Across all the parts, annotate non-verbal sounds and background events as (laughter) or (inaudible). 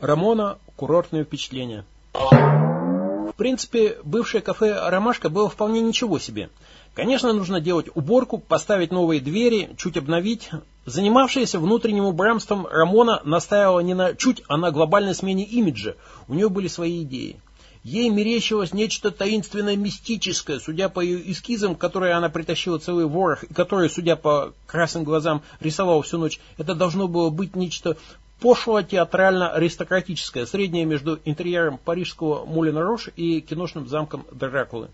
Рамона курортные впечатления. В принципе, бывшее кафе «Ромашка» было вполне ничего себе. Конечно, нужно делать уборку, поставить новые двери, чуть обновить. Занимавшаяся внутренним убранством Рамона настаивала не на чуть, а на глобальной смене имиджа. У нее были свои идеи. Ей мерещилось нечто таинственное мистическое, судя по ее эскизам, которые она притащила целый ворох, и которые, судя по красным глазам, рисовала всю ночь, это должно было быть нечто пошло театрально-аристократическое, среднее между интерьером парижского Мулина Рош и киношным замком Дракулы.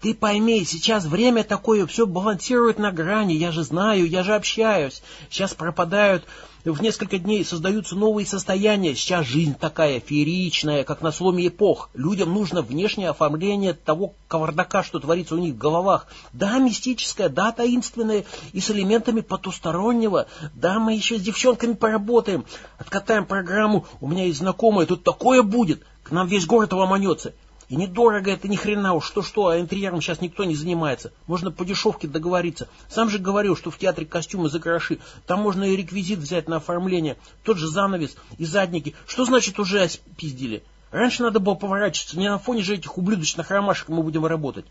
Ты пойми, сейчас время такое, все балансирует на грани, я же знаю, я же общаюсь. Сейчас пропадают, в несколько дней создаются новые состояния. Сейчас жизнь такая фееричная, как на сломе эпох. Людям нужно внешнее оформление того кавардака, что творится у них в головах. Да, мистическое, да, таинственное, и с элементами потустороннего. Да, мы еще с девчонками поработаем, откатаем программу. У меня есть знакомые, тут такое будет. К нам весь город ломанется. И недорого это ни хрена уж, что-что, а интерьером сейчас никто не занимается. Можно по дешевке договориться. Сам же говорил, что в театре костюмы за гроши. Там можно и реквизит взять на оформление. Тот же занавес и задники. Что значит уже пиздили? Раньше надо было поворачиваться. Не на фоне же этих ублюдочных ромашек мы будем работать.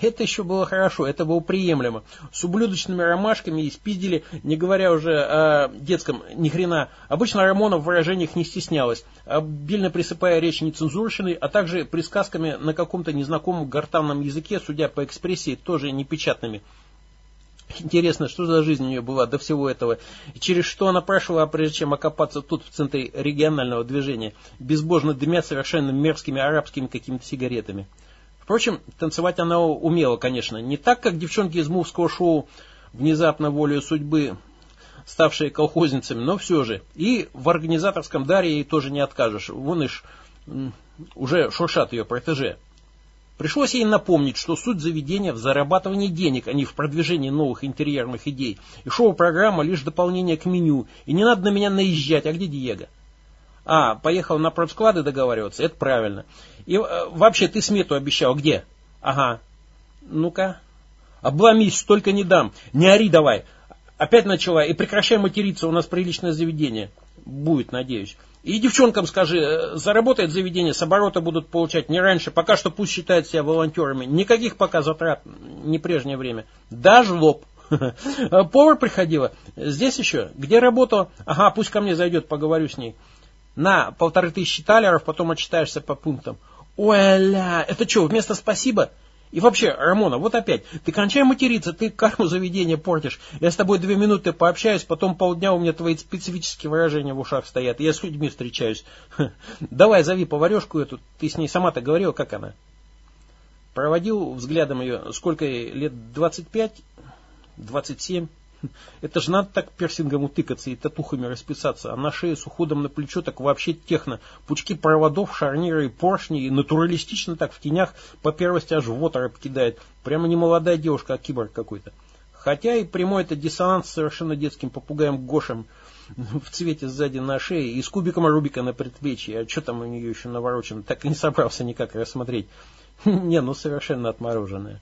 Это еще было хорошо, это было приемлемо. С ублюдочными ромашками и спиздили, не говоря уже о детском ни хрена. Обычно Рамона в выражениях не стеснялась, обильно присыпая речь нецензурщиной, а также присказками на каком-то незнакомом гортанном языке, судя по экспрессии, тоже непечатными. Интересно, что за жизнь у нее была до всего этого, и через что она прошла, прежде чем окопаться тут, в центре регионального движения, безбожно дымя совершенно мерзкими арабскими какими-то сигаретами. Впрочем, танцевать она умела, конечно, не так, как девчонки из мувского шоу, внезапно волею судьбы, ставшие колхозницами, но все же. И в организаторском даре ей тоже не откажешь. Вон ишь, уже шуршат ее протеже. Пришлось ей напомнить, что суть заведения в зарабатывании денег, а не в продвижении новых интерьерных идей. И шоу-программа лишь дополнение к меню. И не надо на меня наезжать, а где Диего? А, поехал на продсклады договариваться, это правильно. И э, вообще ты смету обещал, где? Ага. Ну-ка. Обломись, столько не дам. Не ори давай. Опять начала. И прекращай материться, у нас приличное заведение. Будет, надеюсь. И девчонкам скажи, э, заработает заведение, с оборота будут получать не раньше, пока что пусть считают себя волонтерами. Никаких пока затрат, не прежнее время. Даже лоб. (laughs) Повар приходила. Здесь еще? Где работа? Ага, пусть ко мне зайдет, поговорю с ней на полторы тысячи талеров, потом отчитаешься по пунктам. Ой-ля, это что, вместо спасибо? И вообще, Рамона, вот опять, ты кончай материться, ты карму заведения портишь. Я с тобой две минуты пообщаюсь, потом полдня у меня твои специфические выражения в ушах стоят, я с людьми встречаюсь. Давай, зови поварешку эту, ты с ней сама-то говорила, как она? Проводил взглядом ее, сколько ей, лет 25, 27? (laughs) Это же надо так персингом утыкаться и татухами расписаться, а на шее с уходом на плечо так вообще техно. Пучки проводов, шарниры и поршни, и натуралистично так в тенях по первости аж в оторопь кидает. Прямо не молодая девушка, а киборг какой-то. Хотя и прямой это диссонанс с совершенно детским попугаем Гошем (laughs) в цвете сзади на шее и с кубиком Рубика на предплечье. А что там у нее еще наворочено? Так и не собрался никак рассмотреть. (laughs) Не, ну совершенно отмороженная.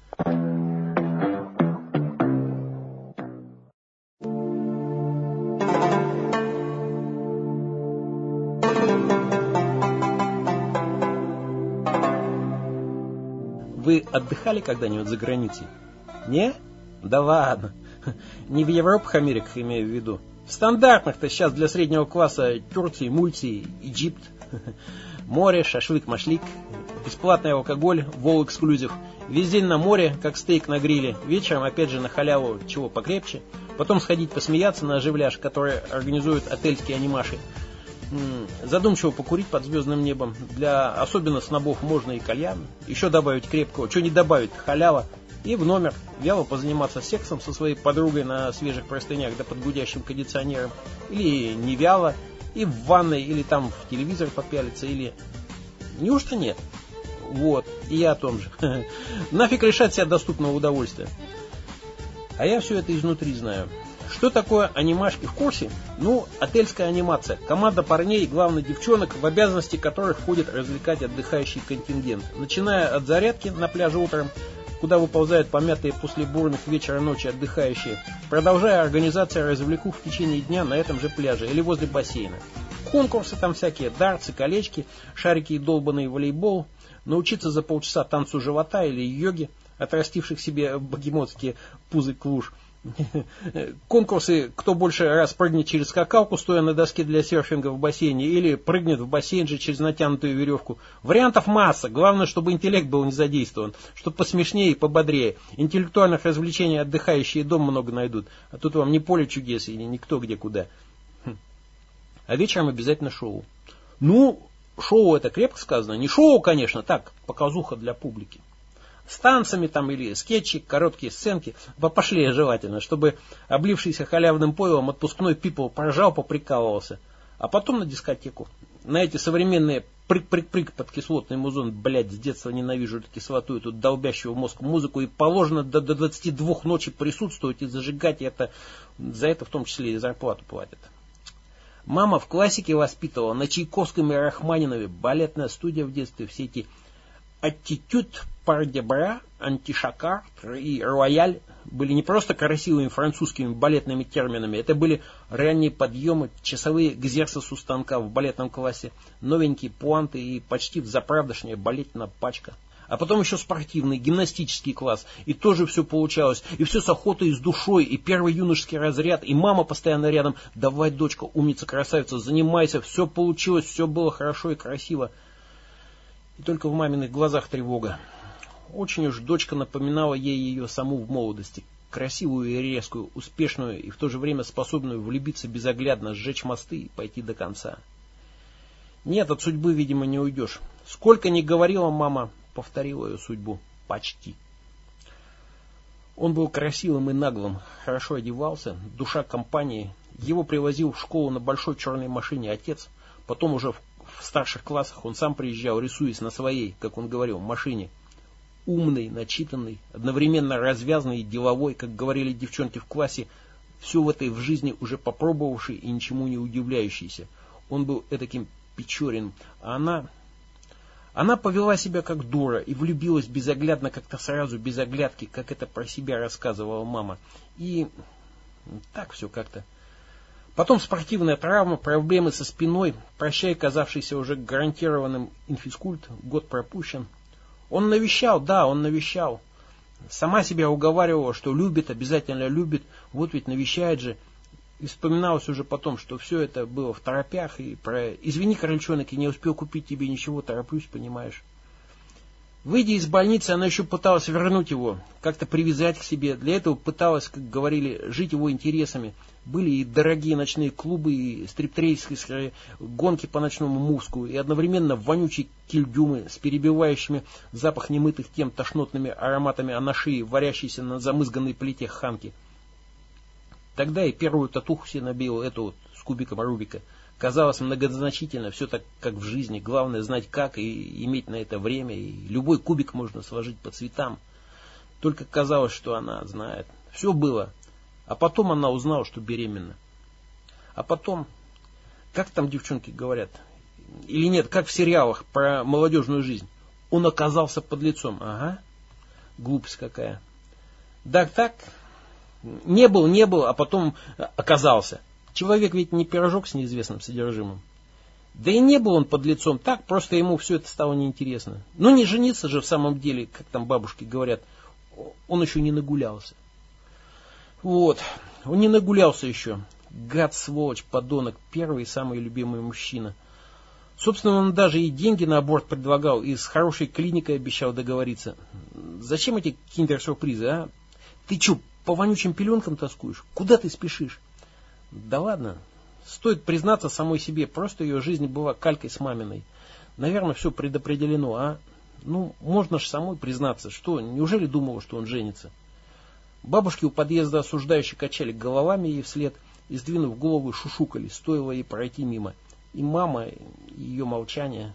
Отдыхали когда-нибудь за границей? Не? Да ладно. Не в Европах, Америках имею в виду. В стандартных-то сейчас для среднего класса Турции, Мульции, Египт. Море, шашлык, машлик, бесплатный алкоголь, вол эксклюзив. Весь день на море, как стейк на гриле. Вечером, опять же, на халяву, чего покрепче. Потом сходить посмеяться на оживляж, который организуют отельские анимаши задумчиво покурить под звездным небом. Для особенно снобов можно и кальян. Еще добавить крепкого. Что не добавить? Халява. И в номер вяло позаниматься сексом со своей подругой на свежих простынях да под гудящим кондиционером. Или не вяло. И в ванной, или там в телевизор попялиться, или... Неужто нет? Вот, и я о том же. (laughs) Нафиг решать себя доступного удовольствия. А я все это изнутри знаю. Что такое анимашки в курсе? Ну, отельская анимация. Команда парней и главных девчонок, в обязанности которых входит развлекать отдыхающий контингент. Начиная от зарядки на пляже утром, куда выползают помятые после бурных вечера ночи отдыхающие, продолжая организация развлеку в течение дня на этом же пляже или возле бассейна. Конкурсы там всякие, дартсы, колечки, шарики и долбанный волейбол, научиться за полчаса танцу живота или йоги, отрастивших себе богемотские пузы клуж – (laughs) конкурсы, кто больше раз прыгнет через скакалку, стоя на доске для серфинга в бассейне, или прыгнет в бассейн же через натянутую веревку. Вариантов масса. Главное, чтобы интеллект был не задействован, чтобы посмешнее и пободрее. Интеллектуальных развлечений отдыхающие дома много найдут. А тут вам не поле чудес и никто где куда. Хм. А вечером обязательно шоу. Ну, шоу это крепко сказано. Не шоу, конечно, так, показуха для публики с танцами там или скетчи, короткие сценки, пошли желательно, чтобы облившийся халявным пойлом отпускной пипл прожал, поприкалывался. А потом на дискотеку. На эти современные прыг-прыг-прыг под кислотный музон, блядь, с детства ненавижу эту кислоту, эту долбящую мозг музыку, и положено до, до 22 ночи присутствовать и зажигать, и это, за это в том числе и зарплату платят. Мама в классике воспитывала, на Чайковском и Рахманинове, балетная студия в детстве, все эти аттитюд Пардебра, антишакар и рояль были не просто красивыми французскими балетными терминами, это были ранние подъемы, часовые гзерсос станка в балетном классе, новенькие пуанты и почти заправдошняя балетная пачка. А потом еще спортивный, гимнастический класс. И тоже все получалось. И все с охотой с душой. И первый юношеский разряд. И мама постоянно рядом. Давай, дочка, умница, красавица, занимайся. Все получилось, все было хорошо и красиво. И только в маминых глазах тревога. Очень уж дочка напоминала ей ее саму в молодости. Красивую и резкую, успешную и в то же время способную влюбиться безоглядно, сжечь мосты и пойти до конца. Нет, от судьбы, видимо, не уйдешь. Сколько ни говорила мама, повторила ее судьбу. Почти. Он был красивым и наглым, хорошо одевался, душа компании. Его привозил в школу на большой черной машине отец. Потом уже в в старших классах он сам приезжал, рисуясь на своей, как он говорил, машине. Умный, начитанный, одновременно развязанный и деловой, как говорили девчонки в классе, все в этой в жизни уже попробовавший и ничему не удивляющийся. Он был таким Печорин, а она... Она повела себя как дура и влюбилась безоглядно, как-то сразу, без оглядки, как это про себя рассказывала мама. И так все как-то. Потом спортивная травма, проблемы со спиной, прощай, казавшийся уже гарантированным инфискульт, год пропущен. Он навещал, да, он навещал. Сама себя уговаривала, что любит, обязательно любит, вот ведь навещает же. И вспоминалось уже потом, что все это было в торопях, и про «извини, крольчонок, я не успел купить тебе ничего, тороплюсь, понимаешь». Выйдя из больницы, она еще пыталась вернуть его, как-то привязать к себе. Для этого пыталась, как говорили, жить его интересами. Были и дорогие ночные клубы, и стриптейские гонки по ночному муску, и одновременно вонючие кильдюмы с перебивающими запах немытых тем тошнотными ароматами анаши, варящейся на замызганной плите ханки. Тогда и первую татуху себе набил, эту вот с кубиком Рубика – Казалось многозначительно, все так, как в жизни. Главное знать как и иметь на это время. И любой кубик можно сложить по цветам. Только казалось, что она знает. Все было. А потом она узнала, что беременна. А потом, как там девчонки говорят, или нет, как в сериалах про молодежную жизнь, он оказался под лицом. Ага, глупость какая. Так, так, не был, не был, а потом оказался. Человек ведь не пирожок с неизвестным содержимым. Да и не был он под лицом так, просто ему все это стало неинтересно. Ну не жениться же в самом деле, как там бабушки говорят, он еще не нагулялся. Вот, он не нагулялся еще. Гад, сволочь, подонок, первый и самый любимый мужчина. Собственно, он даже и деньги на аборт предлагал, и с хорошей клиникой обещал договориться. Зачем эти киндер-сюрпризы, а? Ты что, по вонючим пеленкам тоскуешь? Куда ты спешишь? Да ладно. Стоит признаться самой себе, просто ее жизнь была калькой с маминой. Наверное, все предопределено, а? Ну, можно же самой признаться, что, неужели думала, что он женится? Бабушки у подъезда осуждающие качали головами ей вслед и, сдвинув головы, шушукали, стоило ей пройти мимо. И мама, и ее молчание.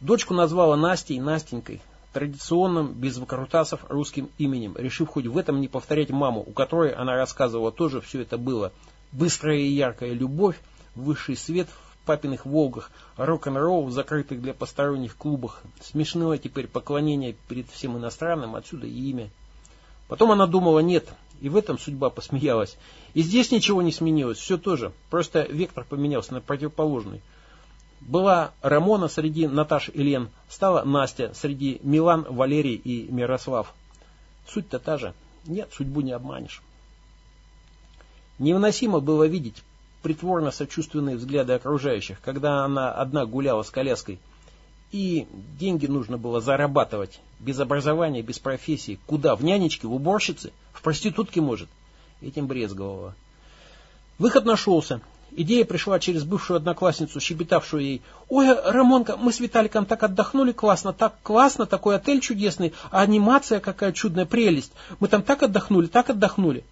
Дочку назвала Настей, Настенькой, традиционным, без выкрутасов, русским именем, решив хоть в этом не повторять маму, у которой, она рассказывала, тоже все это было – Быстрая и яркая любовь, высший свет в папиных «Волгах», рок-н-ролл в закрытых для посторонних клубах, смешное теперь поклонение перед всем иностранным, отсюда и имя. Потом она думала, нет, И в этом судьба посмеялась. И здесь ничего не сменилось, все то же. Просто вектор поменялся на противоположный. Была Рамона среди Наташ и Лен, стала Настя среди Милан, Валерий и Мирослав. Суть-то та же. Нет, судьбу не обманешь. Невыносимо было видеть притворно-сочувственные взгляды окружающих, когда она одна гуляла с коляской. И деньги нужно было зарабатывать. Без образования, без профессии. Куда? В нянечке, в уборщице? В проститутке, может? Этим брезговала. Выход нашелся. Идея пришла через бывшую одноклассницу, щебетавшую ей. «Ой, Рамонка, мы с Виталиком так отдохнули классно, так классно, такой отель чудесный, а анимация какая чудная прелесть. Мы там так отдохнули, так отдохнули».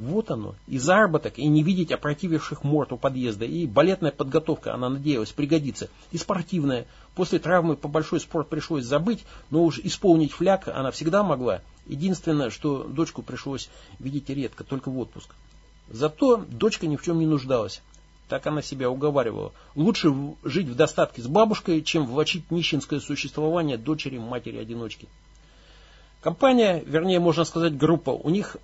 Вот оно, и заработок, и не видеть опротививших морд у подъезда, и балетная подготовка, она надеялась, пригодится, и спортивная. После травмы по большой спорт пришлось забыть, но уж исполнить фляг она всегда могла. Единственное, что дочку пришлось видеть редко, только в отпуск. Зато дочка ни в чем не нуждалась. Так она себя уговаривала. Лучше жить в достатке с бабушкой, чем влачить нищенское существование дочери матери-одиночки. Компания, вернее, можно сказать, группа, у них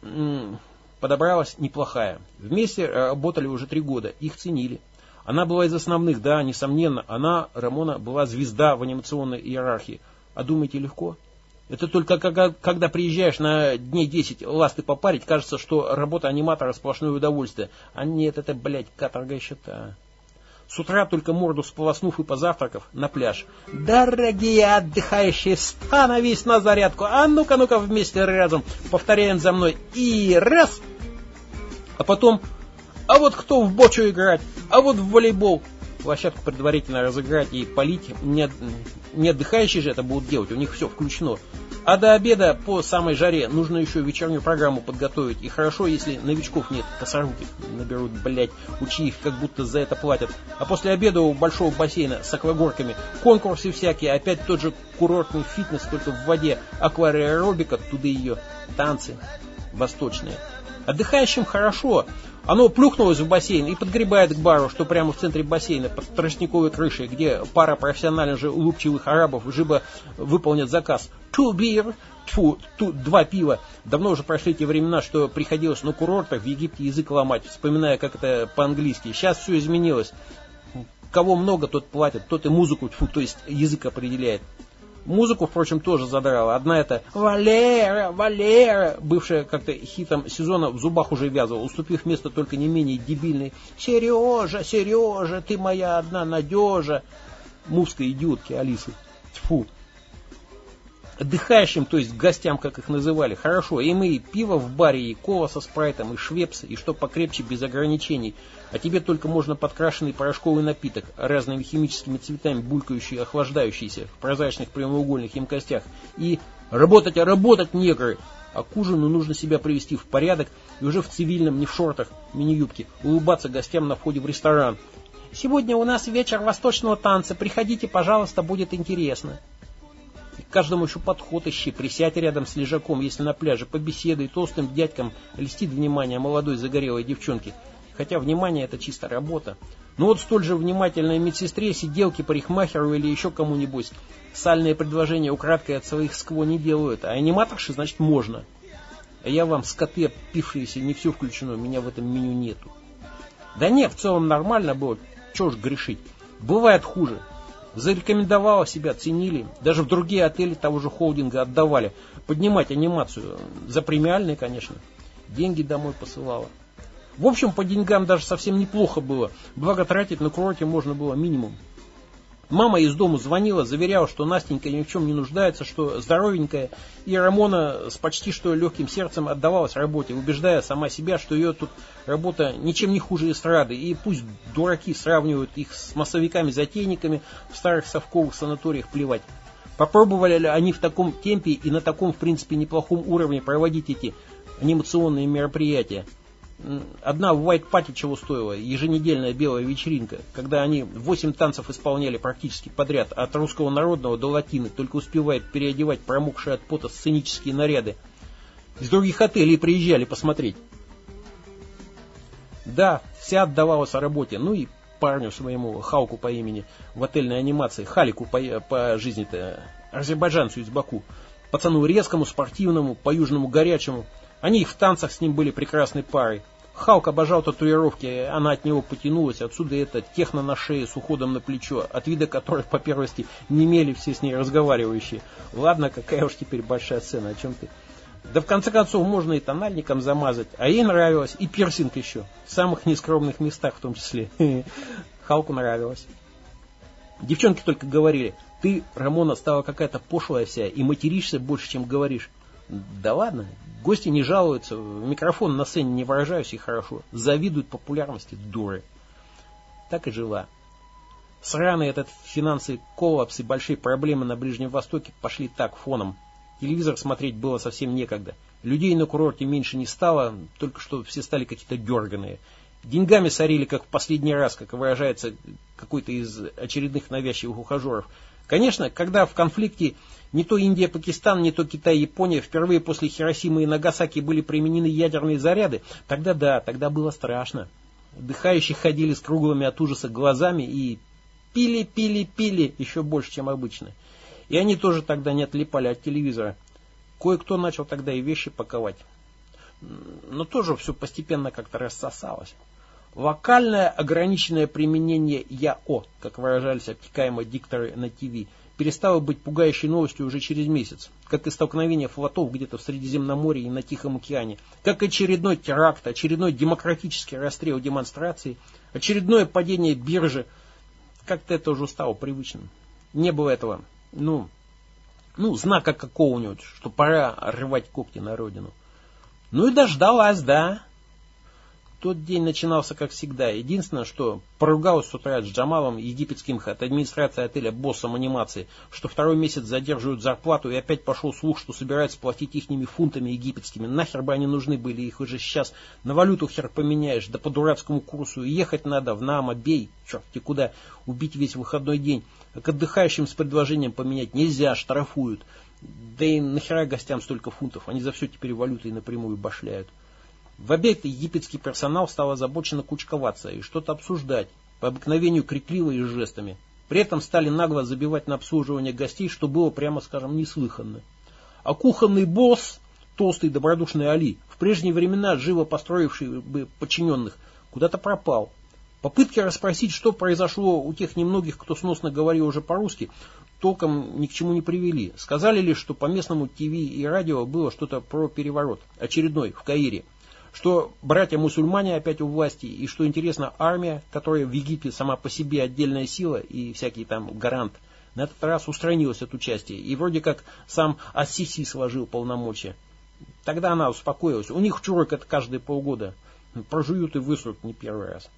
подобралась неплохая. Вместе работали уже три года, их ценили. Она была из основных, да, несомненно, она, Рамона, была звезда в анимационной иерархии. А думаете, легко? Это только когда, приезжаешь на дней 10 ласты попарить, кажется, что работа аниматора сплошное удовольствие. А нет, это, блядь, каторга еще та. С утра только морду сполоснув и позавтракав на пляж. Дорогие отдыхающие, становись на зарядку. А ну-ка, ну-ка вместе разом. Повторяем за мной. И раз. А потом, а вот кто в бочу играть, а вот в волейбол. Площадку предварительно разыграть и полить. Не, не отдыхающие же это будут делать, у них все включено. А до обеда по самой жаре нужно еще вечернюю программу подготовить. И хорошо, если новичков нет, косоруких наберут, блять, учи их, как будто за это платят. А после обеда у большого бассейна с аквагорками конкурсы всякие, опять тот же курортный фитнес, только в воде, аквариоробика, туда ее, танцы восточные. Отдыхающим хорошо. Оно плюхнулось в бассейн и подгребает к бару, что прямо в центре бассейна, под тростниковой крышей, где пара профессионально же улыбчивых арабов живо выполнит заказ. Two beer, тьфу, ту, два пива. Давно уже прошли те времена, что приходилось на курортах в Египте язык ломать, вспоминая, как это по-английски. Сейчас все изменилось. Кого много, тот платит, тот и музыку, тьфу, то есть язык определяет. Музыку, впрочем, тоже задрала. Одна это «Валера, Валера», бывшая как-то хитом сезона в зубах уже вязывала, уступив место только не менее дебильной «Сережа, Сережа, ты моя одна надежа» мувской идиотки Алисы. Тьфу отдыхающим, то есть гостям, как их называли, хорошо. И мы и пиво в баре, и кола со спрайтом, и швепс, и что покрепче, без ограничений. А тебе только можно подкрашенный порошковый напиток, разными химическими цветами булькающий, охлаждающийся в прозрачных прямоугольных емкостях. И работать, а работать, негры! А к ужину нужно себя привести в порядок и уже в цивильном, не в шортах, мини-юбке, улыбаться гостям на входе в ресторан. «Сегодня у нас вечер восточного танца, приходите, пожалуйста, будет интересно». К каждому еще подход ищи, присядь рядом с лежаком, если на пляже, побеседуй толстым дядькам, льстит внимание молодой загорелой девчонки. Хотя внимание это чисто работа. Но вот столь же внимательной медсестре, сиделке, парикмахеру или еще кому-нибудь сальные предложения украдкой от своих скво не делают, а аниматорши, значит, можно. А я вам, скоты опившиеся, не все включено, меня в этом меню нету. Да нет, в целом нормально было, чего ж грешить. Бывает хуже. Зарекомендовала себя, ценили. Даже в другие отели того же холдинга отдавали. Поднимать анимацию. За премиальные, конечно. Деньги домой посылала. В общем, по деньгам даже совсем неплохо было. Благо тратить на курорте можно было минимум. Мама из дому звонила, заверяла, что Настенька ни в чем не нуждается, что здоровенькая, и Рамона с почти что легким сердцем отдавалась работе, убеждая сама себя, что ее тут работа ничем не хуже эстрады, и пусть дураки сравнивают их с массовиками-затейниками в старых совковых санаториях плевать. Попробовали ли они в таком темпе и на таком, в принципе, неплохом уровне проводить эти анимационные мероприятия? Одна в White Party чего стоила, еженедельная белая вечеринка, когда они восемь танцев исполняли практически подряд, от русского народного до латины, только успевает переодевать промокшие от пота сценические наряды. Из других отелей приезжали посмотреть. Да, вся отдавалась работе, ну и парню своему, Хауку по имени, в отельной анимации, Халику по, по жизни-то, азербайджанцу из Баку, пацану резкому, спортивному, по-южному горячему, Они и в танцах с ним были прекрасной парой. Халк обожал татуировки, она от него потянулась, отсюда это техно на шее с уходом на плечо, от вида которых, по первости, не имели все с ней разговаривающие. Ладно, какая уж теперь большая сцена, о чем ты? Да в конце концов можно и тональником замазать, а ей нравилось, и пирсинг еще, в самых нескромных местах в том числе. (laughs) Халку нравилось. Девчонки только говорили, ты, Рамона, стала какая-то пошлая вся и материшься больше, чем говоришь. Да ладно, гости не жалуются, в микрофон на сцене не выражаюсь и хорошо. Завидуют популярности дуры. Так и жила. Сраный этот финансовый коллапс и большие проблемы на Ближнем Востоке пошли так фоном. Телевизор смотреть было совсем некогда. Людей на курорте меньше не стало, только что все стали какие-то дерганые. Деньгами сорили, как в последний раз, как выражается какой-то из очередных навязчивых ухажеров. Конечно, когда в конфликте не то Индия, Пакистан, не то Китай, Япония впервые после Хиросимы и Нагасаки были применены ядерные заряды, тогда да, тогда было страшно. Дыхающие ходили с круглыми от ужаса глазами и пили, пили, пили еще больше, чем обычно. И они тоже тогда не отлипали от телевизора. Кое-кто начал тогда и вещи паковать. Но тоже все постепенно как-то рассосалось. Локальное ограниченное применение ЯО, как выражались обтекаемо дикторы на ТВ, перестало быть пугающей новостью уже через месяц, как и столкновение флотов где-то в Средиземноморье и на Тихом океане, как очередной теракт, очередной демократический расстрел демонстраций, очередное падение биржи. Как-то это уже стало привычным. Не было этого, ну, ну, знака какого-нибудь, что пора рвать когти на родину. Ну и дождалась, да. Тот день начинался как всегда. Единственное, что поругалась с утра с Джамалом, египетским от администрации отеля боссом анимации, что второй месяц задерживают зарплату, и опять пошел слух, что собираются платить ихними фунтами египетскими. Нахер бы они нужны были, их уже сейчас на валюту хер поменяешь, да по дурацкому курсу. И ехать надо в Наама, бей, черт ты куда, убить весь выходной день. А к отдыхающим с предложением поменять нельзя, штрафуют. Да и нахера гостям столько фунтов, они за все теперь валютой напрямую башляют. В обед египетский персонал стал озабоченно кучковаться и что-то обсуждать, по обыкновению крикливо и жестами. При этом стали нагло забивать на обслуживание гостей, что было, прямо скажем, неслыханно. А кухонный босс, толстый добродушный Али, в прежние времена живо построивший бы подчиненных, куда-то пропал. Попытки расспросить, что произошло у тех немногих, кто сносно говорил уже по-русски, толком ни к чему не привели. Сказали лишь, что по местному ТВ и радио было что-то про переворот, очередной, в Каире – что братья-мусульмане опять у власти, и что интересно, армия, которая в Египте сама по себе отдельная сила и всякий там гарант, на этот раз устранилась от участия, и вроде как сам Ассиси сложил полномочия. Тогда она успокоилась. У них чурок это каждые полгода. Прожуют и высрут не первый раз.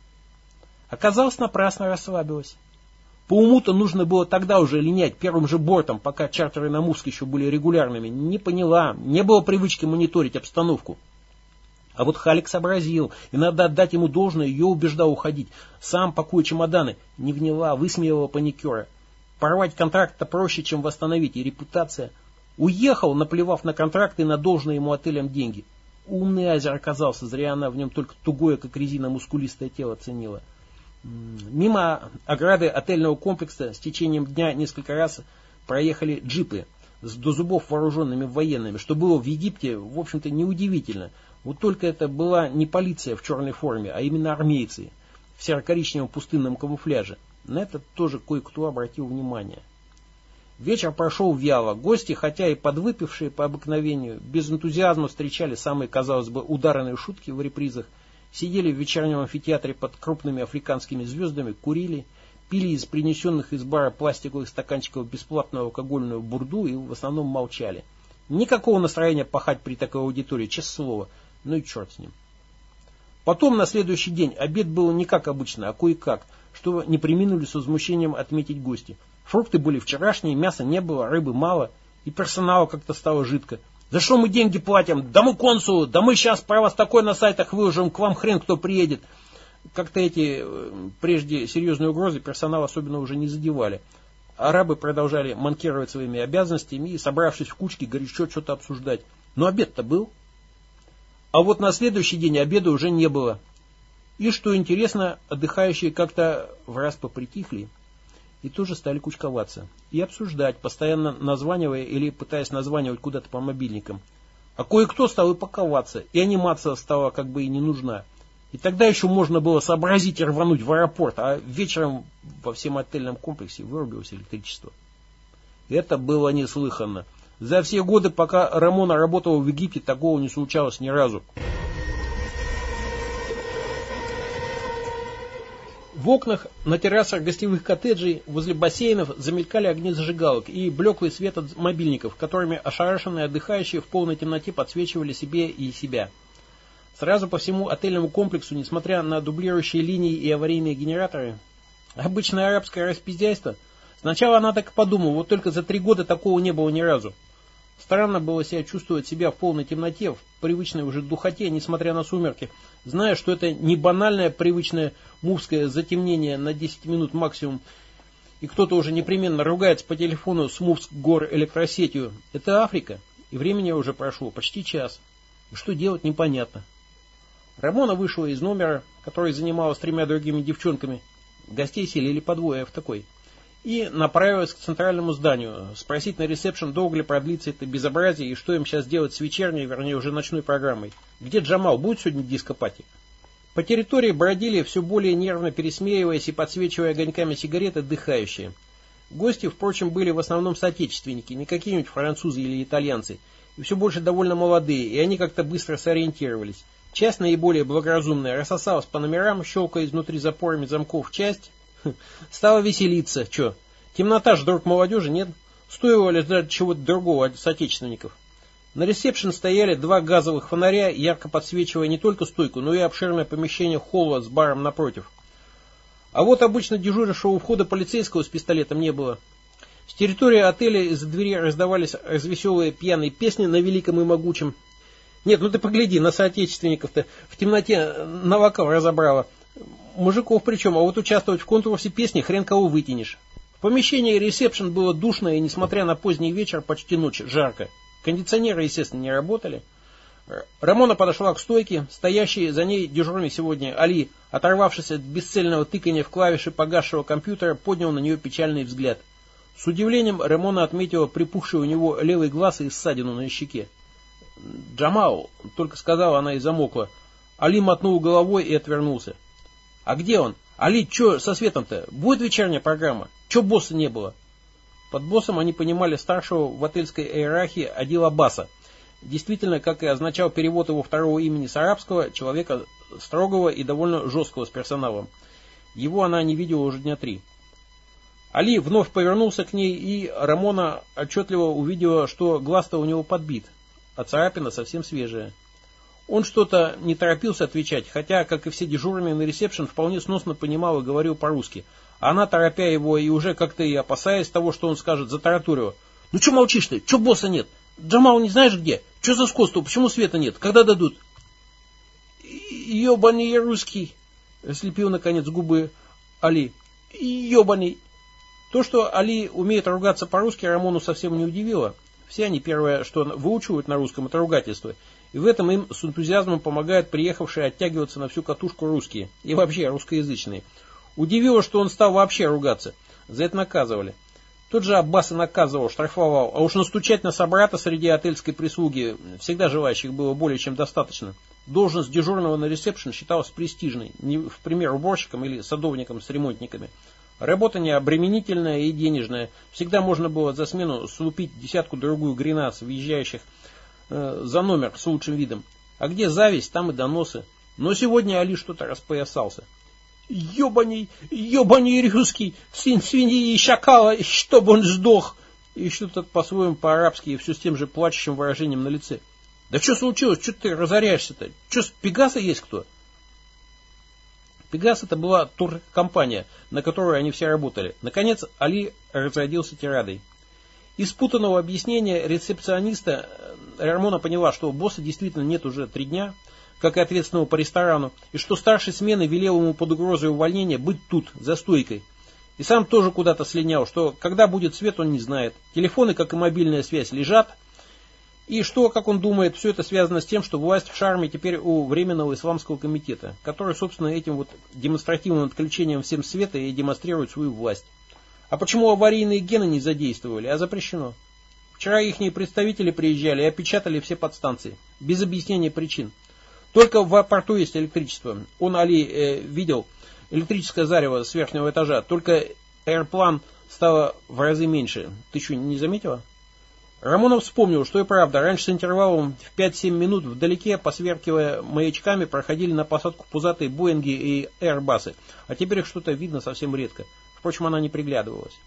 Оказалось, напрасно расслабилась. По уму-то нужно было тогда уже линять первым же бортом, пока чартеры на Муск еще были регулярными. Не поняла, не было привычки мониторить обстановку. А вот Халик сообразил, и надо отдать ему должное, ее убеждал уходить. Сам, пакуя чемоданы, не вняла, высмеяла паникера. Порвать контракт-то проще, чем восстановить, и репутация. Уехал, наплевав на контракты и на должные ему отелям деньги. Умный Азер оказался, зря она в нем только тугое, как резина, мускулистое тело ценила. Мимо ограды отельного комплекса с течением дня несколько раз проехали джипы с до зубов вооруженными военными, что было в Египте, в общем-то, неудивительно – вот только это была не полиция в черной форме, а именно армейцы в серо-коричневом пустынном камуфляже. На это тоже кое-кто обратил внимание. Вечер прошел вяло. Гости, хотя и подвыпившие по обыкновению, без энтузиазма встречали самые, казалось бы, ударные шутки в репризах, сидели в вечернем амфитеатре под крупными африканскими звездами, курили, пили из принесенных из бара пластиковых стаканчиков бесплатную алкогольную бурду и в основном молчали. Никакого настроения пахать при такой аудитории, честное слово. Ну и черт с ним. Потом на следующий день обед был не как обычно, а кое-как, что не приминули с возмущением отметить гости. Фрукты были вчерашние, мяса не было, рыбы мало, и персонала как-то стало жидко. За что мы деньги платим? Да мы консулы, да мы сейчас про вас такой на сайтах выложим, к вам хрен кто приедет. Как-то эти э, прежде серьезные угрозы персонал особенно уже не задевали. Арабы продолжали манкировать своими обязанностями и, собравшись в кучки, горячо что-то обсуждать. Но обед-то был. А вот на следующий день обеда уже не было. И, что интересно, отдыхающие как-то в раз попритихли и тоже стали кучковаться. И обсуждать, постоянно названивая или пытаясь названивать куда-то по мобильникам. А кое-кто стал и паковаться, и анимация стала как бы и не нужна. И тогда еще можно было сообразить и рвануть в аэропорт, а вечером во всем отельном комплексе вырубилось электричество. Это было неслыханно. За все годы, пока Рамона работал в Египте, такого не случалось ни разу. В окнах на террасах гостевых коттеджей возле бассейнов замелькали огни зажигалок и блеклый свет от мобильников, которыми ошарашенные отдыхающие в полной темноте подсвечивали себе и себя. Сразу по всему отельному комплексу, несмотря на дублирующие линии и аварийные генераторы, обычное арабское распиздяйство, сначала она так и подумала, вот только за три года такого не было ни разу. Странно было себя чувствовать себя в полной темноте, в привычной уже духоте, несмотря на сумерки, зная, что это не банальное привычное мувское затемнение на 10 минут максимум, и кто-то уже непременно ругается по телефону с Мувск гор электросетью. Это Африка, и времени уже прошло почти час. И что делать непонятно. Рамона вышла из номера, который занимала с тремя другими девчонками. Гостей селили по двое в такой и направилась к центральному зданию, спросить на ресепшн, долго ли продлится это безобразие и что им сейчас делать с вечерней, вернее уже ночной программой. Где Джамал? Будет сегодня дископати? По территории бродили, все более нервно пересмеиваясь и подсвечивая огоньками сигареты, отдыхающие. Гости, впрочем, были в основном соотечественники, не какие-нибудь французы или итальянцы, и все больше довольно молодые, и они как-то быстро сориентировались. Часть наиболее благоразумная рассосалась по номерам, щелкая изнутри запорами замков часть, (laughs) Стала веселиться. Че, темнота ж друг молодежи, нет? Стоило ли ждать чего-то другого от соотечественников? На ресепшн стояли два газовых фонаря, ярко подсвечивая не только стойку, но и обширное помещение холла с баром напротив. А вот обычно дежурившего у входа полицейского с пистолетом не было. С территории отеля из-за двери раздавались развеселые пьяные песни на великом и могучем. Нет, ну ты погляди, на соотечественников-то в темноте на вокал разобрала мужиков причем, а вот участвовать в конкурсе песни хрен кого вытянешь. В помещении ресепшн было душно и, несмотря на поздний вечер, почти ночь, жарко. Кондиционеры, естественно, не работали. Рамона подошла к стойке, стоящий за ней дежурный сегодня Али, оторвавшись от бесцельного тыкания в клавиши погасшего компьютера, поднял на нее печальный взгляд. С удивлением Рамона отметила припухший у него левый глаз и ссадину на щеке. «Джамал», — только сказала она и замокла. Али мотнул головой и отвернулся. А где он? Али, что со светом-то? Будет вечерняя программа? Че босса не было? Под боссом они понимали старшего в отельской иерархии Адила Баса. Действительно, как и означал перевод его второго имени с арабского, человека строгого и довольно жесткого с персоналом. Его она не видела уже дня три. Али вновь повернулся к ней, и Рамона отчетливо увидела, что глаз-то у него подбит, а царапина совсем свежая. Он что-то не торопился отвечать, хотя, как и все дежурные на ресепшн, вполне сносно понимал и говорил по-русски. Она, торопя его и уже как-то и опасаясь того, что он скажет, затараторила. «Ну что молчишь ты? Че босса нет? Джамал не знаешь где? Че за скотство? Почему света нет? Когда дадут?» «Ебаный русский!» — слепил, наконец, губы Али. «Ебаный!» То, что Али умеет ругаться по-русски, Рамону совсем не удивило. Все они, первое, что выучивают на русском, это ругательство. И в этом им с энтузиазмом помогают приехавшие оттягиваться на всю катушку русские. И вообще русскоязычные. Удивило, что он стал вообще ругаться. За это наказывали. Тот же Аббас и наказывал, штрафовал. А уж настучать на собрата среди отельской прислуги, всегда желающих было более чем достаточно. Должность дежурного на ресепшн считалась престижной, не в пример уборщиком или садовником с ремонтниками. Работа не обременительная и денежная. Всегда можно было за смену слупить десятку-другую гренас, въезжающих э, за номер с лучшим видом. А где зависть, там и доносы. Но сегодня Али что-то распоясался. «Ебаный, ебаный русский, сын свиньи и шакала, чтобы он сдох!» И что-то по-своему по-арабски, и все с тем же плачущим выражением на лице. «Да что случилось? Что ты разоряешься-то? Что, с Пегаса есть кто?» Пегас это была туркомпания, на которой они все работали. Наконец, Али разродился тирадой. Из путанного объяснения рецепциониста Рамона поняла, что босса действительно нет уже три дня, как и ответственного по ресторану, и что старший смены велел ему под угрозой увольнения быть тут, за стойкой. И сам тоже куда-то слинял, что когда будет свет, он не знает. Телефоны, как и мобильная связь, лежат. И что, как он думает, все это связано с тем, что власть в Шарме теперь у Временного Исламского комитета, который, собственно, этим вот демонстративным отключением всем света и демонстрирует свою власть. А почему аварийные гены не задействовали, а запрещено? Вчера ихние представители приезжали и опечатали все подстанции. Без объяснения причин. Только в аэропорту есть электричество. Он, Али, э, видел электрическое зарево с верхнего этажа. Только аэроплан стало в разы меньше. Ты что, не заметила? Рамонов вспомнил, что и правда, раньше с интервалом в 5-7 минут вдалеке, посверкивая маячками, проходили на посадку пузатые Боинги и Airbus'ы, а теперь их что-то видно совсем редко. Впрочем, она не приглядывалась.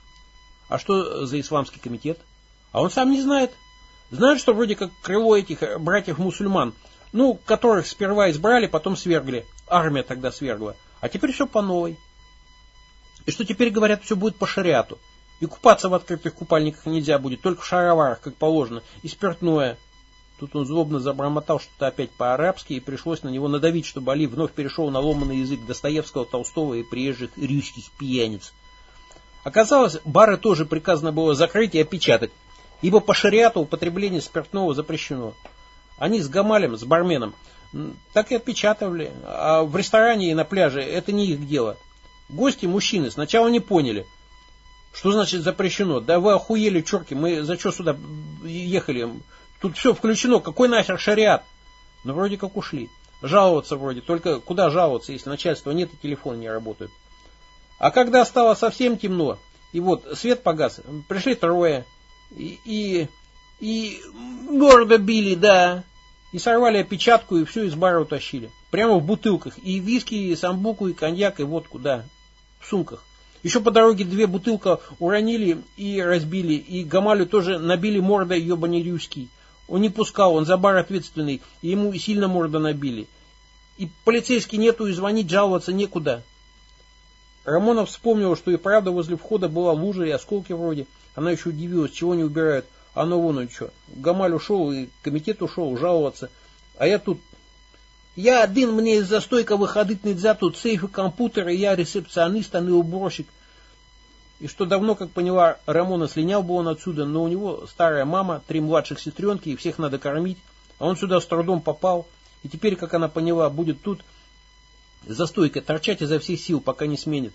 А что за исламский комитет? А он сам не знает. Знает, что вроде как крыло этих братьев-мусульман, ну, которых сперва избрали, потом свергли. Армия тогда свергла. А теперь все по новой. И что теперь, говорят, все будет по шариату. И купаться в открытых купальниках нельзя будет, только в шароварах, как положено, и спиртное. Тут он злобно забормотал что-то опять по-арабски, и пришлось на него надавить, чтобы Али вновь перешел на ломанный язык Достоевского, Толстого и приезжих рижских пьяниц. Оказалось, бары тоже приказано было закрыть и опечатать, ибо по шариату употребление спиртного запрещено. Они с Гамалем, с барменом, так и отпечатывали, а в ресторане и на пляже это не их дело. Гости, мужчины, сначала не поняли – что значит запрещено? Да вы охуели, черки, мы за что сюда ехали? Тут все включено, какой нахер шариат? Ну, вроде как ушли. Жаловаться вроде, только куда жаловаться, если начальства нет и телефон не работает. А когда стало совсем темно, и вот свет погас, пришли трое, и, и, и гордо били, да, и сорвали опечатку, и все из бара утащили. Прямо в бутылках, и виски, и самбуку, и коньяк, и водку, да, в сумках. Еще по дороге две бутылка уронили и разбили, и Гамалю тоже набили морда ебаный рюский. Он не пускал, он за бар ответственный, и ему сильно морда набили. И полицейский нету, и звонить, жаловаться некуда. Рамонов вспомнил, что и правда возле входа была лужа и осколки вроде. Она еще удивилась, чего не убирают. А ну вон он что. Гамаль ушел, и комитет ушел жаловаться. А я тут я один, мне из-за стойка выходить нельзя, тут сейф и компьютер, и я ресепционист, а не уборщик. И что давно, как поняла, Рамона слинял бы он отсюда, но у него старая мама, три младших сестренки, и всех надо кормить. А он сюда с трудом попал, и теперь, как она поняла, будет тут за стойкой торчать изо всех сил, пока не сменит.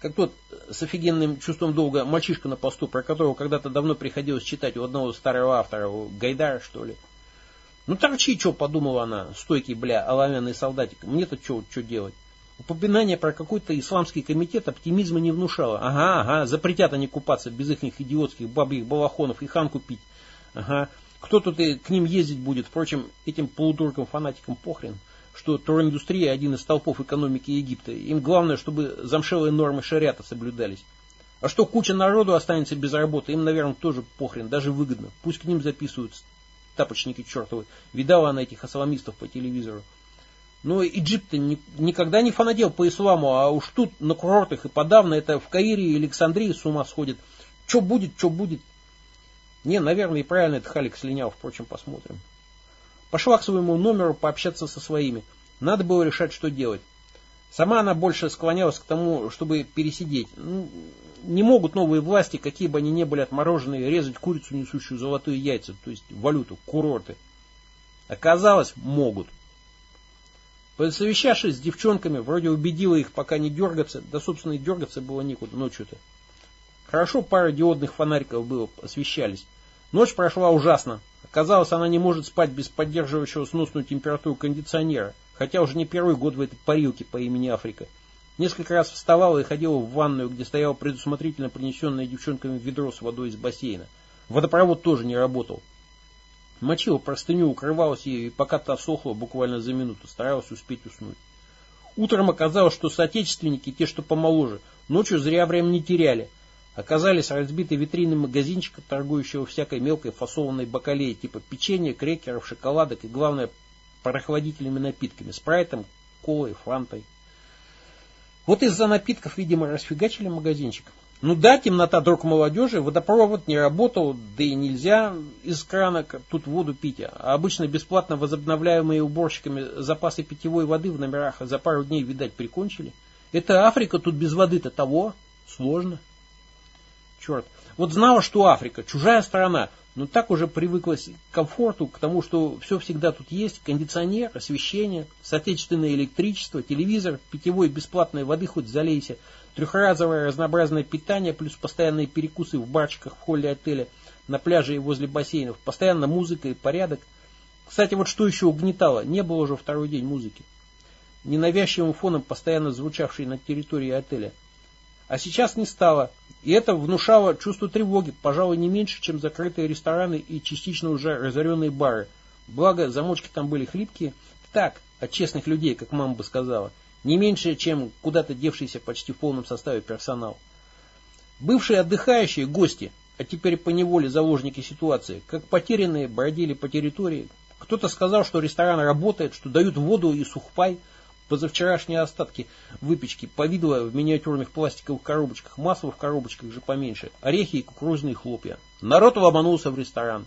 Как тот с офигенным чувством долга мальчишка на посту, про которого когда-то давно приходилось читать у одного старого автора, у Гайдара, что ли. Ну торчи, что, подумала она, стойкий, бля, оловянный солдатик, мне-то что, делать? Упоминание про какой-то исламский комитет оптимизма не внушало. Ага, ага, запретят они купаться без их идиотских бабьих балахонов и ханку пить. Ага, кто тут и к ним ездить будет? Впрочем, этим полудуркам-фанатикам похрен, что туриндустрия один из столпов экономики Египта. Им главное, чтобы замшелые нормы шариата соблюдались. А что куча народу останется без работы, им, наверное, тоже похрен, даже выгодно. Пусть к ним записываются тапочники чертовы. Видала она этих асламистов по телевизору. Но ни, никогда не фанадел по исламу, а уж тут на курортах и подавно это в Каире и Александрии с ума сходит. Что будет, что будет. Не, наверное, и правильно этот Халик слинял, впрочем, посмотрим. Пошла к своему номеру пообщаться со своими. Надо было решать, что делать. Сама она больше склонялась к тому, чтобы пересидеть. Ну, не могут новые власти, какие бы они ни были отмороженные, резать курицу, несущую золотые яйца, то есть валюту, курорты. Оказалось, могут. Посовещавшись с девчонками, вроде убедила их пока не дергаться, да, собственно, и дергаться было некуда ночью-то. Хорошо, пара диодных фонариков было, освещались. Ночь прошла ужасно. Оказалось, она не может спать без поддерживающего сносную температуру кондиционера, хотя уже не первый год в этой парилке по имени Африка. Несколько раз вставала и ходила в ванную, где стояло предусмотрительно принесенное девчонками ведро с водой из бассейна. Водопровод тоже не работал. Мочила простыню, укрывалась ею, и пока та сохла, буквально за минуту, старалась успеть уснуть. Утром оказалось, что соотечественники, те, что помоложе, ночью зря время не теряли. Оказались разбиты витрины магазинчика, торгующего всякой мелкой фасованной бакалеей, типа печенья, крекеров, шоколадок и, главное, прохладительными напитками, спрайтом, колой, фантой. Вот из-за напитков, видимо, расфигачили магазинчик. Ну да, темнота, друг молодежи, водопровод не работал, да и нельзя из крана тут воду пить. А обычно бесплатно возобновляемые уборщиками запасы питьевой воды в номерах за пару дней, видать, прикончили. Это Африка, тут без воды-то того сложно. Черт, вот знала, что Африка, чужая страна, но так уже привыклась к комфорту, к тому, что все всегда тут есть, кондиционер, освещение, соотечественное электричество, телевизор, питьевой бесплатной воды хоть залейся, трехразовое разнообразное питание, плюс постоянные перекусы в барчиках в холле отеля, на пляже и возле бассейнов, постоянно музыка и порядок. Кстати, вот что еще угнетало, не было уже второй день музыки. Ненавязчивым фоном, постоянно звучавшей на территории отеля. А сейчас не стало, и это внушало чувство тревоги, пожалуй, не меньше, чем закрытые рестораны и частично уже разоренные бары. Благо, замочки там были хлипкие. Так, от честных людей, как мама бы сказала. Не меньше, чем куда-то девшийся почти в полном составе персонал. Бывшие отдыхающие, гости, а теперь по неволе заложники ситуации, как потерянные, бродили по территории. Кто-то сказал, что ресторан работает, что дают воду и сухпай, позавчерашние остатки выпечки, повидло в миниатюрных пластиковых коробочках, масло в коробочках же поменьше, орехи и кукурузные хлопья. Народ ломанулся в ресторан.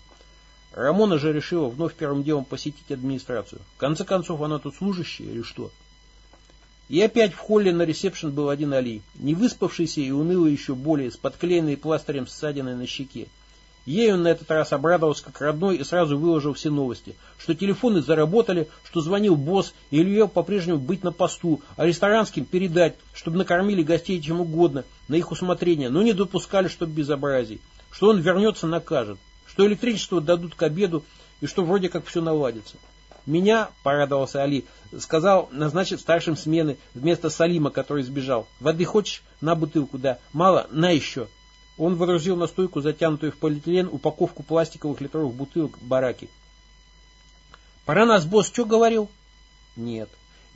Рамона же решила вновь первым делом посетить администрацию. В конце концов, она тут служащая или что? И опять в холле на ресепшн был один Али, не выспавшийся и унылый еще более, с подклеенной пластырем ссадиной на щеке. Ей он на этот раз обрадовался как родной и сразу выложил все новости, что телефоны заработали, что звонил босс и велел по-прежнему быть на посту, а ресторанским передать, чтобы накормили гостей чем угодно, на их усмотрение, но не допускали, чтобы безобразий, что он вернется накажет, что электричество дадут к обеду и что вроде как все наладится. Меня, порадовался Али, сказал, назначит старшим смены вместо Салима, который сбежал. Воды хочешь? На бутылку, да. Мало? На еще. Он водрузил на стойку затянутую в полиэтилен упаковку пластиковых литровых бутылок бараки. Пора нас, босс, что говорил? Нет.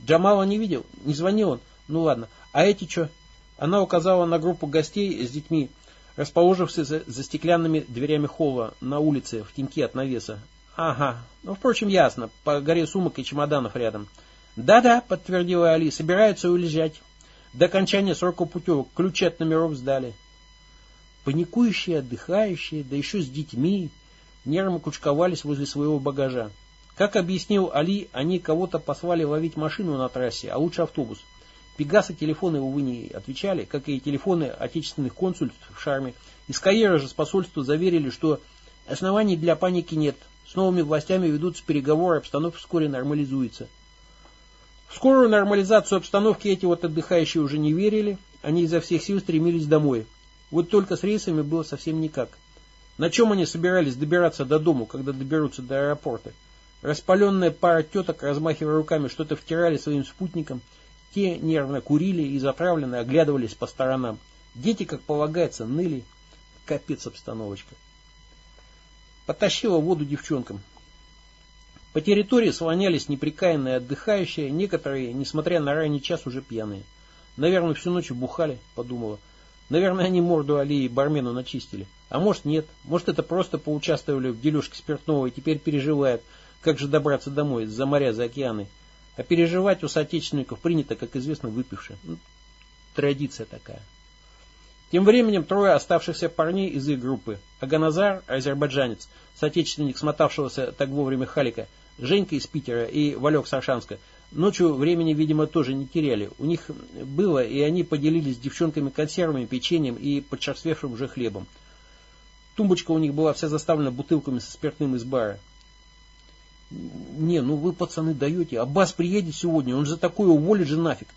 Джамала не видел? Не звонил он? Ну ладно. А эти что? Она указала на группу гостей с детьми, расположившихся за, за стеклянными дверями холла на улице в теньке от навеса. Ага, ну, впрочем, ясно, по горе сумок и чемоданов рядом. Да-да, подтвердила Али, собираются уезжать. До окончания срока путевок ключи от номеров сдали. Паникующие, отдыхающие, да еще с детьми, нервно кучковались возле своего багажа. Как объяснил Али, они кого-то послали ловить машину на трассе, а лучше автобус. Пегасы телефоны, увы, не отвечали, как и телефоны отечественных консульств в Шарме. Из Каира же с посольства заверили, что оснований для паники нет, с новыми властями ведутся переговоры, обстановка вскоре нормализуется. В скорую нормализацию обстановки эти вот отдыхающие уже не верили, они изо всех сил стремились домой. Вот только с рейсами было совсем никак. На чем они собирались добираться до дому, когда доберутся до аэропорта? Распаленная пара теток, размахивая руками, что-то втирали своим спутникам. Те нервно курили и заправленно оглядывались по сторонам. Дети, как полагается, ныли. Капец обстановочка. Потащила воду девчонкам. По территории слонялись неприкаянные отдыхающие, некоторые, несмотря на ранний час, уже пьяные. Наверное, всю ночь бухали, подумала. Наверное, они морду Али и бармену начистили. А может нет, может это просто поучаствовали в дележке спиртного и теперь переживают, как же добраться домой, за моря, за океаны. А переживать у соотечественников принято, как известно, выпивши. Ну, традиция такая. Тем временем трое оставшихся парней из их группы. Аганазар, азербайджанец, соотечественник смотавшегося так вовремя Халика, Женька из Питера и Валек Саршанска, ночью времени, видимо, тоже не теряли. У них было, и они поделились с девчонками консервами, печеньем и подчерствевшим уже хлебом. Тумбочка у них была вся заставлена бутылками со спиртным из бара. «Не, ну вы, пацаны, даете. Аббас приедет сегодня, он за такое уволит же нафиг».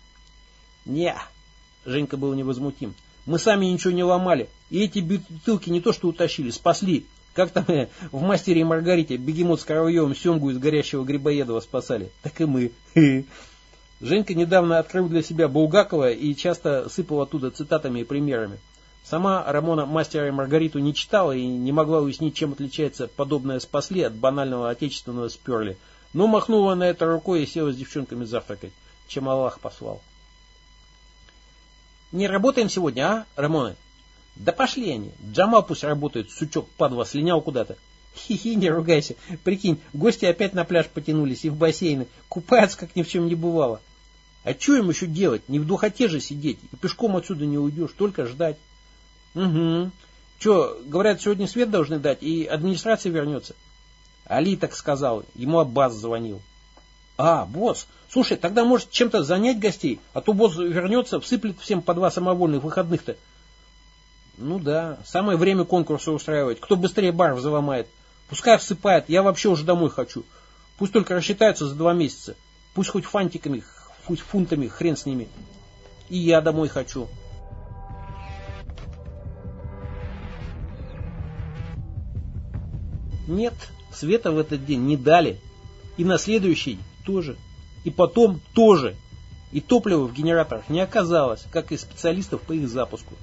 «Не», — Женька был невозмутим. Мы сами ничего не ломали. И эти бутылки не то что утащили, спасли. Как там э, в «Мастере и Маргарите» бегемот с Коровьевым семгу из горящего Грибоедова спасали. Так и мы. (laughs) Женька недавно открыл для себя Булгакова и часто сыпал оттуда цитатами и примерами. Сама Рамона «Мастера и Маргариту» не читала и не могла уяснить, чем отличается подобное «спасли» от банального отечественного «сперли». Но махнула на это рукой и села с девчонками завтракать, чем Аллах послал. Не работаем сегодня, а, Рамоны? Да пошли они. Джамал пусть работает, сучок падла, слинял куда-то. Хи-хи, не ругайся. Прикинь, гости опять на пляж потянулись и в бассейны. Купаются, как ни в чем не бывало. А что им еще делать? Не в духоте же сидеть. И пешком отсюда не уйдешь, только ждать. Угу. Че, говорят, сегодня свет должны дать, и администрация вернется. Али так сказал, ему Аббас звонил. А, босс, слушай, тогда может чем-то занять гостей, а то босс вернется, всыплет всем по два самовольных выходных-то. Ну да, самое время конкурса устраивать. Кто быстрее бар взломает. Пускай всыпает, я вообще уже домой хочу. Пусть только рассчитаются за два месяца. Пусть хоть фантиками, хоть фунтами, хрен с ними. И я домой хочу. Нет, света в этот день не дали. И на следующий тоже. И потом тоже. И топлива в генераторах не оказалось, как и специалистов по их запуску.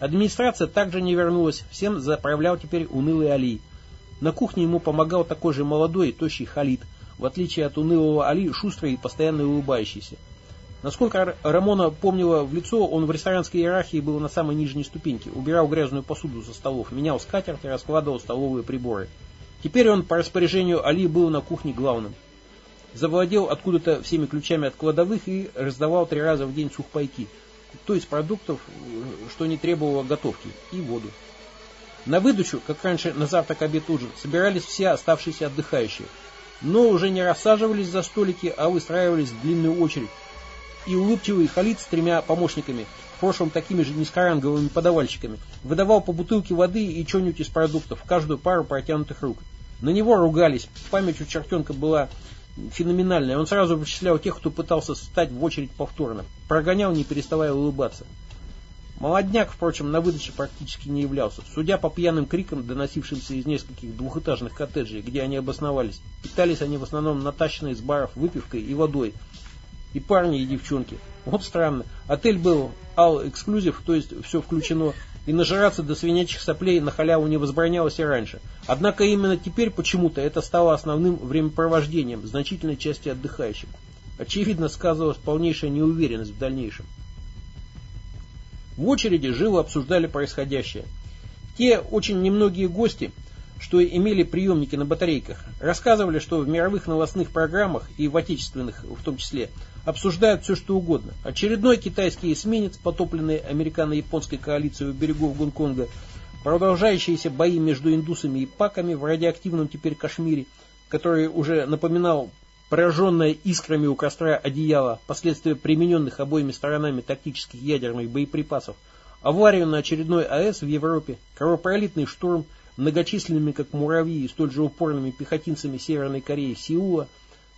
Администрация также не вернулась, всем заправлял теперь унылый Али. На кухне ему помогал такой же молодой и тощий Халид, в отличие от унылого Али, шустрый и постоянно улыбающийся. Насколько Рамона помнила в лицо, он в ресторанской иерархии был на самой нижней ступеньке, убирал грязную посуду со столов, менял скатерть и раскладывал столовые приборы. Теперь он по распоряжению Али был на кухне главным. Завладел откуда-то всеми ключами от кладовых и раздавал три раза в день сухпайки, то есть продуктов, что не требовало готовки, и воду. На выдачу, как раньше на завтрак, обед, ужин, собирались все оставшиеся отдыхающие, но уже не рассаживались за столики, а выстраивались в длинную очередь, и улыбчивый Халид с тремя помощниками, в прошлом такими же низкоранговыми подавальщиками, выдавал по бутылке воды и что-нибудь из продуктов, каждую пару протянутых рук. На него ругались, память у чертенка была феноменальная. Он сразу вычислял тех, кто пытался встать в очередь повторно. Прогонял, не переставая улыбаться. Молодняк, впрочем, на выдаче практически не являлся. Судя по пьяным крикам, доносившимся из нескольких двухэтажных коттеджей, где они обосновались, питались они в основном натащенной из баров выпивкой и водой, и парни, и девчонки. Вот странно. Отель был all эксклюзив, то есть все включено, и нажираться до свинячьих соплей на халяву не возбранялось и раньше. Однако именно теперь почему-то это стало основным времяпровождением значительной части отдыхающих. Очевидно, сказывалась полнейшая неуверенность в дальнейшем. В очереди живо обсуждали происходящее. Те очень немногие гости, что имели приемники на батарейках, рассказывали, что в мировых новостных программах и в отечественных в том числе обсуждают все что угодно. Очередной китайский эсминец, потопленный американо-японской коалицией у берегов Гонконга, продолжающиеся бои между индусами и паками в радиоактивном теперь Кашмире, который уже напоминал пораженное искрами у костра одеяло, последствия примененных обоими сторонами тактических ядерных боеприпасов, аварию на очередной АЭС в Европе, кровопролитный штурм, многочисленными как муравьи и столь же упорными пехотинцами Северной Кореи Сеула,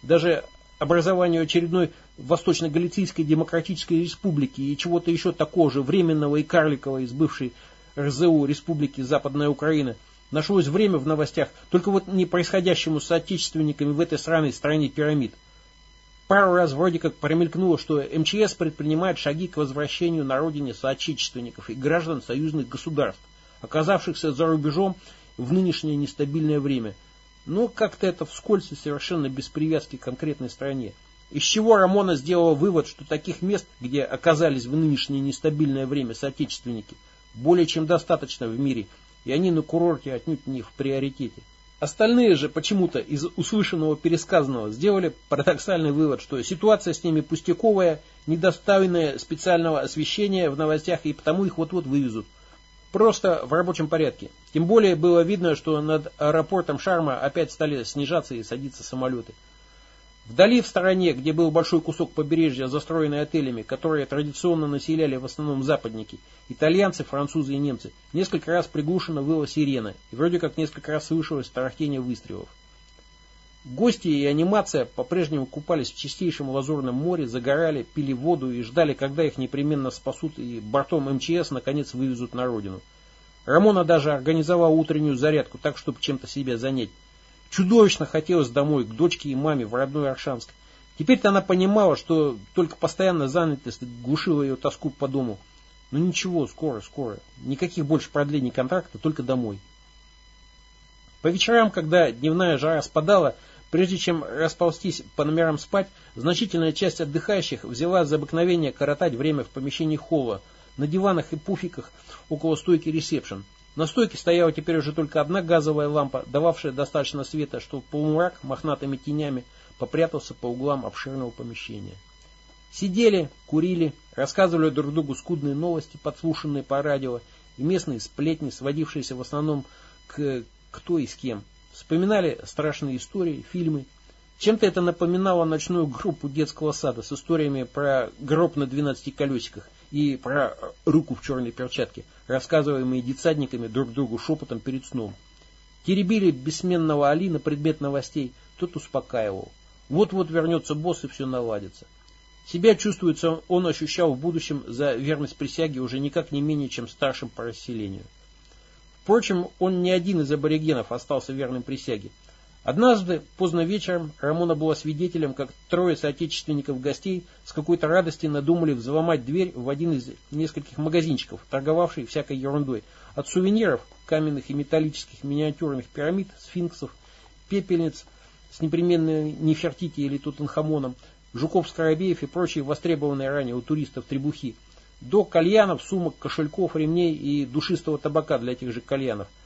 даже образованию очередной Восточно-Галицийской Демократической Республики и чего-то еще такого же временного и карликового из бывшей РЗУ Республики Западная Украина, нашлось время в новостях, только вот не происходящему с соотечественниками в этой сраной стране пирамид. Пару раз вроде как промелькнуло, что МЧС предпринимает шаги к возвращению на родине соотечественников и граждан союзных государств, оказавшихся за рубежом в нынешнее нестабильное время – но как-то это вскользь и совершенно без привязки к конкретной стране. Из чего Рамона сделала вывод, что таких мест, где оказались в нынешнее нестабильное время соотечественники, более чем достаточно в мире, и они на курорте отнюдь не в приоритете. Остальные же почему-то из услышанного пересказанного сделали парадоксальный вывод, что ситуация с ними пустяковая, недостойная специального освещения в новостях, и потому их вот-вот вывезут. Просто в рабочем порядке. Тем более было видно, что над аэропортом Шарма опять стали снижаться и садиться самолеты. Вдали в стороне, где был большой кусок побережья, застроенный отелями, которые традиционно населяли в основном западники, итальянцы, французы и немцы, несколько раз приглушенно выла сирена, и вроде как несколько раз слышалось тарахтение выстрелов. Гости и анимация по-прежнему купались в чистейшем лазурном море, загорали, пили воду и ждали, когда их непременно спасут и бортом МЧС наконец вывезут на родину. Рамона даже организовал утреннюю зарядку так, чтобы чем-то себя занять. Чудовищно хотелось домой, к дочке и маме в родной Аршанск. Теперь-то она понимала, что только постоянно занятость глушила ее тоску по дому. Но ничего, скоро, скоро. Никаких больше продлений контракта, только домой. По вечерам, когда дневная жара спадала, Прежде чем расползтись по номерам спать, значительная часть отдыхающих взяла за обыкновение коротать время в помещении холла, на диванах и пуфиках около стойки ресепшн. На стойке стояла теперь уже только одна газовая лампа, дававшая достаточно света, что полумрак мохнатыми тенями попрятался по углам обширного помещения. Сидели, курили, рассказывали друг другу скудные новости, подслушанные по радио, и местные сплетни, сводившиеся в основном к кто и с кем. Вспоминали страшные истории, фильмы. Чем-то это напоминало ночную группу детского сада с историями про гроб на 12 колесиках и про руку в черной перчатке, рассказываемые детсадниками друг другу шепотом перед сном. Теребили бессменного Али на предмет новостей, тот успокаивал. Вот-вот вернется босс и все наладится. Себя чувствуется, он ощущал в будущем за верность присяге уже никак не менее, чем старшим по расселению. Впрочем, он не один из аборигенов остался верным присяге. Однажды, поздно вечером, Рамона была свидетелем, как трое соотечественников гостей с какой-то радости надумали взломать дверь в один из нескольких магазинчиков, торговавший всякой ерундой. От сувениров, каменных и металлических миниатюрных пирамид, сфинксов, пепельниц с непременной Нефертити или Тутанхамоном, жуков-скоробеев и прочие востребованные ранее у туристов требухи, до кальянов, сумок, кошельков, ремней и душистого табака для этих же кальянов –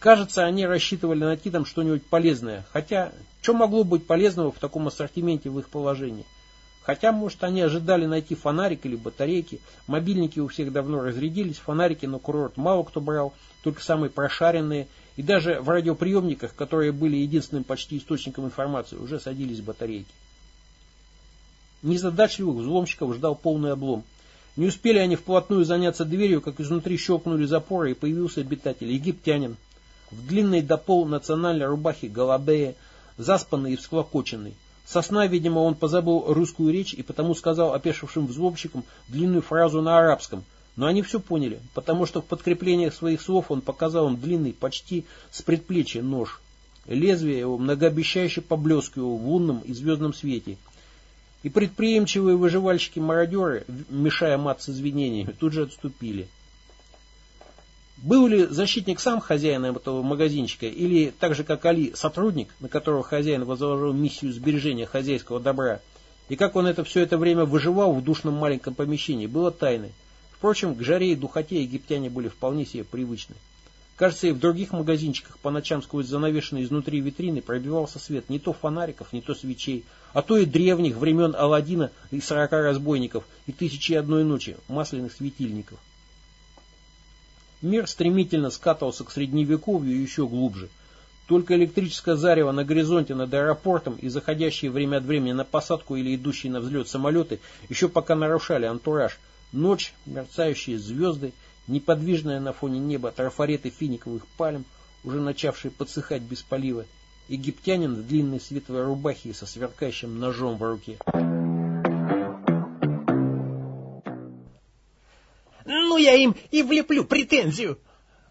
Кажется, они рассчитывали найти там что-нибудь полезное. Хотя, что могло быть полезного в таком ассортименте в их положении? Хотя, может, они ожидали найти фонарик или батарейки. Мобильники у всех давно разрядились, фонарики на курорт мало кто брал, только самые прошаренные. И даже в радиоприемниках, которые были единственным почти источником информации, уже садились батарейки. Незадачливых взломщиков ждал полный облом. Не успели они вплотную заняться дверью, как изнутри щелкнули запоры, и появился обитатель, египтянин, в длинной до пол национальной рубахе голубее, заспанный и всклокоченный. Сосна, видимо, он позабыл русскую речь и потому сказал опешившим взломщикам длинную фразу на арабском. Но они все поняли, потому что в подкреплениях своих слов он показал им длинный, почти с предплечья нож. Лезвие его многообещающе поблескивало в лунном и звездном свете. И предприимчивые выживальщики-мародеры, мешая мат с извинениями, тут же отступили. Был ли защитник сам хозяином этого магазинчика, или так же как Али, сотрудник, на которого хозяин возложил миссию сбережения хозяйского добра, и как он это все это время выживал в душном маленьком помещении, было тайной. Впрочем, к жаре и духоте египтяне были вполне себе привычны. Кажется, и в других магазинчиках по ночам сквозь занавешенные изнутри витрины пробивался свет не то фонариков, не то свечей, а то и древних времен Алладина и сорока разбойников и тысячи одной ночи масляных светильников. Мир стремительно скатывался к средневековью еще глубже. Только электрическое зарево на горизонте над аэропортом и заходящие время от времени на посадку или идущие на взлет самолеты еще пока нарушали антураж. Ночь, мерцающие звезды, неподвижная на фоне неба трафареты финиковых пальм, уже начавшие подсыхать без полива, египтянин в длинной светлой рубахе со сверкающим ножом в руке. Ну я им и влеплю претензию.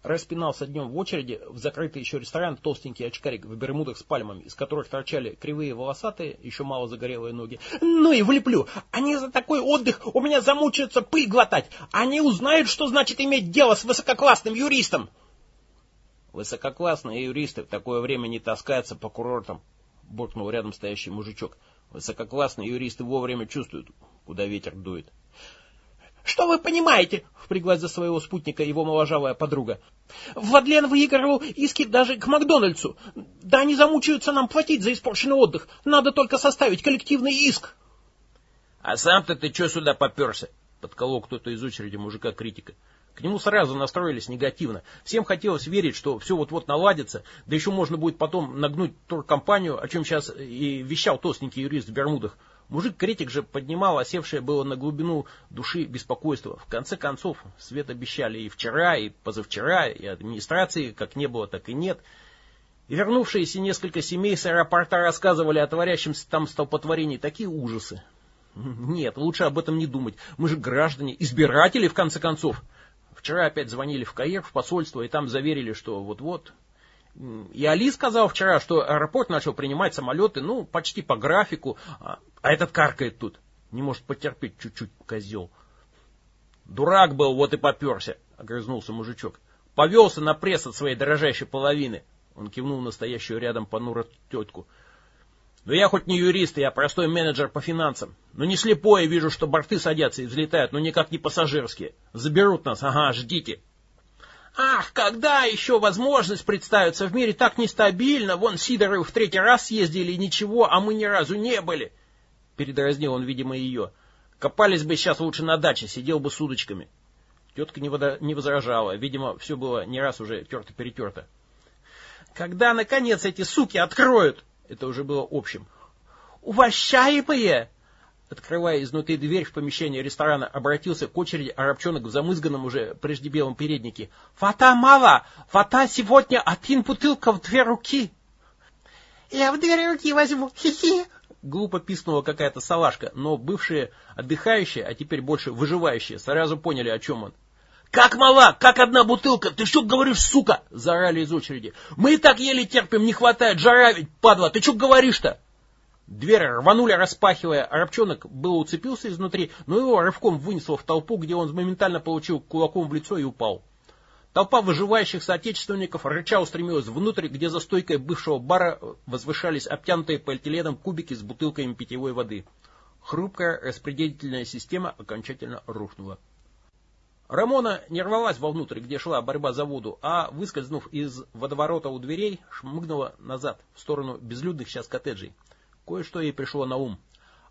Распинался днем в очереди в закрытый еще ресторан толстенький очкарик в бермудах с пальмами, из которых торчали кривые волосатые, еще мало загорелые ноги. Ну и влеплю. Они за такой отдых у меня замучаются пыль глотать. Они узнают, что значит иметь дело с высококлассным юристом. Высококлассные юристы в такое время не таскаются по курортам, буркнул рядом стоящий мужичок. Высококлассные юристы вовремя чувствуют, куда ветер дует. Что вы понимаете? Впряглась за своего спутника его моложавая подруга. Вадлен выигрывал иски даже к Макдональдсу. Да они замучаются нам платить за испорченный отдых. Надо только составить коллективный иск. А сам-то ты что сюда поперся? Подколол кто-то из очереди мужика-критика. К нему сразу настроились негативно. Всем хотелось верить, что все вот-вот наладится, да еще можно будет потом нагнуть туркомпанию, о чем сейчас и вещал толстенький юрист в Бермудах. Мужик-критик же поднимал осевшее было на глубину души беспокойство. В конце концов, свет обещали и вчера, и позавчера, и администрации как не было, так и нет. И вернувшиеся несколько семей с аэропорта рассказывали о творящемся там столпотворении такие ужасы. Нет, лучше об этом не думать. Мы же граждане, избиратели, в конце концов. Вчера опять звонили в Каир, в посольство, и там заверили, что вот-вот и Али сказал вчера, что аэропорт начал принимать самолеты, ну, почти по графику, а, а этот каркает тут. Не может потерпеть чуть-чуть, козел. Дурак был, вот и поперся, огрызнулся мужичок. Повелся на пресс от своей дорожайшей половины. Он кивнул настоящую рядом понуро тетку. Но я хоть не юрист, я простой менеджер по финансам. Но не слепой, вижу, что борты садятся и взлетают, но никак не пассажирские. Заберут нас, ага, ждите. Ах, когда еще возможность представиться в мире так нестабильно? Вон Сидоры в третий раз съездили и ничего, а мы ни разу не были. Передразнил он, видимо, ее. Копались бы сейчас лучше на даче, сидел бы с удочками. Тетка не возражала. Видимо, все было не раз уже терто-перетерто. Когда, наконец, эти суки откроют? Это уже было общим. Уважаемые! Открывая изнутри дверь в помещение ресторана, обратился к очереди арабчонок в замызганном уже прежде белом переднике. «Фата мало! Фата сегодня один бутылка в две руки!» «Я в две руки возьму! Хи-хи!» Глупо писнула какая-то салашка, но бывшие отдыхающие, а теперь больше выживающие, сразу поняли, о чем он. Как мала, как одна бутылка, ты что говоришь, сука? Заорали из очереди. Мы и так еле терпим, не хватает, жара ведь, падла, ты что говоришь-то? Дверь рванули, распахивая. Арабчонок было уцепился изнутри, но его рывком вынесло в толпу, где он моментально получил кулаком в лицо и упал. Толпа выживающих соотечественников рыча устремилась внутрь, где за стойкой бывшего бара возвышались обтянутые полиэтиленом кубики с бутылками питьевой воды. Хрупкая распределительная система окончательно рухнула. Рамона не рвалась вовнутрь, где шла борьба за воду, а, выскользнув из водоворота у дверей, шмыгнула назад, в сторону безлюдных сейчас коттеджей. Кое-что ей пришло на ум.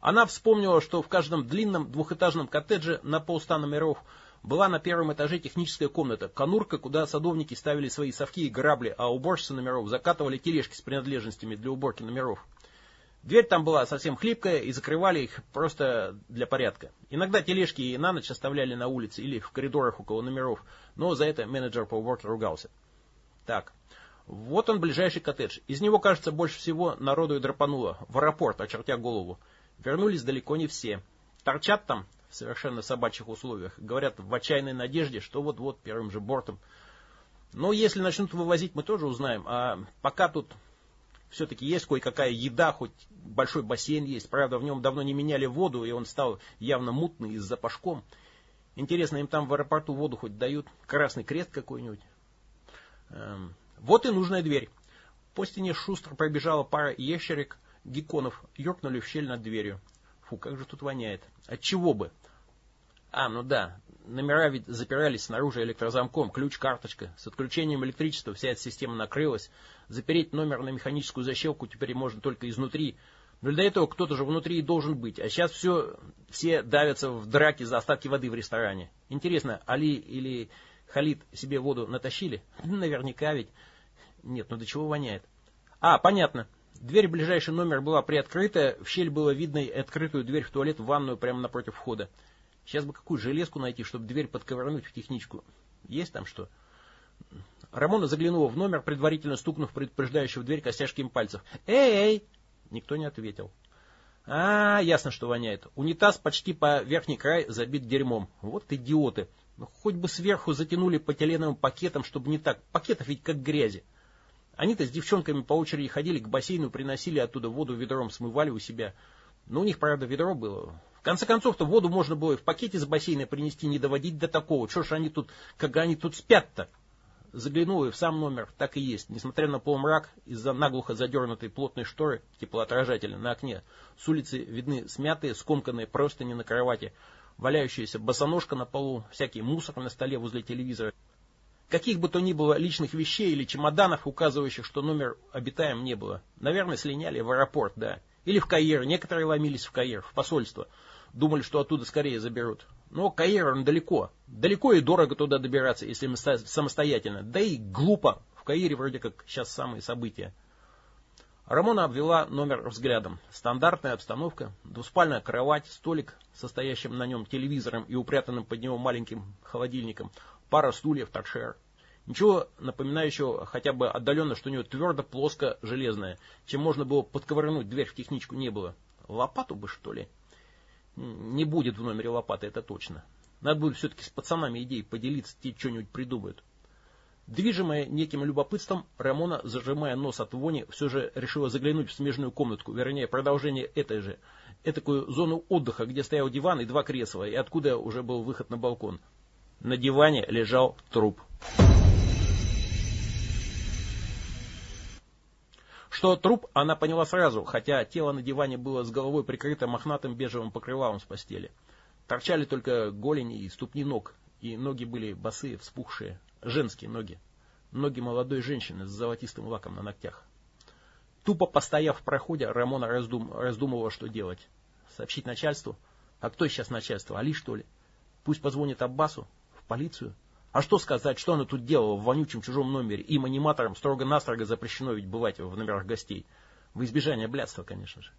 Она вспомнила, что в каждом длинном двухэтажном коттедже на полста номеров была на первом этаже техническая комната, конурка, куда садовники ставили свои совки и грабли, а уборщицы номеров закатывали тележки с принадлежностями для уборки номеров. Дверь там была совсем хлипкая, и закрывали их просто для порядка. Иногда тележки и на ночь оставляли на улице или в коридорах около номеров, но за это менеджер по уборке ругался. Так, вот он, ближайший коттедж. Из него, кажется, больше всего народу и драпануло. В аэропорт, очертя голову. Вернулись далеко не все. Торчат там в совершенно собачьих условиях. Говорят в отчаянной надежде, что вот-вот первым же бортом. Но если начнут вывозить, мы тоже узнаем. А пока тут все-таки есть кое-какая еда, хоть большой бассейн есть. Правда, в нем давно не меняли воду, и он стал явно мутный и с запашком. Интересно, им там в аэропорту воду хоть дают? Красный крест какой-нибудь? Эм, вот и нужная дверь. По стене шустро пробежала пара ящерик, гекконов, юркнули в щель над дверью. Фу, как же тут воняет. От чего бы? А, ну да, номера ведь запирались снаружи электрозамком, ключ, карточка. С отключением электричества вся эта система накрылась. Запереть номер на механическую защелку теперь можно только изнутри. Но для этого кто-то же внутри и должен быть. А сейчас все, все давятся в драке за остатки воды в ресторане. Интересно, Али или Халид себе воду натащили? Наверняка ведь. Нет, ну до чего воняет? А, понятно. Дверь в ближайший номер была приоткрыта, в щель было видно открытую дверь в туалет в ванную прямо напротив входа. Сейчас бы какую железку найти, чтобы дверь подковырнуть в техничку. Есть там что? Рамона заглянула в номер, предварительно стукнув предупреждающую дверь костяшками пальцев. «Эй, эй!» Никто не ответил. А, ясно, что воняет. Унитаз почти по верхний край забит дерьмом. Вот идиоты. Ну, хоть бы сверху затянули полиэтиленовым пакетом, чтобы не так. Пакетов ведь как грязи. Они-то с девчонками по очереди ходили к бассейну, приносили оттуда воду ведром, смывали у себя. Но у них, правда, ведро было. В конце концов-то воду можно было и в пакете с бассейна принести, не доводить до такого. Что ж они тут, как они тут спят-то? Заглянул и в сам номер, так и есть. Несмотря на полумрак, из-за наглухо задернутой плотной шторы, теплоотражателя на окне, с улицы видны смятые, скомканные простыни на кровати, валяющаяся босоножка на полу, всякий мусор на столе возле телевизора. Каких бы то ни было личных вещей или чемоданов, указывающих, что номер обитаем, не было. Наверное, слиняли в аэропорт, да. Или в Каир. Некоторые ломились в Каир, в посольство. Думали, что оттуда скорее заберут. Но Каир, он далеко. Далеко и дорого туда добираться, если самостоятельно. Да и глупо. В Каире вроде как сейчас самые события. Рамона обвела номер взглядом. Стандартная обстановка, двуспальная кровать, столик, состоящим на нем телевизором и упрятанным под него маленьким холодильником, пара стульев, торшер. Ничего напоминающего хотя бы отдаленно, что у него твердо, плоско, железное, чем можно было подковырнуть дверь в техничку не было. Лопату бы, что ли? Не будет в номере лопаты, это точно. Надо будет все-таки с пацанами идей поделиться, те что-нибудь придумают. Движимая неким любопытством, Рамона, зажимая нос от вони, все же решила заглянуть в смежную комнатку, вернее, продолжение этой же, этакую зону отдыха, где стоял диван и два кресла, и откуда уже был выход на балкон. На диване лежал труп. Что труп, она поняла сразу, хотя тело на диване было с головой прикрыто мохнатым бежевым покрывалом с постели. Торчали только голени и ступни ног, и ноги были босые, вспухшие, женские ноги. Ноги молодой женщины с золотистым лаком на ногтях. Тупо постояв в проходе, Рамона раздум, раздумывала, что делать. Сообщить начальству? А кто сейчас начальство? Али, что ли? Пусть позвонит Аббасу, полицию? А что сказать, что она тут делала в вонючем чужом номере? Им, аниматорам, строго-настрого запрещено ведь бывать в номерах гостей. В избежание блядства, конечно же.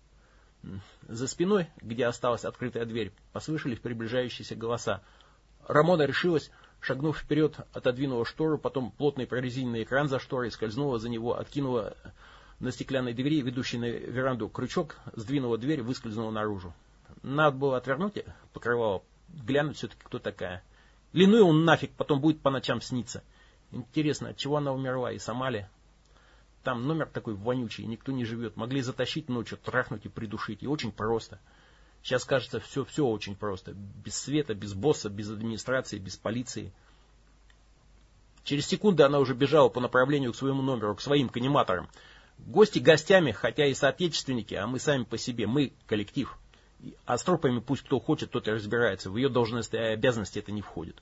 За спиной, где осталась открытая дверь, послышались приближающиеся голоса. Рамона решилась, шагнув вперед, отодвинула штору, потом плотный прорезиненный экран за шторой, скользнула за него, откинула на стеклянной двери, ведущей на веранду, крючок, сдвинула дверь, выскользнула наружу. Надо было отвернуть покрывало, глянуть все-таки, кто такая. Линую он нафиг, потом будет по ночам сниться. Интересно, от чего она умерла и сама ли? Там номер такой вонючий, никто не живет. Могли затащить ночью, трахнуть и придушить. И очень просто. Сейчас кажется, все, все очень просто. Без света, без босса, без администрации, без полиции. Через секунду она уже бежала по направлению к своему номеру, к своим каниматорам. Гости гостями, хотя и соотечественники, а мы сами по себе, мы коллектив. А с трупами пусть кто хочет, тот и разбирается. В ее должности и обязанности это не входит.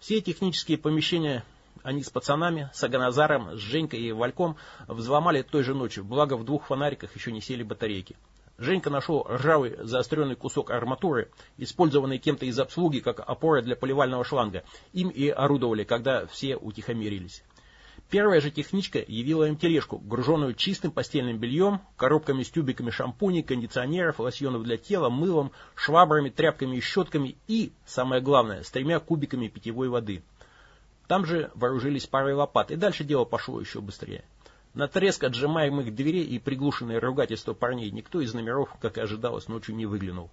Все технические помещения они с пацанами, с Аганазаром, с Женькой и Вальком взломали той же ночью, благо в двух фонариках еще не сели батарейки. Женька нашел ржавый заостренный кусок арматуры, использованный кем-то из обслуги как опора для поливального шланга. Им и орудовали, когда все утихомирились. Первая же техничка явила им тележку, груженную чистым постельным бельем, коробками с тюбиками шампуней, кондиционеров, лосьонов для тела, мылом, швабрами, тряпками и щетками и, самое главное, с тремя кубиками питьевой воды. Там же вооружились парой лопат, и дальше дело пошло еще быстрее. На треск отжимаемых дверей и приглушенное ругательство парней никто из номеров, как и ожидалось, ночью не выглянул.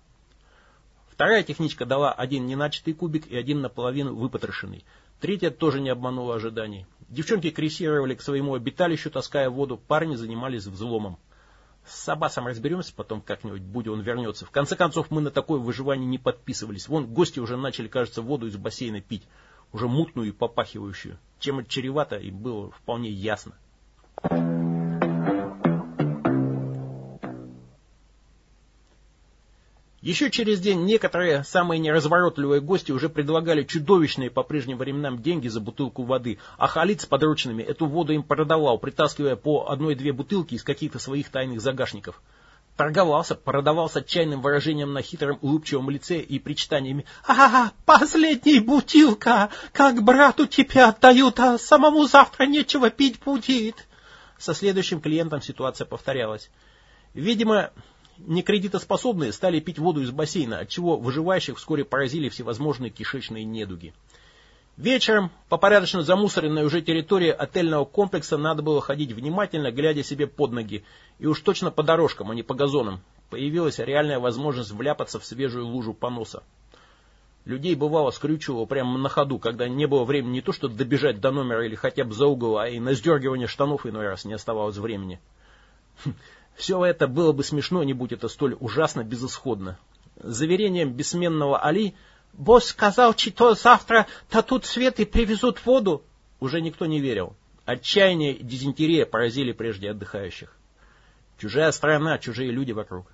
Вторая техничка дала один неначатый кубик и один наполовину выпотрошенный. Третья тоже не обманула ожиданий. Девчонки крейсировали к своему обиталищу, таская воду, парни занимались взломом. С Сабасом разберемся потом как-нибудь, будь он вернется. В конце концов, мы на такое выживание не подписывались. Вон, гости уже начали, кажется, воду из бассейна пить. Уже мутную и попахивающую. Чем это чревато, им было вполне ясно. Еще через день некоторые самые неразворотливые гости уже предлагали чудовищные по прежним временам деньги за бутылку воды, а Халид с подручными эту воду им продавал, притаскивая по одной-две бутылки из каких-то своих тайных загашников. Торговался, продавался отчаянным выражением на хитром улыбчивом лице и причитаниями «А, последняя бутылка! Как брату тебя отдают, а самому завтра нечего пить будет!» Со следующим клиентом ситуация повторялась. Видимо, некредитоспособные стали пить воду из бассейна, отчего выживающих вскоре поразили всевозможные кишечные недуги. Вечером по порядочно замусоренной уже территории отельного комплекса надо было ходить внимательно, глядя себе под ноги, и уж точно по дорожкам, а не по газонам. Появилась реальная возможность вляпаться в свежую лужу поноса. Людей бывало скрючивало прямо на ходу, когда не было времени не то что добежать до номера или хотя бы за угол, а и на сдергивание штанов иной раз не оставалось времени. Все это было бы смешно, не будь это столь ужасно безысходно. Заверением бессменного Али «Босс сказал, что завтра-то тут свет и привезут воду», уже никто не верил. Отчаяние и дизентерия поразили прежде отдыхающих. Чужая страна, чужие люди вокруг.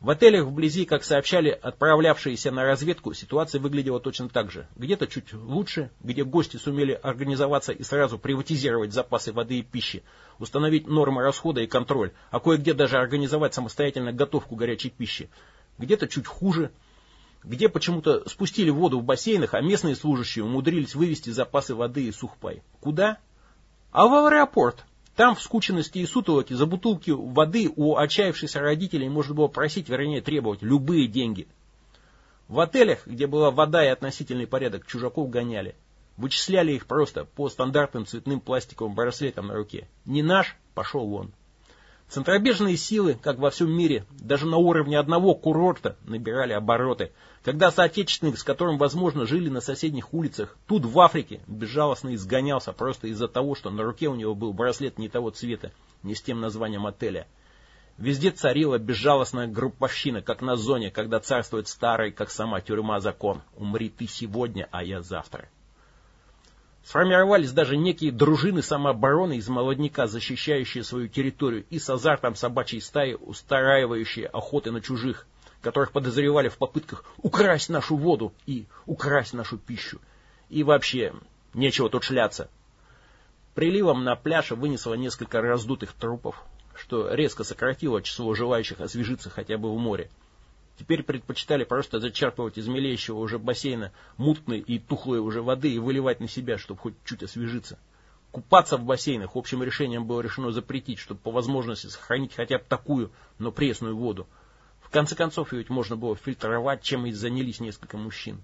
В отелях вблизи, как сообщали отправлявшиеся на разведку, ситуация выглядела точно так же. Где-то чуть лучше, где гости сумели организоваться и сразу приватизировать запасы воды и пищи, установить нормы расхода и контроль, а кое-где даже организовать самостоятельно готовку горячей пищи. Где-то чуть хуже, где почему-то спустили воду в бассейнах, а местные служащие умудрились вывести запасы воды и сухпай. Куда? А в аэропорт. Там в скученности и сутолоке за бутылки воды у отчаявшихся родителей можно было просить, вернее требовать, любые деньги. В отелях, где была вода и относительный порядок, чужаков гоняли. Вычисляли их просто по стандартным цветным пластиковым браслетам на руке. Не наш, пошел вон. Центробежные силы, как во всем мире, даже на уровне одного курорта набирали обороты. Когда соотечественник, с которым, возможно, жили на соседних улицах, тут в Африке безжалостно изгонялся просто из-за того, что на руке у него был браслет не того цвета, не с тем названием отеля. Везде царила безжалостная групповщина, как на зоне, когда царствует старый, как сама тюрьма, закон. Умри ты сегодня, а я завтра. Сформировались даже некие дружины самообороны из молодняка, защищающие свою территорию, и с азартом собачьей стаи, устраивающие охоты на чужих, которых подозревали в попытках украсть нашу воду и украсть нашу пищу. И вообще, нечего тут шляться. Приливом на пляж вынесло несколько раздутых трупов, что резко сократило число желающих освежиться хотя бы в море. Теперь предпочитали просто зачерпывать из мелеющего уже бассейна мутной и тухлой уже воды и выливать на себя, чтобы хоть чуть освежиться. Купаться в бассейнах общим решением было решено запретить, чтобы по возможности сохранить хотя бы такую, но пресную воду. В конце концов, ее ведь можно было фильтровать, чем и занялись несколько мужчин.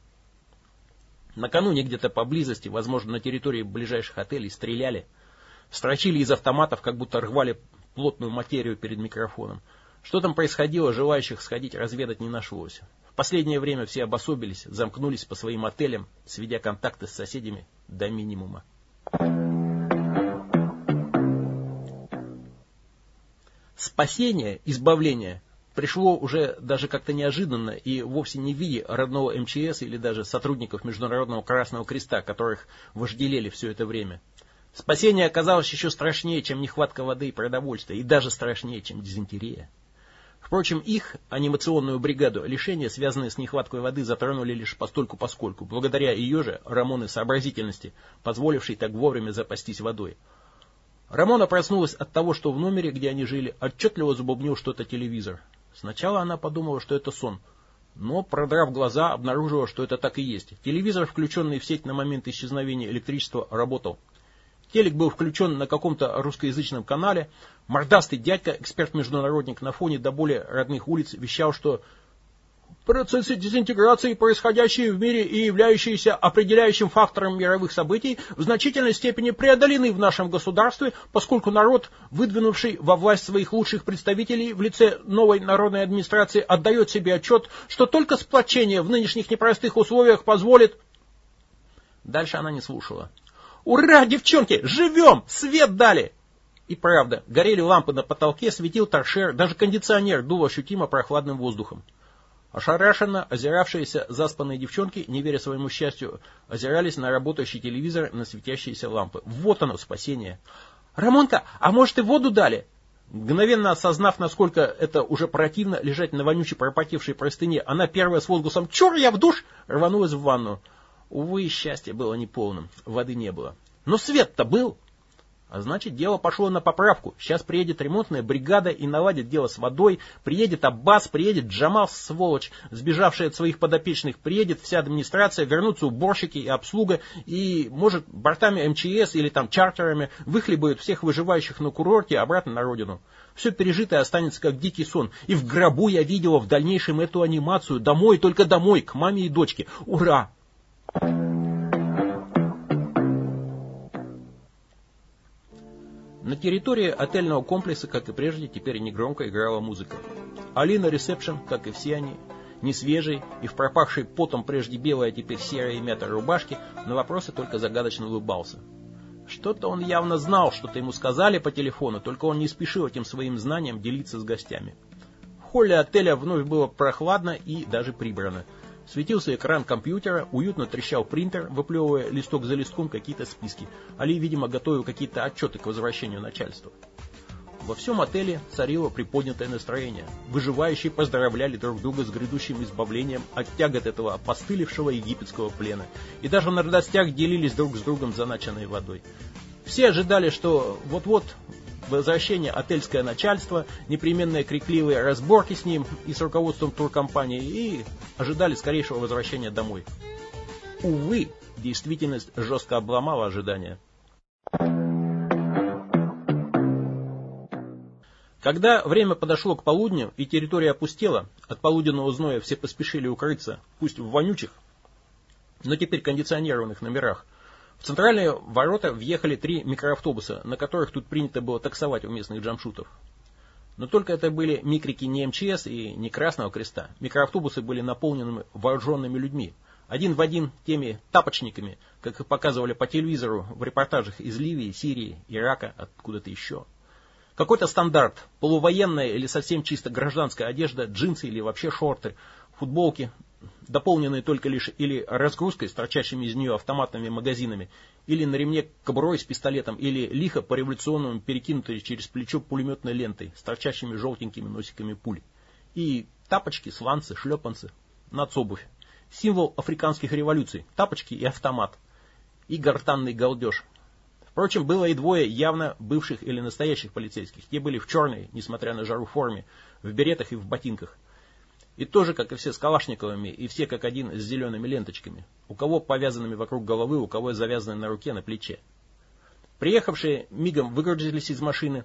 Накануне где-то поблизости, возможно, на территории ближайших отелей, стреляли. Строчили из автоматов, как будто рвали плотную материю перед микрофоном. Что там происходило, желающих сходить разведать не нашлось. В последнее время все обособились, замкнулись по своим отелям, сведя контакты с соседями до минимума. Спасение, избавление пришло уже даже как-то неожиданно и вовсе не в виде родного МЧС или даже сотрудников Международного Красного Креста, которых вожделели все это время. Спасение оказалось еще страшнее, чем нехватка воды и продовольствия, и даже страшнее, чем дизентерия. Впрочем, их, анимационную бригаду, лишения, связанные с нехваткой воды, затронули лишь постольку поскольку, благодаря ее же, Рамоны, сообразительности, позволившей так вовремя запастись водой. Рамона проснулась от того, что в номере, где они жили, отчетливо забубнил что-то телевизор. Сначала она подумала, что это сон, но, продрав глаза, обнаружила, что это так и есть. Телевизор, включенный в сеть на момент исчезновения электричества, работал. Телек был включен на каком-то русскоязычном канале. Мордастый дядька, эксперт-международник на фоне до более родных улиц, вещал, что Процессы дезинтеграции, происходящие в мире и являющиеся определяющим фактором мировых событий, в значительной степени преодолены в нашем государстве, поскольку народ, выдвинувший во власть своих лучших представителей в лице новой народной администрации, отдает себе отчет, что только сплочение в нынешних непростых условиях позволит... Дальше она не слушала. «Ура, девчонки, живем! Свет дали!» И правда, горели лампы на потолке, светил торшер, даже кондиционер дул ощутимо прохладным воздухом. Ошарашенно озиравшиеся заспанные девчонки, не веря своему счастью, озирались на работающий телевизор на светящиеся лампы. Вот оно, спасение. «Рамонка, а может и воду дали?» Мгновенно осознав, насколько это уже противно лежать на вонючей пропотевшей простыне, она первая с возгласом «Чур, я в душ!» рванулась в ванну. Увы, счастье было неполным, воды не было. Но свет-то был! А значит, дело пошло на поправку. Сейчас приедет ремонтная бригада и наладит дело с водой. Приедет Аббас, приедет Джамал, сволочь, сбежавший от своих подопечных. Приедет вся администрация, вернутся уборщики и обслуга. И, может, бортами МЧС или там чартерами выхлебают всех выживающих на курорте обратно на родину. Все пережитое останется как дикий сон. И в гробу я видела в дальнейшем эту анимацию. Домой, только домой, к маме и дочке. Ура! На территории отельного комплекса, как и прежде, теперь негромко играла музыка. Алина Ресепшн, как и все они, не свежий и в пропахшей потом прежде белой, а теперь серой мятой рубашке, на вопросы только загадочно улыбался. Что-то он явно знал, что-то ему сказали по телефону, только он не спешил этим своим знанием делиться с гостями. В холле отеля вновь было прохладно и даже прибрано. Светился экран компьютера, уютно трещал принтер, выплевывая листок за листком какие-то списки. Али, видимо, готовил какие-то отчеты к возвращению начальства. Во всем отеле царило приподнятое настроение. Выживающие поздравляли друг друга с грядущим избавлением от тягот этого опостылевшего египетского плена. И даже на радостях делились друг с другом заначенной водой. Все ожидали, что вот-вот возвращение отельское начальство, непременные крикливые разборки с ним и с руководством туркомпании и ожидали скорейшего возвращения домой. Увы, действительность жестко обломала ожидания. Когда время подошло к полудню и территория опустела, от полуденного зноя все поспешили укрыться, пусть в вонючих, но теперь кондиционированных номерах, в центральные ворота въехали три микроавтобуса, на которых тут принято было таксовать у местных джамшутов. Но только это были микрики не МЧС и не Красного Креста. Микроавтобусы были наполнены вооруженными людьми. Один в один теми тапочниками, как и показывали по телевизору в репортажах из Ливии, Сирии, Ирака, откуда-то еще. Какой-то стандарт, полувоенная или совсем чисто гражданская одежда, джинсы или вообще шорты, футболки, дополненные только лишь или разгрузкой с торчащими из нее автоматными магазинами, или на ремне кобурой с пистолетом, или лихо по-революционному перекинутой через плечо пулеметной лентой с торчащими желтенькими носиками пуль. И тапочки, сланцы, шлепанцы, нацобувь. Символ африканских революций, тапочки и автомат. И гортанный галдеж. Впрочем, было и двое явно бывших или настоящих полицейских. Те были в черной, несмотря на жару форме, в беретах и в ботинках. И тоже, как и все с калашниковыми, и все как один с зелеными ленточками. У кого повязанными вокруг головы, у кого завязанные на руке, на плече. Приехавшие мигом выгрузились из машины,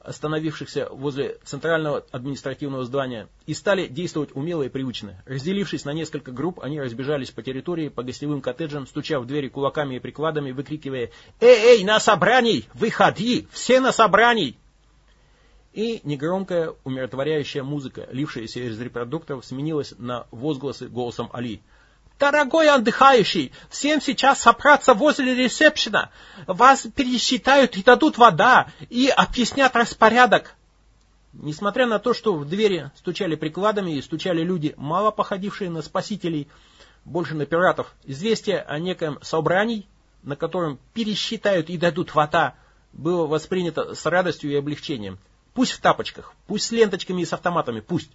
остановившихся возле центрального административного здания, и стали действовать умело и привычно. Разделившись на несколько групп, они разбежались по территории, по гостевым коттеджам, стуча в двери кулаками и прикладами, выкрикивая «Эй, эй, на собраний! Выходи! Все на собраний!» И негромкая, умиротворяющая музыка, лившаяся из репродукторов, сменилась на возгласы голосом Али. «Дорогой отдыхающий, всем сейчас собраться возле ресепшена. Вас пересчитают и дадут вода, и объяснят распорядок». Несмотря на то, что в двери стучали прикладами и стучали люди, мало походившие на спасителей, больше на пиратов, известие о неком собрании, на котором пересчитают и дадут вода, было воспринято с радостью и облегчением. Пусть в тапочках, пусть с ленточками и с автоматами, пусть.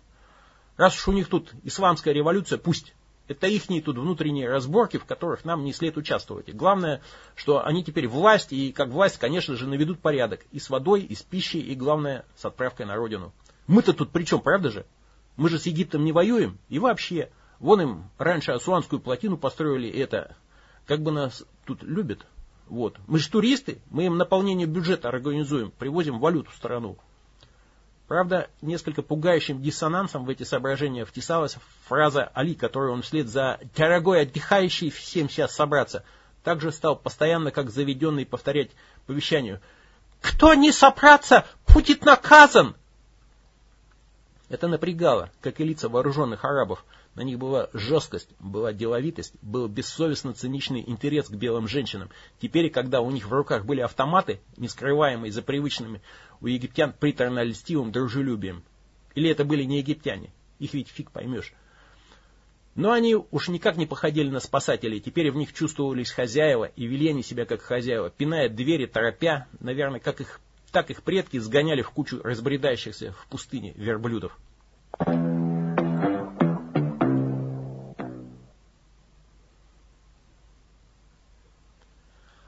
Раз уж у них тут исламская революция, пусть. Это ихние тут внутренние разборки, в которых нам не след участвовать. И главное, что они теперь власть, и как власть, конечно же, наведут порядок. И с водой, и с пищей, и главное, с отправкой на родину. Мы-то тут при чем, правда же? Мы же с Египтом не воюем. И вообще, вон им раньше Асуанскую плотину построили, это, как бы нас тут любят. Вот. Мы же туристы, мы им наполнение бюджета организуем, привозим валюту в страну. Правда, несколько пугающим диссонансом в эти соображения втесалась фраза Али, которую он вслед за «дорогой отдыхающий всем сейчас собраться» также стал постоянно, как заведенный, повторять по вещанию «Кто не собраться, будет наказан!» Это напрягало, как и лица вооруженных арабов, на них была жесткость, была деловитость, был бессовестно циничный интерес к белым женщинам. Теперь, когда у них в руках были автоматы, не скрываемые за привычными у египтян приторно-льстивым дружелюбием. Или это были не египтяне, их ведь фиг поймешь. Но они уж никак не походили на спасателей, теперь в них чувствовались хозяева, и вели они себя как хозяева, пиная двери, торопя, наверное, как их, так их предки сгоняли в кучу разбредающихся в пустыне верблюдов.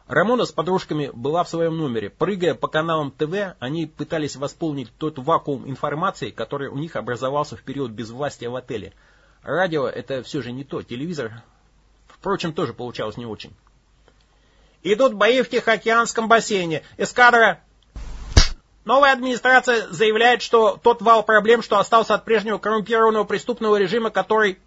Рамона с подружками была в своем номере. Прыгая по каналам ТВ, они пытались восполнить тот вакуум информации, который у них образовался в период безвластия в отеле. Радио это все же не то, телевизор, впрочем, тоже получалось не очень. Идут бои в Тихоокеанском бассейне. Эскадра... Новая администрация заявляет, что тот вал проблем, что остался от прежнего коррумпированного преступного режима, который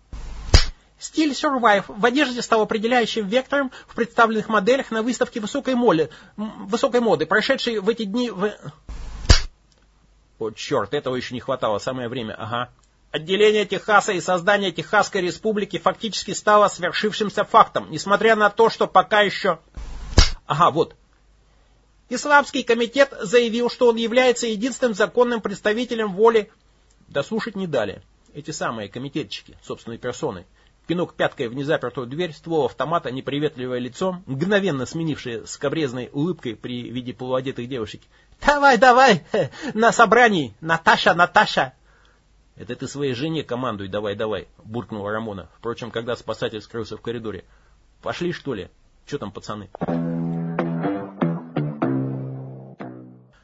Стиль Survive в одежде стал определяющим вектором в представленных моделях на выставке высокой, моли, высокой моды, прошедшей в эти дни в... О, черт, этого еще не хватало, самое время, ага. Отделение Техаса и создание Техасской республики фактически стало свершившимся фактом, несмотря на то, что пока еще... Ага, вот. Исламский комитет заявил, что он является единственным законным представителем воли... Дослушать не дали. Эти самые комитетчики, собственной персоной пинок пяткой в незапертую дверь, ствол автомата, неприветливое лицо, мгновенно сменившее скобрезной улыбкой при виде полуодетых девушек. «Давай, давай! На собрании! Наташа, Наташа!» «Это ты своей жене командуй, давай, давай!» — буркнула Рамона. Впрочем, когда спасатель скрылся в коридоре. «Пошли, что ли? Че там, пацаны?»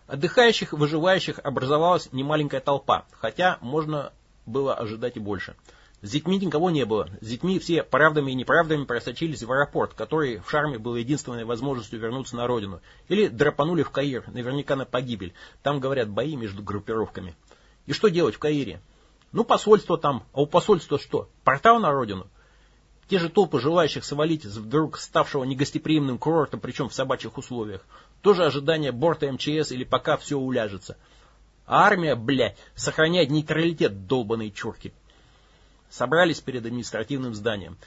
Отдыхающих, выживающих образовалась немаленькая толпа, хотя можно было ожидать и больше. С детьми никого не было. С детьми все правдами и неправдами просочились в аэропорт, который в Шарме был единственной возможностью вернуться на родину. Или драпанули в Каир, наверняка на погибель. Там, говорят, бои между группировками. И что делать в Каире? Ну, посольство там. А у посольства что? Портал на родину? Те же толпы желающих свалить с вдруг ставшего негостеприимным курортом, причем в собачьих условиях. Тоже ожидание борта МЧС или пока все уляжется. А армия, блядь, сохраняет нейтралитет долбаные чурки собрались перед административным зданием.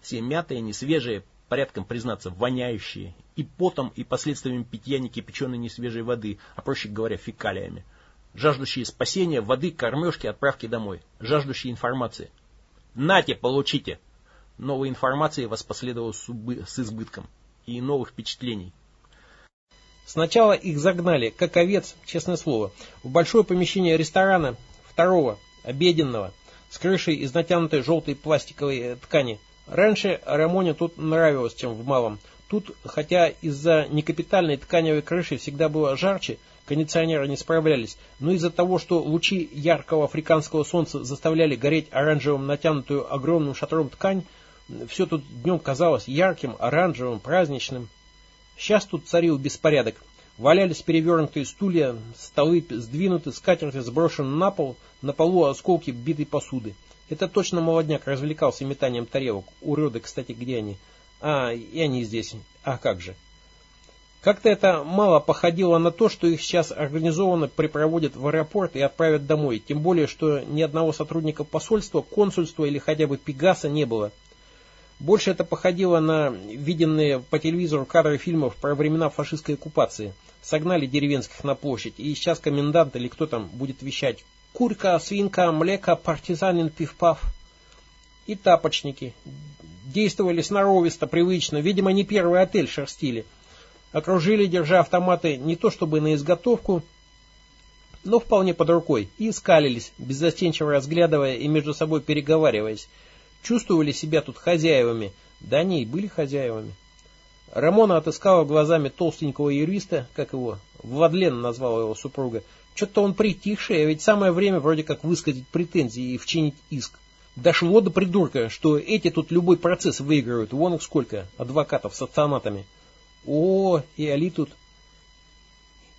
Все мятые, несвежие, порядком признаться, воняющие, и потом, и последствиями питья некипяченой несвежей воды, а проще говоря, фекалиями. Жаждущие спасения, воды, кормежки, отправки домой. Жаждущие информации. Нате, получите! Новой информации вас последовало с избытком. И новых впечатлений. Сначала их загнали, как овец, честное слово, в большое помещение ресторана, второго, обеденного, с крышей из натянутой желтой пластиковой э, ткани. Раньше Рамоне тут нравилось, чем в малом. Тут, хотя из-за некапитальной тканевой крыши всегда было жарче, кондиционеры не справлялись, но из-за того, что лучи яркого африканского солнца заставляли гореть оранжевым натянутую огромным шатром ткань, все тут днем казалось ярким, оранжевым, праздничным. Сейчас тут царил беспорядок. Валялись перевернутые стулья, столы сдвинуты, скатерти сброшены на пол, на полу осколки битой посуды. Это точно молодняк развлекался метанием тарелок. Уроды, кстати, где они? А, и они здесь. А как же? Как-то это мало походило на то, что их сейчас организованно припроводят в аэропорт и отправят домой, тем более, что ни одного сотрудника посольства, консульства или хотя бы Пегаса не было. Больше это походило на виденные по телевизору кадры фильмов про времена фашистской оккупации. Согнали деревенских на площадь, и сейчас комендант или кто там будет вещать «Курка, свинка, млека, партизанин, пивпав». И тапочники. Действовали сноровисто, привычно, видимо, не первый отель шерстили – окружили, держа автоматы не то чтобы на изготовку, но вполне под рукой, и скалились, беззастенчиво разглядывая и между собой переговариваясь. Чувствовали себя тут хозяевами, да они и были хозяевами. Рамона отыскала глазами толстенького юриста, как его, Владлен назвала его супруга. Что-то он притихший, а ведь самое время вроде как высказать претензии и вчинить иск. Дошло до придурка, что эти тут любой процесс выигрывают, вон их сколько, адвокатов с автоматами. О, и Али тут.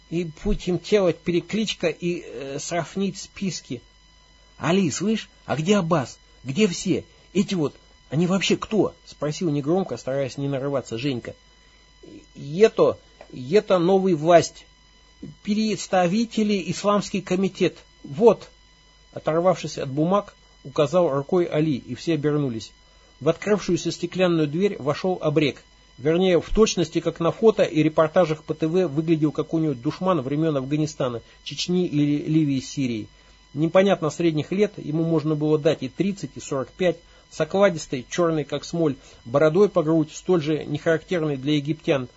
И будем делать перекличка и э, сравнить списки. Али, слышь, а где Аббас? Где все? Эти вот, они вообще кто? Спросил негромко, стараясь не нарываться Женька. Это, это новый власть. Представители исламский комитет. Вот. Оторвавшись от бумаг, указал рукой Али, и все обернулись. В открывшуюся стеклянную дверь вошел обрек. Вернее, в точности, как на фото и репортажах по ТВ выглядел какой-нибудь душман времен Афганистана, Чечни или Ливии, Сирии. Непонятно средних лет, ему можно было дать и 30, и 45, с окладистой, черной как смоль, бородой по грудь, столь же нехарактерной для египтян,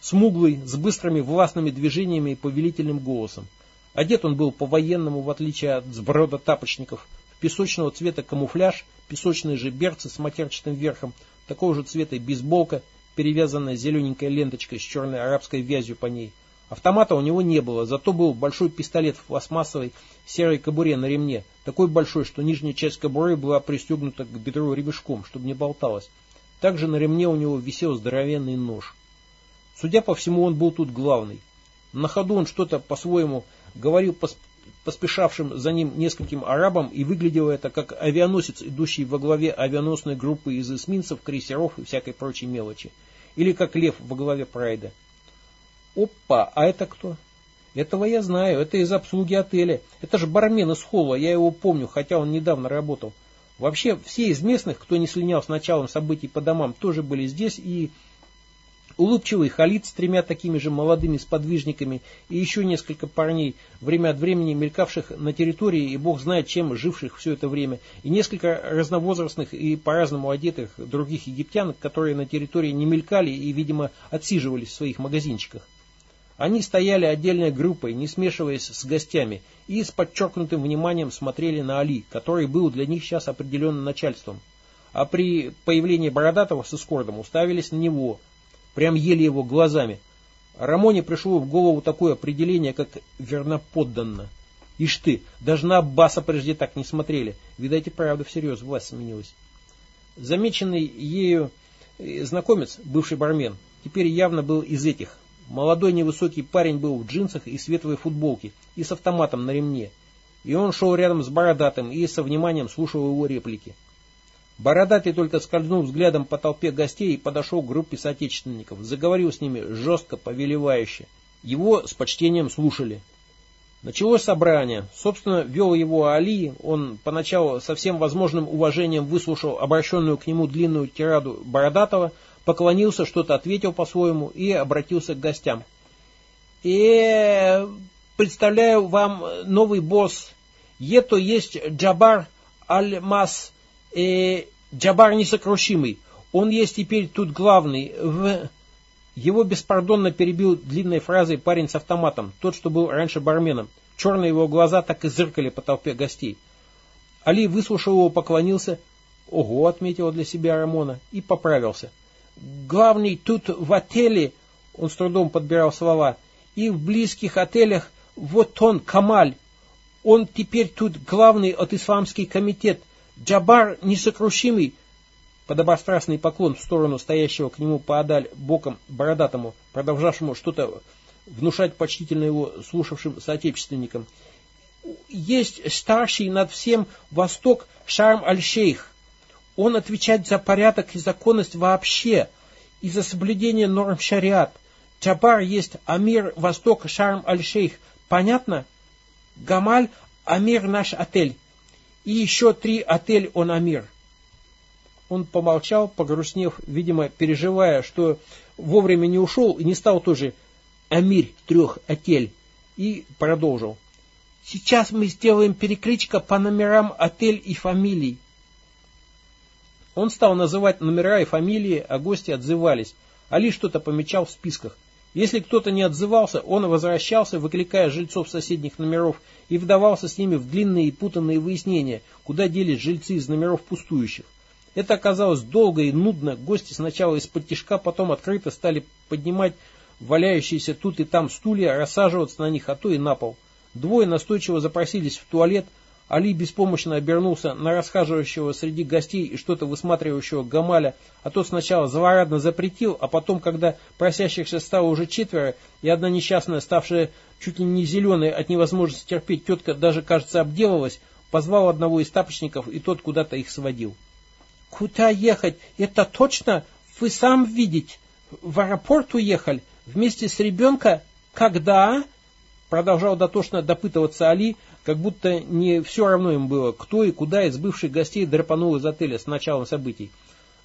смуглый, с быстрыми властными движениями и повелительным голосом. Одет он был по-военному, в отличие от сброда тапочников, в песочного цвета камуфляж, песочные же берцы с матерчатым верхом, такого же цвета бейсболка, перевязанная зелененькой ленточкой с черной арабской вязью по ней. Автомата у него не было, зато был большой пистолет в пластмассовой серой кобуре на ремне, такой большой, что нижняя часть кобуры была пристегнута к бедру ремешком, чтобы не болталось. Также на ремне у него висел здоровенный нож. Судя по всему, он был тут главный. На ходу он что-то по-своему говорил поспешавшим за ним нескольким арабам, и выглядело это как авианосец, идущий во главе авианосной группы из эсминцев, крейсеров и всякой прочей мелочи. Или как лев во главе прайда. Опа, а это кто? Этого я знаю, это из обслуги отеля. Это же бармен из холла, я его помню, хотя он недавно работал. Вообще, все из местных, кто не слинял с началом событий по домам, тоже были здесь и Улыбчивый Халид с тремя такими же молодыми сподвижниками и еще несколько парней, время от времени мелькавших на территории и бог знает чем живших все это время, и несколько разновозрастных и по-разному одетых других египтян, которые на территории не мелькали и, видимо, отсиживались в своих магазинчиках. Они стояли отдельной группой, не смешиваясь с гостями, и с подчеркнутым вниманием смотрели на Али, который был для них сейчас определенным начальством. А при появлении Бородатого с эскордом уставились на него – Прям ели его глазами. Рамоне пришло в голову такое определение, как верноподданно. Ишь ты, даже на Аббаса прежде так не смотрели. Видать и правда всерьез власть сменилась. Замеченный ею э, знакомец, бывший бармен, теперь явно был из этих. Молодой невысокий парень был в джинсах и светлой футболке, и с автоматом на ремне. И он шел рядом с бородатым и со вниманием слушал его реплики. Бородатый только скользнул взглядом по толпе гостей и подошел к группе соотечественников. Заговорил с ними жестко, повелевающе. Его с почтением слушали. Началось собрание. Собственно, вел его Али. Он поначалу со всем возможным уважением выслушал обращенную к нему длинную тираду Бородатого, поклонился, что-то ответил по-своему и обратился к гостям. И представляю вам новый босс. Это есть Джабар Аль-Мас э, Джабар несокрушимый, он есть теперь тут главный. В... Его беспардонно перебил длинной фразой парень с автоматом, тот, что был раньше барменом. Черные его глаза так и зыркали по толпе гостей. Али выслушал его, поклонился. Ого, отметила для себя Рамона, и поправился. Главный тут в отеле, он с трудом подбирал слова, и в близких отелях, вот он, Камаль. Он теперь тут главный от исламский комитет. Джабар несокрушимый, подобострастный поклон в сторону стоящего к нему поодаль боком бородатому, продолжавшему что-то внушать почтительно его слушавшим соотечественникам. Есть старший над всем Восток Шарм-аль-Шейх. Он отвечает за порядок и законность вообще, и за соблюдение норм шариат. Чабар есть Амир Восток Шарм Аль-Шейх. Понятно? Гамаль Амир наш отель. И еще три отель он Амир. Он помолчал, погрустнев, видимо, переживая, что вовремя не ушел и не стал тоже Амир трех отель. И продолжил. Сейчас мы сделаем перекличка по номерам отель и фамилий. Он стал называть номера и фамилии, а гости отзывались. Али что-то помечал в списках. Если кто-то не отзывался, он возвращался, выкликая жильцов соседних номеров, и вдавался с ними в длинные и путанные выяснения, куда делись жильцы из номеров пустующих. Это оказалось долго и нудно. Гости сначала из-под тишка, потом открыто стали поднимать валяющиеся тут и там стулья, рассаживаться на них, а то и на пол. Двое настойчиво запросились в туалет, Али беспомощно обернулся на расхаживающего среди гостей и что-то высматривающего Гамаля, а тот сначала злорадно запретил, а потом, когда просящихся стало уже четверо, и одна несчастная, ставшая чуть ли не зеленой от невозможности терпеть, тетка даже, кажется, обделалась, позвал одного из тапочников, и тот куда-то их сводил. «Куда ехать? Это точно? Вы сам видите? В аэропорт уехали? Вместе с ребенка? Когда?» Продолжал дотошно допытываться Али, как будто не все равно им было, кто и куда из бывших гостей драпанул из отеля с началом событий.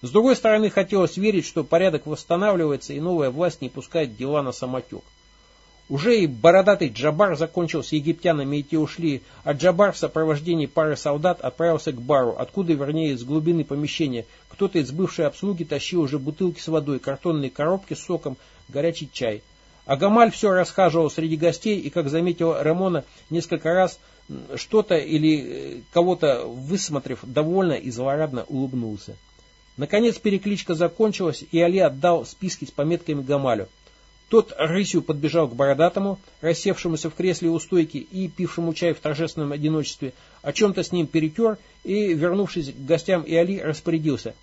С другой стороны, хотелось верить, что порядок восстанавливается и новая власть не пускает дела на самотек. Уже и бородатый Джабар закончил с египтянами, и те ушли, а Джабар в сопровождении пары солдат отправился к бару, откуда, вернее, из глубины помещения, кто-то из бывшей обслуги тащил уже бутылки с водой, картонные коробки с соком, горячий чай – а Гамаль все расхаживал среди гостей и, как заметил Рамона, несколько раз что-то или э, кого-то высмотрев, довольно и злорадно улыбнулся. Наконец перекличка закончилась, и Али отдал списки с пометками Гамалю. Тот рысью подбежал к бородатому, рассевшемуся в кресле у стойки и пившему чай в торжественном одиночестве, о чем-то с ним перетер и, вернувшись к гостям и Али, распорядился.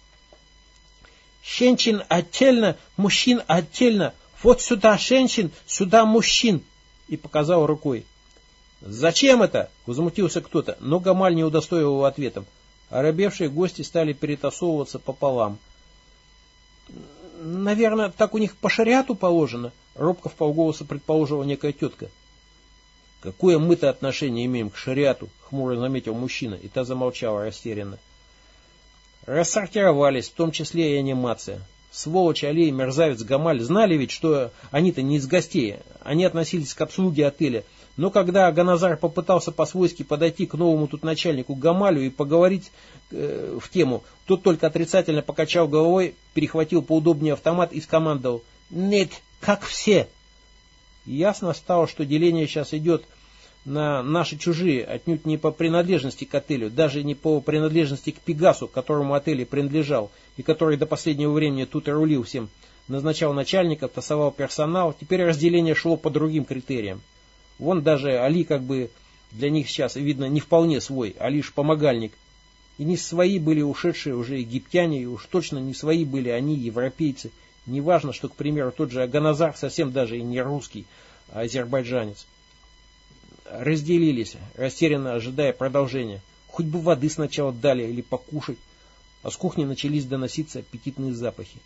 «Щенчин отдельно, мужчин отдельно, вот сюда женщин, сюда мужчин!» И показал рукой. «Зачем это?» — возмутился кто-то, но Гамаль не удостоил его ответом. Оробевшие гости стали перетасовываться пополам. «Наверное, так у них по шариату положено?» — робко в полголоса предположила некая тетка. «Какое мы-то отношение имеем к шариату?» — хмуро заметил мужчина, и та замолчала растерянно. Рассортировались, в том числе и анимация. Сволочь Алей, мерзавец Гамаль знали ведь, что они-то не из гостей, они относились к обслуге отеля. Но когда Ганазар попытался по-свойски подойти к новому тут начальнику Гамалю и поговорить э, в тему, тот только отрицательно покачал головой, перехватил поудобнее автомат и скомандовал «Нет, как все!». Ясно стало, что деление сейчас идет на наши чужие, отнюдь не по принадлежности к отелю, даже не по принадлежности к Пегасу, которому отель принадлежал, и который до последнего времени тут и рулил всем, назначал начальников, тасовал персонал, теперь разделение шло по другим критериям. Вон даже Али как бы для них сейчас, видно, не вполне свой, а лишь помогальник. И не свои были ушедшие уже египтяне, и уж точно не свои были они, европейцы. Неважно, что, к примеру, тот же Аганазар совсем даже и не русский, а азербайджанец разделились, растерянно ожидая продолжения. Хоть бы воды сначала дали или покушать. А с кухни начались доноситься аппетитные запахи.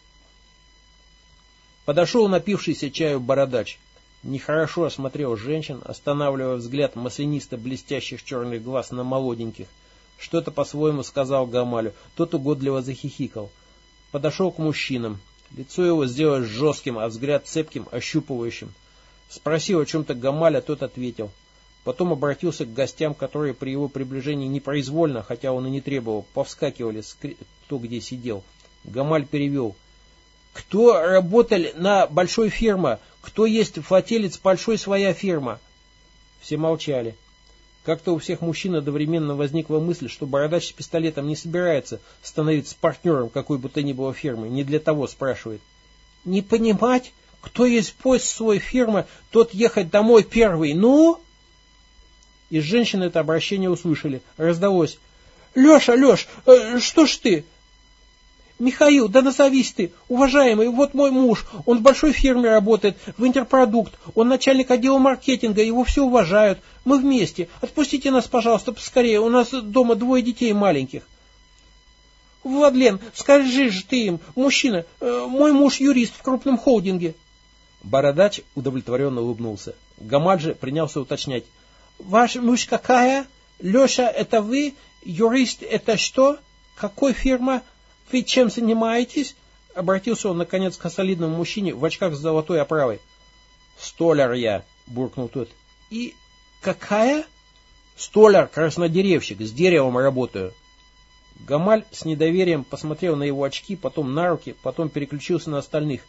Подошел напившийся чаю бородач. Нехорошо осмотрел женщин, останавливая взгляд маслянисто блестящих черных глаз на молоденьких. Что-то по-своему сказал Гамалю, тот угодливо захихикал. Подошел к мужчинам. Лицо его сделалось жестким, а взгляд цепким, ощупывающим. Спросил о чем-то Гамаля, тот ответил. Потом обратился к гостям, которые при его приближении непроизвольно, хотя он и не требовал, повскакивали, кто где сидел. Гамаль перевел. «Кто работал на большой фирме? Кто есть владелец большой своя фирма?» Все молчали. Как-то у всех мужчин одновременно возникла мысль, что бородач с пистолетом не собирается становиться партнером какой бы то ни было фирмы, не для того спрашивает. «Не понимать, кто есть поезд свой фирмы, тот ехать домой первый, ну?» Из женщины это обращение услышали. Раздалось. «Леша, Леш, э, что ж ты?» «Михаил, да назовись ты, уважаемый, вот мой муж, он в большой фирме работает, в Интерпродукт, он начальник отдела маркетинга, его все уважают, мы вместе, отпустите нас, пожалуйста, поскорее, у нас дома двое детей маленьких». «Владлен, скажи же ты им, мужчина, э, мой муж юрист в крупном холдинге». Бородач удовлетворенно улыбнулся. Гамаджи принялся уточнять. «Ваш муж какая? Леша, это вы? Юрист, это что? Какой фирма? Вы чем занимаетесь?» Обратился он, наконец, к солидному мужчине в очках с золотой оправой. «Столяр я», — буркнул тот. «И какая?» «Столяр, краснодеревщик, с деревом работаю». Гамаль с недоверием посмотрел на его очки, потом на руки, потом переключился на остальных.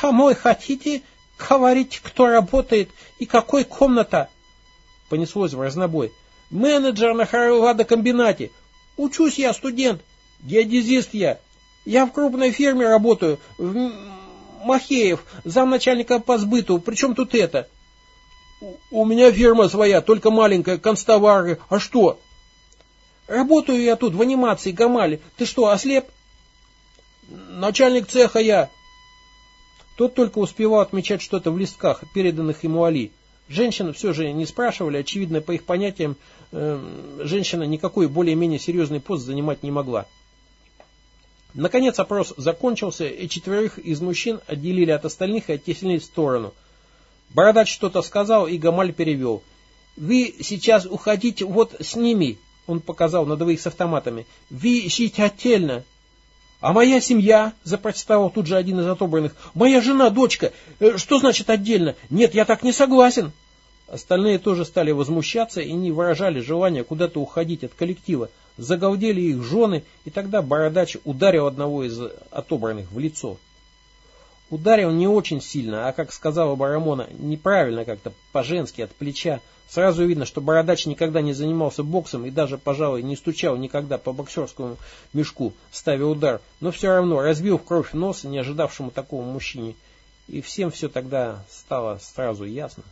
«Домой хотите? Говорите, кто работает и какой комната?» Понеслось в разнобой. «Менеджер на Харвадокомбинате. Учусь я, студент. Геодезист я. Я в крупной фирме работаю. В Махеев, замначальника по сбыту. Причем тут это?» «У меня фирма своя, только маленькая, констовары. А что?» Работаю я тут в анимации, Гамали. Ты что, ослеп? Начальник цеха я. Тот только успевал отмечать что-то в листках, переданных ему Али. Женщин все же не спрашивали, очевидно, по их понятиям, э, женщина никакой более-менее серьезный пост занимать не могла. Наконец опрос закончился, и четверых из мужчин отделили от остальных и оттеснили в сторону. Бородач что-то сказал, и Гамаль перевел. «Вы сейчас уходите вот с ними, он показал на двоих с автоматами. «Ви ищите отдельно!» «А моя семья?» – запротестовал тут же один из отобранных. «Моя жена, дочка! Э, что значит отдельно? Нет, я так не согласен!» Остальные тоже стали возмущаться и не выражали желания куда-то уходить от коллектива. Загалдели их жены, и тогда Бородач ударил одного из отобранных в лицо. Ударил не очень сильно, а, как сказала Барамона, неправильно как-то, по-женски, от плеча. Сразу видно, что Бородач никогда не занимался боксом и даже, пожалуй, не стучал никогда по боксерскому мешку, ставя удар, но все равно разбил в кровь нос не ожидавшему такого мужчине. И всем все тогда стало сразу ясно.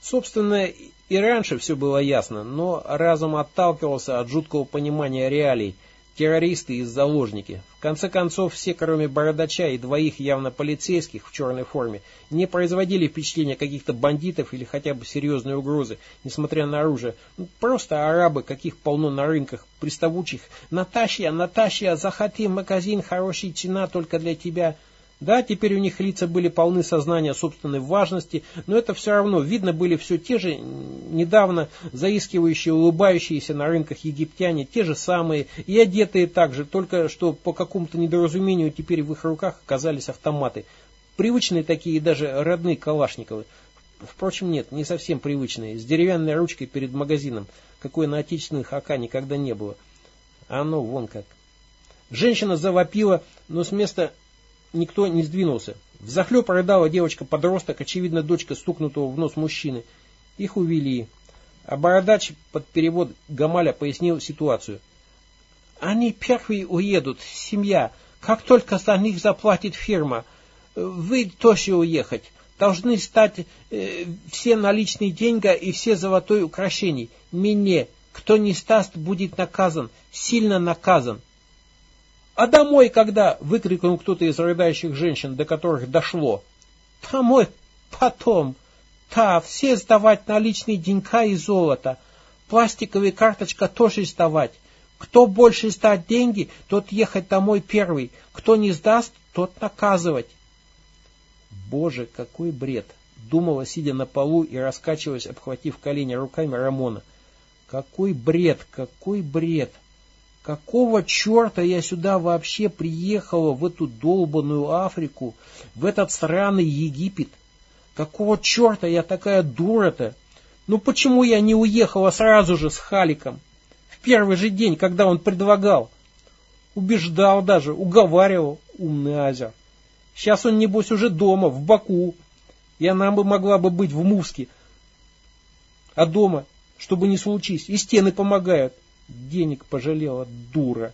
Собственно, и раньше все было ясно, но разум отталкивался от жуткого понимания реалий – террористы и заложники. В конце концов, все, кроме Бородача и двоих явно полицейских в черной форме, не производили впечатления каких-то бандитов или хотя бы серьезной угрозы, несмотря на оружие. Ну, просто арабы, каких полно на рынках, приставучих. «Наташья, Наташья, захоти магазин, хороший цена только для тебя». Да, теперь у них лица были полны сознания собственной важности, но это все равно видно были все те же недавно заискивающие, улыбающиеся на рынках египтяне, те же самые, и одетые также, только что по какому-то недоразумению теперь в их руках оказались автоматы. Привычные такие даже родные Калашниковы. Впрочем, нет, не совсем привычные, с деревянной ручкой перед магазином, какой на отечественных АК никогда не было. А оно вон как. Женщина завопила, но с места никто не сдвинулся. Взахлеб рыдала девочка-подросток, очевидно, дочка стукнутого в нос мужчины. Их увели. А Бородач под перевод Гамаля пояснил ситуацию. Они первые уедут, семья. Как только за них заплатит фирма, вы тоже уехать. Должны стать э, все наличные деньги и все золотые украшения. Мне, кто не стаст, будет наказан, сильно наказан. «А домой когда?» — выкрикнул кто-то из рыдающих женщин, до которых дошло. «Домой потом. Да, все сдавать наличные денька и золото. Пластиковая карточка тоже сдавать. Кто больше сдаст деньги, тот ехать домой первый. Кто не сдаст, тот наказывать». Боже, какой бред! Думала, сидя на полу и раскачиваясь, обхватив колени руками Рамона. Какой бред, какой бред! — Какого черта я сюда вообще приехала, в эту долбанную Африку, в этот странный Египет? Какого черта я такая дура-то? Ну почему я не уехала сразу же с Халиком? В первый же день, когда он предлагал. Убеждал даже, уговаривал, умный Азер. Сейчас он, небось, уже дома, в Баку. И она бы могла бы быть в Муске. А дома, чтобы не случись, и стены помогают. Денег пожалела, дура.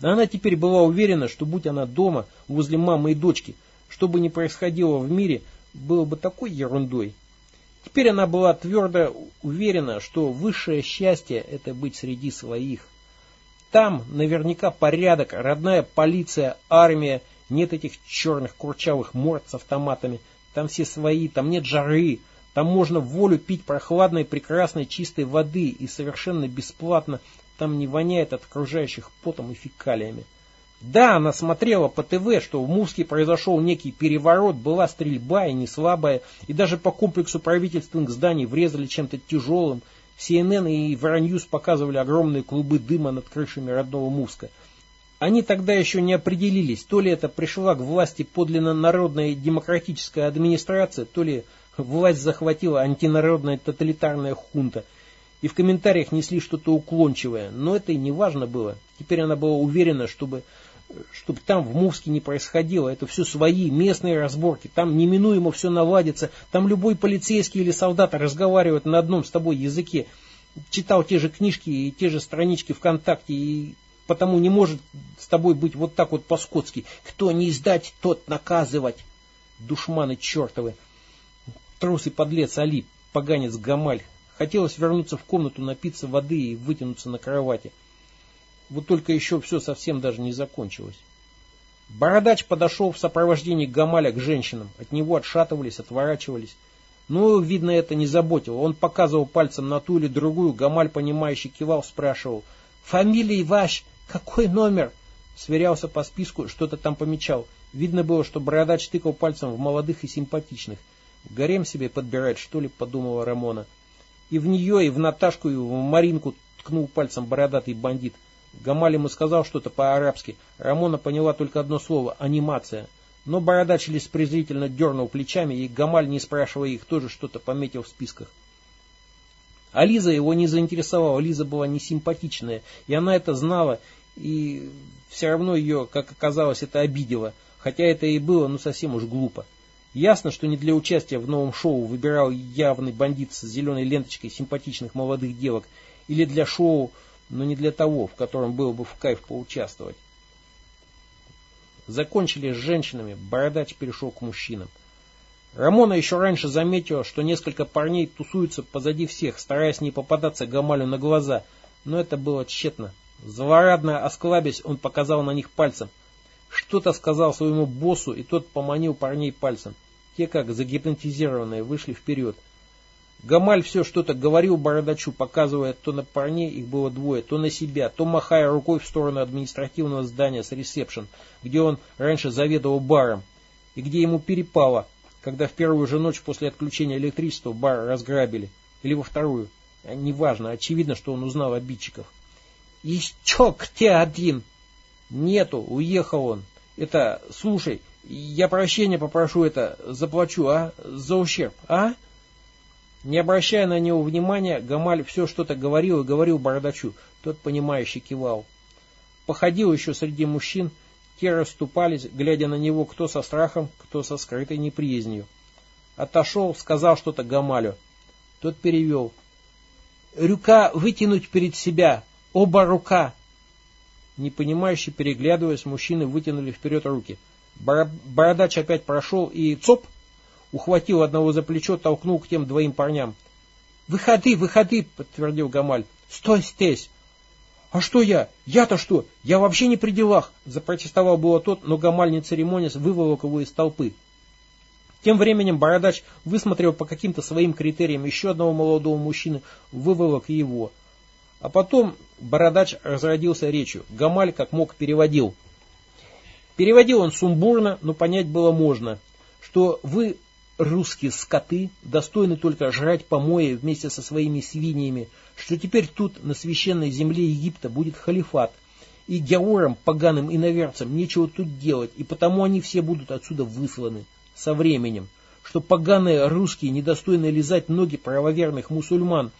Она теперь была уверена, что будь она дома, возле мамы и дочки, что бы ни происходило в мире, было бы такой ерундой. Теперь она была твердо уверена, что высшее счастье – это быть среди своих. Там наверняка порядок, родная полиция, армия, нет этих черных курчавых морд с автоматами, там все свои, там нет жары, там можно в волю пить прохладной, прекрасной, чистой воды и совершенно бесплатно. Там не воняет от окружающих потом и фекалиями. Да, она смотрела по ТВ, что в Мувске произошел некий переворот, была стрельба и не слабая, и даже по комплексу правительственных зданий врезали чем-то тяжелым. CNN и Вараньюз показывали огромные клубы дыма над крышами родного Мувска. Они тогда еще не определились, то ли это пришла к власти подлинно народная демократическая администрация, то ли власть захватила антинародная тоталитарная хунта. И в комментариях несли что-то уклончивое, но это и не важно было. Теперь она была уверена, чтобы чтобы там в Мувске не происходило. Это все свои местные разборки. Там неминуемо все наладится. Там любой полицейский или солдат разговаривает на одном с тобой языке. Читал те же книжки и те же странички ВКонтакте. И потому не может с тобой быть вот так вот по-скотски. Кто не издать, тот наказывать. Душманы чертовы. Трус и подлец Али, поганец Гамаль. Хотелось вернуться в комнату, напиться воды и вытянуться на кровати. Вот только еще все совсем даже не закончилось. Бородач подошел в сопровождении Гамаля к женщинам. От него отшатывались, отворачивались. Но, видно, это не заботило. Он показывал пальцем на ту или другую. Гамаль, понимающий, кивал, спрашивал. «Фамилия ваш? Какой номер?» Сверялся по списку, что-то там помечал. Видно было, что бородач тыкал пальцем в молодых и симпатичных. «Гарем себе подбирать, что ли?» — подумала Рамона. И в нее, и в Наташку, и в Маринку ткнул пальцем бородатый бандит — Гамаль ему сказал что-то по-арабски. Рамона поняла только одно слово – анимация. Но бородач лишь презрительно дернул плечами, и Гамаль, не спрашивая их, тоже что-то пометил в списках. А Лиза его не заинтересовала, Лиза была не симпатичная, и она это знала, и все равно ее, как оказалось, это обидело, хотя это и было, ну совсем уж глупо. Ясно, что не для участия в новом шоу выбирал явный бандит с зеленой ленточкой симпатичных молодых девок, или для шоу но не для того, в котором было бы в кайф поучаствовать. Закончили с женщинами, бородач перешел к мужчинам. Рамона еще раньше заметила, что несколько парней тусуются позади всех, стараясь не попадаться Гамалю на глаза, но это было тщетно. Злорадно осклабясь, он показал на них пальцем. Что-то сказал своему боссу, и тот поманил парней пальцем. Те, как загипнотизированные, вышли вперед. Гамаль все что-то говорил бородачу, показывая то на парней, их было двое, то на себя, то махая рукой в сторону административного здания с ресепшн, где он раньше заведовал баром, и где ему перепало, когда в первую же ночь после отключения электричества бар разграбили, или во вторую. А, неважно, очевидно, что он узнал обидчиков. «Еще где один?» «Нету, уехал он. Это, слушай, я прощения попрошу это, заплачу, а? За ущерб, а?» Не обращая на него внимания, Гамаль все что-то говорил и говорил Бородачу. Тот, понимающий, кивал. Походил еще среди мужчин, те расступались, глядя на него кто со страхом, кто со скрытой неприязнью. Отошел, сказал что-то Гамалю. Тот перевел. «Рюка вытянуть перед себя! Оба рука!» Непонимающе переглядываясь, мужчины вытянули вперед руки. Бородач опять прошел и ЦОП! ухватил одного за плечо, толкнул к тем двоим парням. «Выходи, выходи!» — подтвердил Гамаль. «Стой здесь!» «А что я? Я-то что? Я вообще не при делах!» Запротестовал было тот, но Гамаль, не церемонясь, выволок его из толпы. Тем временем Бородач высмотрел по каким-то своим критериям еще одного молодого мужчины, выволок его. А потом Бородач разродился речью. Гамаль как мог переводил. Переводил он сумбурно, но понять было можно, что вы русские скоты достойны только жрать помои вместе со своими свиньями, что теперь тут, на священной земле Египта, будет халифат, и георам, поганым иноверцам, нечего тут делать, и потому они все будут отсюда высланы со временем, что поганые русские недостойны лизать ноги правоверных мусульман,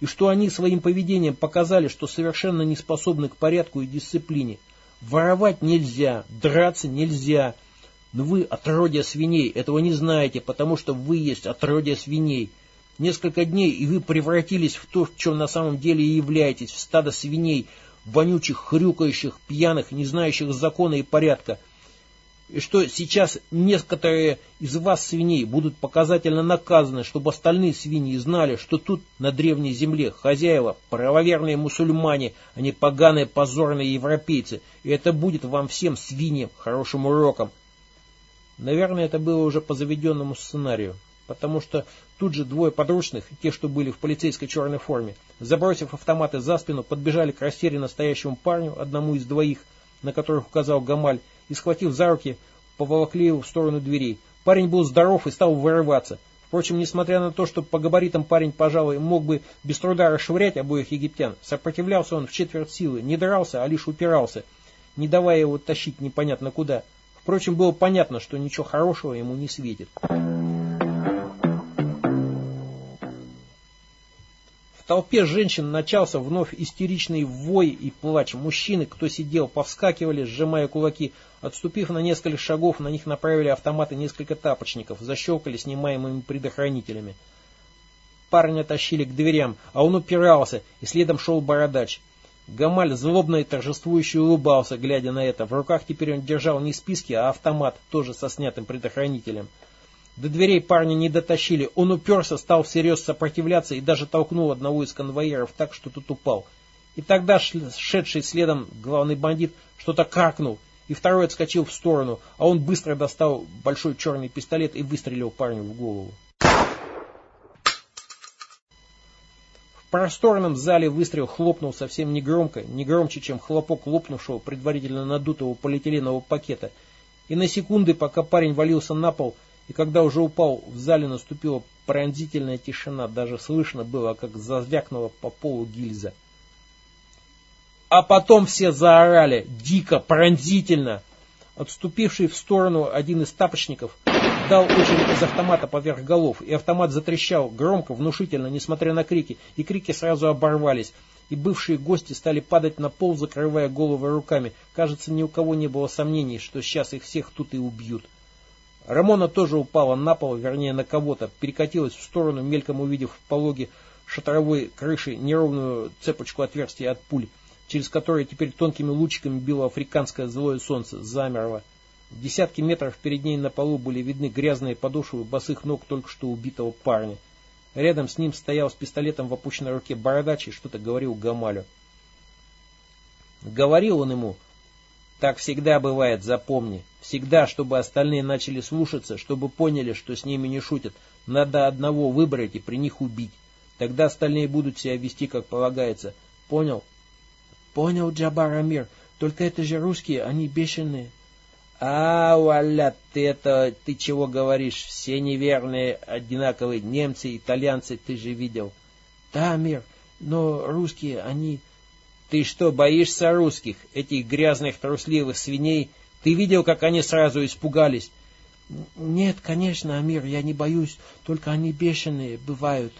и что они своим поведением показали, что совершенно не способны к порядку и дисциплине. Воровать нельзя, драться нельзя, но вы отродья свиней, этого не знаете, потому что вы есть отродья свиней. Несколько дней, и вы превратились в то, в чем на самом деле и являетесь, в стадо свиней, вонючих, хрюкающих, пьяных, не знающих закона и порядка. И что сейчас некоторые из вас, свиней, будут показательно наказаны, чтобы остальные свиньи знали, что тут, на древней земле, хозяева, правоверные мусульмане, а не поганые позорные европейцы. И это будет вам всем свиньям хорошим уроком. Наверное, это было уже по заведенному сценарию, потому что тут же двое подручных, те, что были в полицейской черной форме, забросив автоматы за спину, подбежали к растерянно стоящему парню, одному из двоих, на которых указал Гамаль, и, схватив за руки, поволокли его в сторону дверей. Парень был здоров и стал вырываться. Впрочем, несмотря на то, что по габаритам парень, пожалуй, мог бы без труда расшвырять обоих египтян, сопротивлялся он в четверть силы, не дрался, а лишь упирался, не давая его тащить непонятно куда. Впрочем, было понятно, что ничего хорошего ему не светит. Толпе женщин начался вновь истеричный вой и плач. Мужчины, кто сидел, повскакивали, сжимая кулаки. Отступив на несколько шагов, на них направили автоматы несколько тапочников, защелкали снимаемыми предохранителями. Парня тащили к дверям, а он упирался, и следом шел бородач. Гамаль злобно и торжествующе улыбался, глядя на это. В руках теперь он держал не списки, а автомат, тоже со снятым предохранителем. До дверей парня не дотащили. Он уперся, стал всерьез сопротивляться и даже толкнул одного из конвоиров так, что тот упал. И тогда шедший следом главный бандит что-то каркнул, и второй отскочил в сторону, а он быстро достал большой черный пистолет и выстрелил парню в голову. В просторном зале выстрел хлопнул совсем негромко, не громче, чем хлопок лопнувшего предварительно надутого полиэтиленового пакета. И на секунды, пока парень валился на пол, и когда уже упал, в зале наступила пронзительная тишина, даже слышно было, как зазвякнула по полу гильза. А потом все заорали, дико, пронзительно. Отступивший в сторону один из тапочников дал очередь из автомата поверх голов, и автомат затрещал громко, внушительно, несмотря на крики, и крики сразу оборвались, и бывшие гости стали падать на пол, закрывая головы руками. Кажется, ни у кого не было сомнений, что сейчас их всех тут и убьют. Рамона тоже упала на пол, вернее на кого-то, перекатилась в сторону, мельком увидев в пологе шатровой крыши неровную цепочку отверстий от пуль, через которые теперь тонкими лучиками било африканское злое солнце, замерло. Десятки метров перед ней на полу были видны грязные подошвы босых ног только что убитого парня. Рядом с ним стоял с пистолетом в опущенной руке бородач и что-то говорил Гамалю. Говорил он ему, так всегда бывает, запомни. Всегда, чтобы остальные начали слушаться, чтобы поняли, что с ними не шутят. Надо одного выбрать и при них убить. Тогда остальные будут себя вести, как полагается. Понял? Понял, Джабар Амир. Только это же русские, они бешеные. А, валя, ты это, ты чего говоришь? Все неверные, одинаковые, немцы, итальянцы, ты же видел. Да, Амир, но русские, они... Ты что, боишься русских, этих грязных трусливых свиней? Ты видел, как они сразу испугались? Нет, конечно, Амир, я не боюсь, только они бешеные бывают.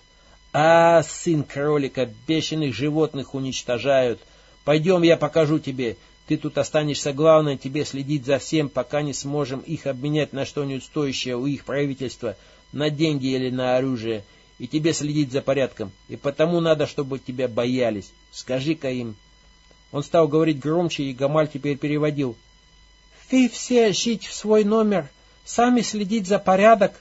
А, сын кролика, бешеных животных уничтожают. Пойдем, я покажу тебе. Ты тут останешься главное, тебе следить за всем, пока не сможем их обменять на что-нибудь стоящее у их правительства, на деньги или на оружие и тебе следить за порядком, и потому надо, чтобы тебя боялись. Скажи-ка им». Он стал говорить громче, и Гамаль теперь переводил. «Вы все жить в свой номер, сами следить за порядок,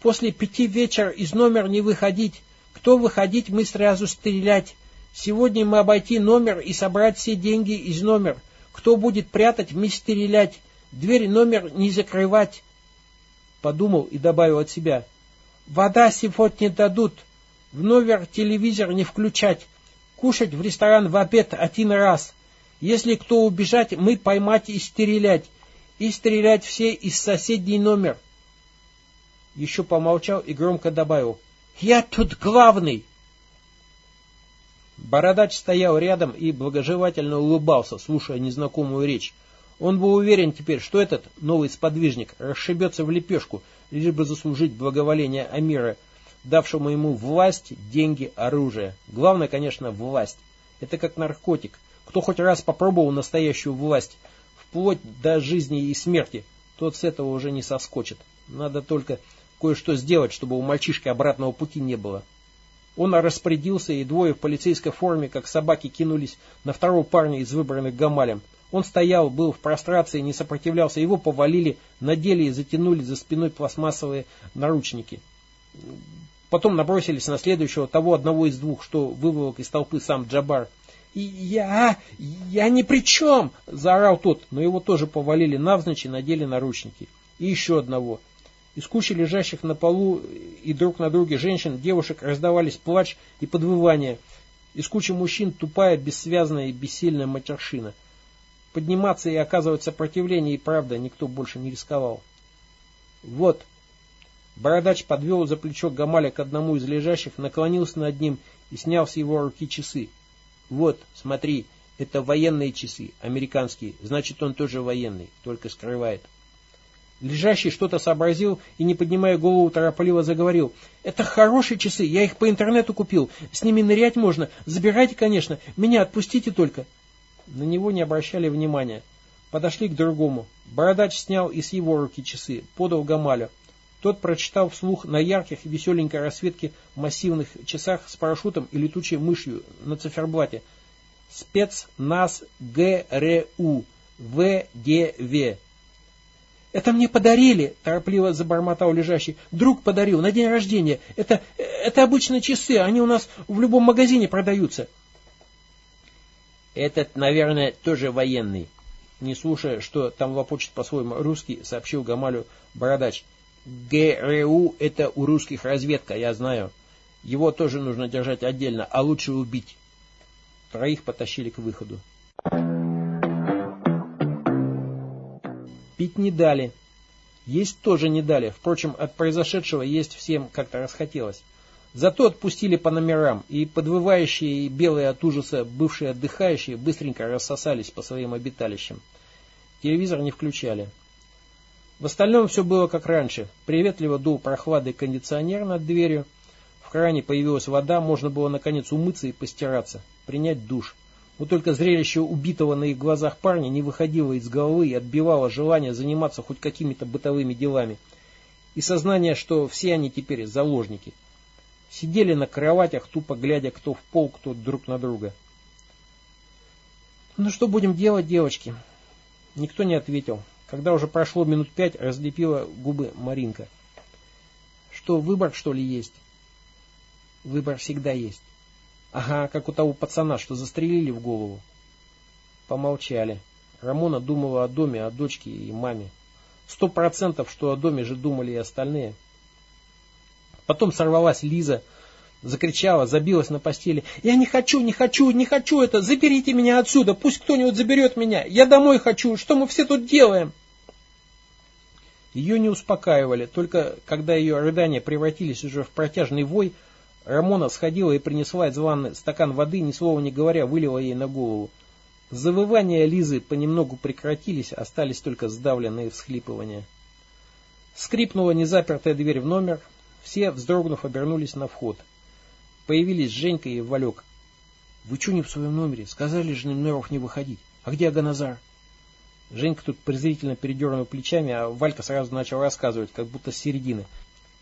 после пяти вечера из номера не выходить, кто выходить, мы сразу стрелять. Сегодня мы обойти номер и собрать все деньги из номера. Кто будет прятать, мы стрелять. Дверь номер не закрывать. Подумал и добавил от себя. Вода сегодня дадут. В номер телевизор не включать. Кушать в ресторан в обед один раз. Если кто убежать, мы поймать и стрелять. И стрелять все из соседний номер. Еще помолчал и громко добавил. Я тут главный. Бородач стоял рядом и благожелательно улыбался, слушая незнакомую речь. Он был уверен теперь, что этот новый сподвижник расшибется в лепешку, лишь бы заслужить благоволение Амира, давшему ему власть, деньги, оружие. Главное, конечно, власть. Это как наркотик. Кто хоть раз попробовал настоящую власть, вплоть до жизни и смерти, тот с этого уже не соскочит. Надо только кое-что сделать, чтобы у мальчишки обратного пути не было. Он распорядился, и двое в полицейской форме, как собаки, кинулись на второго парня из выбранных Гамалем. Он стоял, был в прострации, не сопротивлялся. Его повалили, надели и затянули за спиной пластмассовые наручники. Потом набросились на следующего, того одного из двух, что выволок из толпы сам Джабар. «Я... я ни при чем!» – заорал тот, но его тоже повалили навзничь и надели наручники. И еще одного. Из кучи лежащих на полу и друг на друге женщин, девушек раздавались плач и подвывания. Из кучи мужчин тупая, бессвязная и бессильная матершина – Подниматься и оказывать сопротивление и правда никто больше не рисковал. Вот. Бородач подвел за плечо Гамаля к одному из лежащих, наклонился над ним и снял с его руки часы. Вот, смотри, это военные часы, американские, значит он тоже военный, только скрывает. Лежащий что-то сообразил и, не поднимая голову, торопливо заговорил. «Это хорошие часы, я их по интернету купил. С ними нырять можно. Забирайте, конечно. Меня отпустите только». На него не обращали внимания. Подошли к другому. Бородач снял из его руки часы, подал Гамалю. Тот прочитал вслух на ярких веселенькой расцветке массивных часах с парашютом и летучей мышью на циферблате. Спецназ ГРУ ВДВ. «Это мне подарили!» – торопливо забормотал лежащий. «Друг подарил на день рождения. Это, это обычные часы, они у нас в любом магазине продаются». «Этот, наверное, тоже военный». Не слушая, что там лопочет по-своему русский, сообщил Гамалю Бородач. ГРУ – это у русских разведка, я знаю. Его тоже нужно держать отдельно, а лучше убить. Троих потащили к выходу. Пить не дали. Есть тоже не дали. Впрочем, от произошедшего есть всем как-то расхотелось. Зато отпустили по номерам, и подвывающие и белые от ужаса бывшие отдыхающие быстренько рассосались по своим обиталищам. Телевизор не включали. В остальном все было как раньше. Приветливо дул прохладный кондиционер над дверью. В кране появилась вода, можно было наконец умыться и постираться, принять душ. Вот только зрелище убитого на их глазах парня не выходило из головы и отбивало желание заниматься хоть какими-то бытовыми делами. И сознание, что все они теперь заложники. Сидели на кроватях, тупо глядя кто в пол, кто друг на друга. «Ну что будем делать, девочки?» Никто не ответил. Когда уже прошло минут пять, разлепила губы Маринка. «Что, выбор, что ли, есть?» «Выбор всегда есть». Ага, как у того пацана, что застрелили в голову. Помолчали. Рамона думала о доме, о дочке и маме. Сто процентов, что о доме же думали и остальные. Потом сорвалась Лиза, закричала, забилась на постели. «Я не хочу, не хочу, не хочу это! Заберите меня отсюда! Пусть кто-нибудь заберет меня! Я домой хочу! Что мы все тут делаем?» Ее не успокаивали, только когда ее рыдания превратились уже в протяжный вой, Рамона сходила и принесла из ванны стакан воды, ни слова не говоря, вылила ей на голову. Завывания Лизы понемногу прекратились, остались только сдавленные всхлипывания. Скрипнула незапертая дверь в номер, все, вздрогнув, обернулись на вход. Появились Женька и Валек. «Вы что не в своем номере? Сказали же номеров не выходить. А где Аганазар?» Женька тут презрительно передернул плечами, а Валька сразу начал рассказывать, как будто с середины.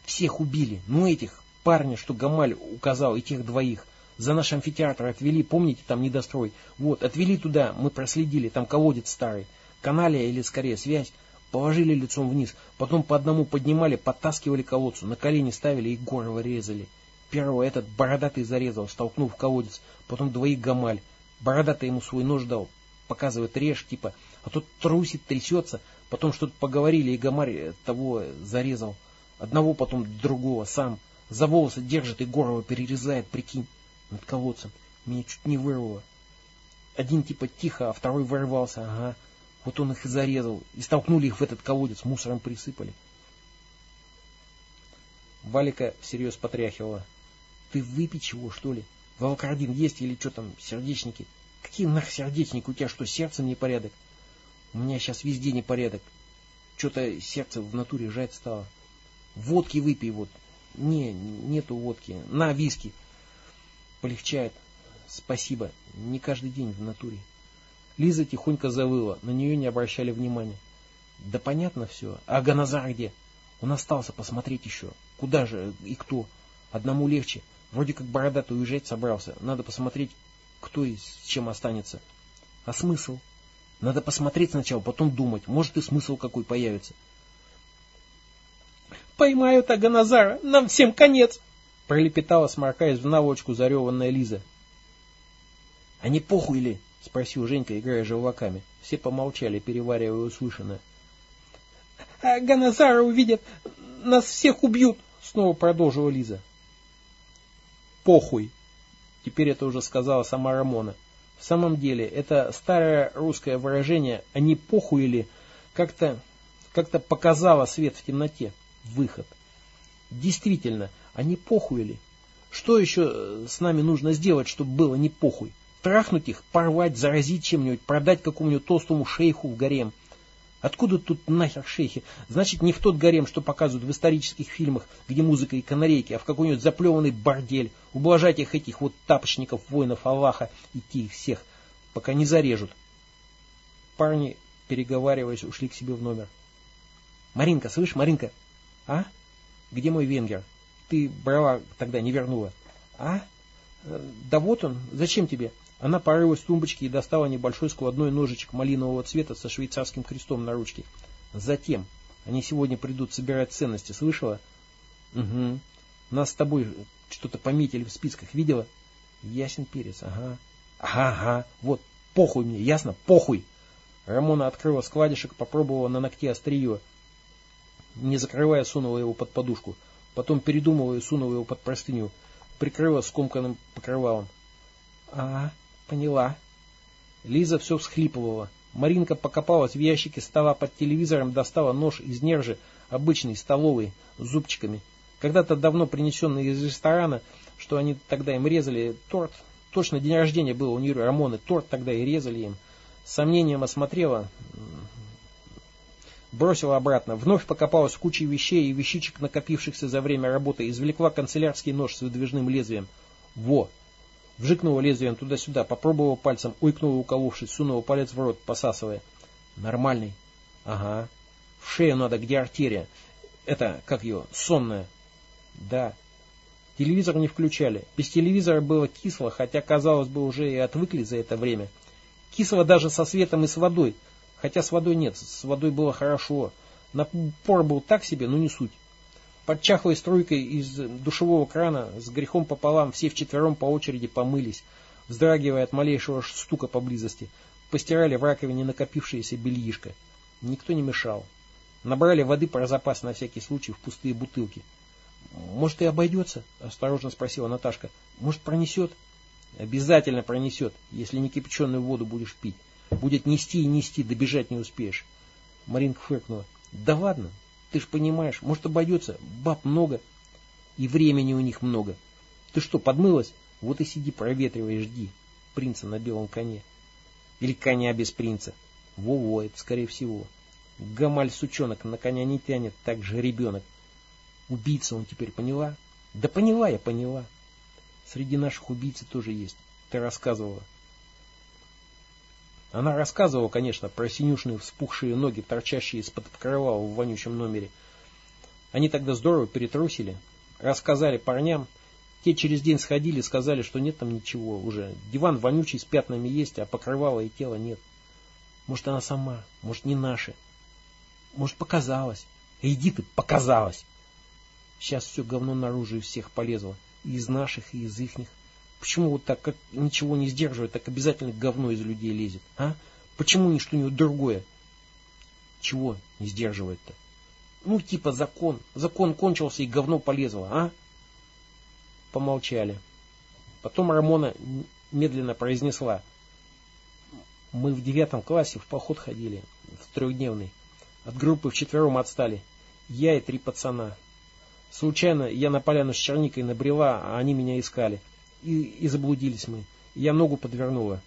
«Всех убили, ну этих, парня, что Гамаль указал, и тех двоих. За наш амфитеатр отвели, помните, там недострой. Вот, отвели туда, мы проследили, там колодец старый. Каналия или скорее связь. Положили лицом вниз, потом по одному поднимали, подтаскивали колодцу, на колени ставили и горло резали. Первого этот бородатый зарезал, столкнув в колодец, потом двоих Гамаль. Бородатый ему свой нож дал, показывает режь, типа, а тот трусит, трясется, потом что-то поговорили, и Гамарь того зарезал. Одного, потом другого, сам. За волосы держит и горло перерезает, прикинь, над колодцем. Меня чуть не вырвало. Один типа тихо, а второй ворвался, ага. Вот он их и зарезал. И столкнули их в этот колодец, мусором присыпали. Валика всерьез потряхивала. Ты выпить чего, что ли? Волокордин есть или что там, сердечники? Какие нах сердечники? У тебя что, сердцем непорядок? У меня сейчас везде непорядок. Что-то сердце в натуре жать стало. Водки выпей вот, не, нету водки. На, виски. Полегчает. Спасибо. Не каждый день в натуре. Лиза тихонько завыла. На нее не обращали внимания. Да понятно все. А Ганазар где? Он остался посмотреть еще. Куда же и кто? Одному легче. Вроде как бородатый уезжать собрался. Надо посмотреть, кто и с чем останется. А смысл? Надо посмотреть сначала, потом думать. Может и смысл какой появится. Поймают Аганазара, нам всем конец!» Пролепетала, сморкаясь в наволочку зареванная Лиза. «А не похуй ли?» — спросил Женька, играя желваками. Все помолчали, переваривая услышанное. «Аганазара увидят, нас всех убьют!» — снова продолжила Лиза. «Похуй!» — теперь это уже сказала сама Рамона. В самом деле, это старое русское выражение «они похуили» как-то как показало свет в темноте, выход. Действительно, они похуили. Что еще э, с нами нужно сделать, чтобы было не похуй? Трахнуть их, порвать, заразить чем-нибудь, продать какому-нибудь толстому шейху в гарем. Откуда тут нахер шейхи? Значит, не в тот гарем, что показывают в исторических фильмах, где музыка и канарейки, а в какой-нибудь заплеванный бордель. Ублажать их этих вот тапочников, воинов Аллаха, идти их всех, пока не зарежут. Парни, переговариваясь, ушли к себе в номер. Маринка, слышь, Маринка? А? Где мой венгер? Ты брала тогда, не вернула. А? Да вот он. Зачем тебе? Она порылась в тумбочке и достала небольшой складной ножичек малинового цвета со швейцарским крестом на ручке. Затем. Они сегодня придут собирать ценности, слышала? Угу. Нас с тобой что-то пометили в списках, видела? Ясен перец, ага. Ага. Вот, похуй мне, ясно? Похуй. Рамона открыла складишек, попробовала на ногте острие. Не закрывая, сунула его под подушку. Потом передумала и сунула его под простыню. Прикрыла скомканным покрывалом. А, поняла. Лиза все всхлипывала. Маринка покопалась в ящике стола под телевизором, достала нож из нержи, обычный, столовый, с зубчиками. Когда-то давно принесенный из ресторана, что они тогда им резали торт. Точно день рождения был у нее Рамоны, торт тогда и резали им. С сомнением осмотрела, бросила обратно, вновь покопалась в куче вещей и вещичек, накопившихся за время работы, извлекла канцелярский нож с выдвижным лезвием. Во! Вжикнула лезвием туда-сюда, попробовала пальцем, уйкнула уколовшись, сунула палец в рот, посасывая. Нормальный. Ага. В шею надо, где артерия. Это, как ее, сонная. Да. Телевизор не включали. Без телевизора было кисло, хотя, казалось бы, уже и отвыкли за это время. Кисло даже со светом и с водой. Хотя с водой нет, с водой было хорошо. Напор был так себе, но не суть. Под чахлой струйкой из душевого крана с грехом пополам все вчетвером по очереди помылись, вздрагивая от малейшего стука поблизости. Постирали в раковине накопившееся бельишко. Никто не мешал. Набрали воды про запас на всякий случай в пустые бутылки. «Может, и обойдется?» – осторожно спросила Наташка. «Может, пронесет?» «Обязательно пронесет, если не кипяченую воду будешь пить. Будет нести и нести, добежать не успеешь. Маринка фыркнула. Да ладно, ты ж понимаешь, может обойдется, баб много. И времени у них много. Ты что, подмылась? Вот и сиди, проветривай жди. Принца на белом коне. Или коня без принца. Во-во, это скорее всего. Гамаль сучонок на коня не тянет, так же ребенок. Убийца он теперь, поняла? Да поняла я, поняла. Среди наших убийцы тоже есть. Ты рассказывала. Она рассказывала, конечно, про синюшные вспухшие ноги, торчащие из-под покрывала в вонючем номере. Они тогда здорово перетрусили, рассказали парням. Те через день сходили, сказали, что нет там ничего уже. Диван вонючий с пятнами есть, а покрывала и тела нет. Может, она сама, может, не наши. Может, показалось. Иди ты, показалось. Сейчас все говно наружу из всех полезло. И из наших, и из ихних. Почему вот так, как ничего не сдерживает, так обязательно говно из людей лезет? А? Почему не что-нибудь другое? Чего не сдерживает-то? Ну, типа закон. Закон кончился и говно полезло, а? Помолчали. Потом Рамона медленно произнесла. Мы в девятом классе в поход ходили, в трехдневный. От группы вчетвером отстали. Я и три пацана. Случайно я на поляну с черникой набрела, а они меня искали и, и заблудились мы. Я ногу подвернула.